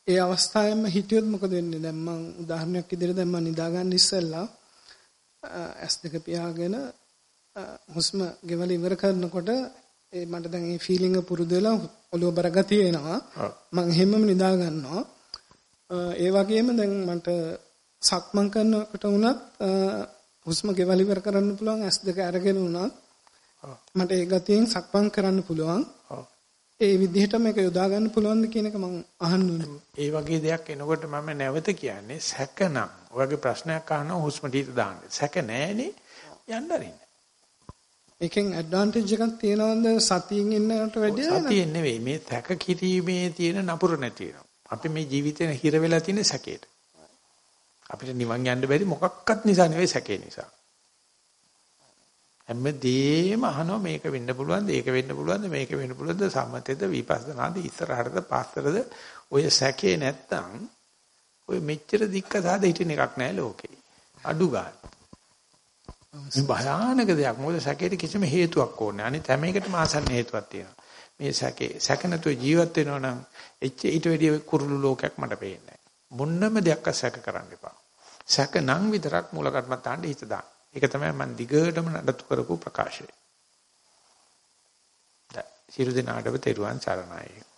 ඒ අවස්ථාවෙම හිටියොත් මොකද වෙන්නේ? දැන් මම උදාහරණයක් විදිහට දැන් මම නිදා ගන්න ඉස්සෙල්ලා S2 පියාගෙන හුස්ම ගෙවල ඉවර කරනකොට ඒ මට දැන් මේ ෆීලිං එක පුරුදු වෙලා ඔළුව බර ගතිය එනවා. මම හැමම නිදා ගන්නවා. ඒ වගේම දැන් මට සක්මන් කරනකොට වුණත් හුස්ම ගෙවල් ඉවර කරන්න පුළුවන් S2 අරගෙන වුණත් මට ඒ ගතියෙන් සක්මන් කරන්න පුළුවන්. ඒ විදිහට මේක යොදා ගන්න පුළුවන්ද කියන එක මම අහන්න ඕනේ. ඒ වගේ දෙයක් එනකොට මම නැවත කියන්නේ සැකනම්. ඔයගේ ප්‍රශ්නයක් අහනවා හුස්ම ටික දාන්න. සැක නැහැනේ යන්න අරින්න. එකෙන් ඇඩ්වාන්ටේජ් එකක් තියනවද සතියෙන් ඉන්නකට වැඩිය සතියෙන් නෙවෙයි මේ සැක කිරීමේ තියෙන නපුර නැති වෙනවා. අපි මේ ජීවිතේ හිර වෙලා තියෙන සැකේට. අපිට නිවන් යන්න බැරි මොකක්වත් නිසා නෙවෙයි සැකේ නිසා. හැමදේම අහනවා මේක වෙන්න පුළුවන්ද ඒක වෙන්න පුළුවන්ද මේක වෙන්න පුළුවන්ද සම්මතෙද විපස්සනාද ඉස්සරහටද පස්සටද ඔය සැකේ නැත්තම් ඔය මෙච්චර දික්ක සාද හිටින එකක් නෑ ලෝකේ අඩු ගන්න. මේ භයානක දෙයක් මොකද සැකේට කිසිම හේතුවක් ඕනේ. අනිත් හැම එකටම ආසන්න හේතුවක් තියෙනවා. මේ සැකේ සැක නැතුව ජීවත් වෙනවා නම් එච්ච ඊට වැඩිය කුරුළු ලෝකයක් මට පේන්නේ නෑ. මොන්නම දෙයක් සැක කරන්න එපා. සැක නම් විතරක් මූල කර්මත්තාන්ට හිත දාන්න. ඒක තමයි මම දිගටම නඩත්තු කරපු ප්‍රකාශය. සියලු දෙනාටම තෙරුවන් සරණයි.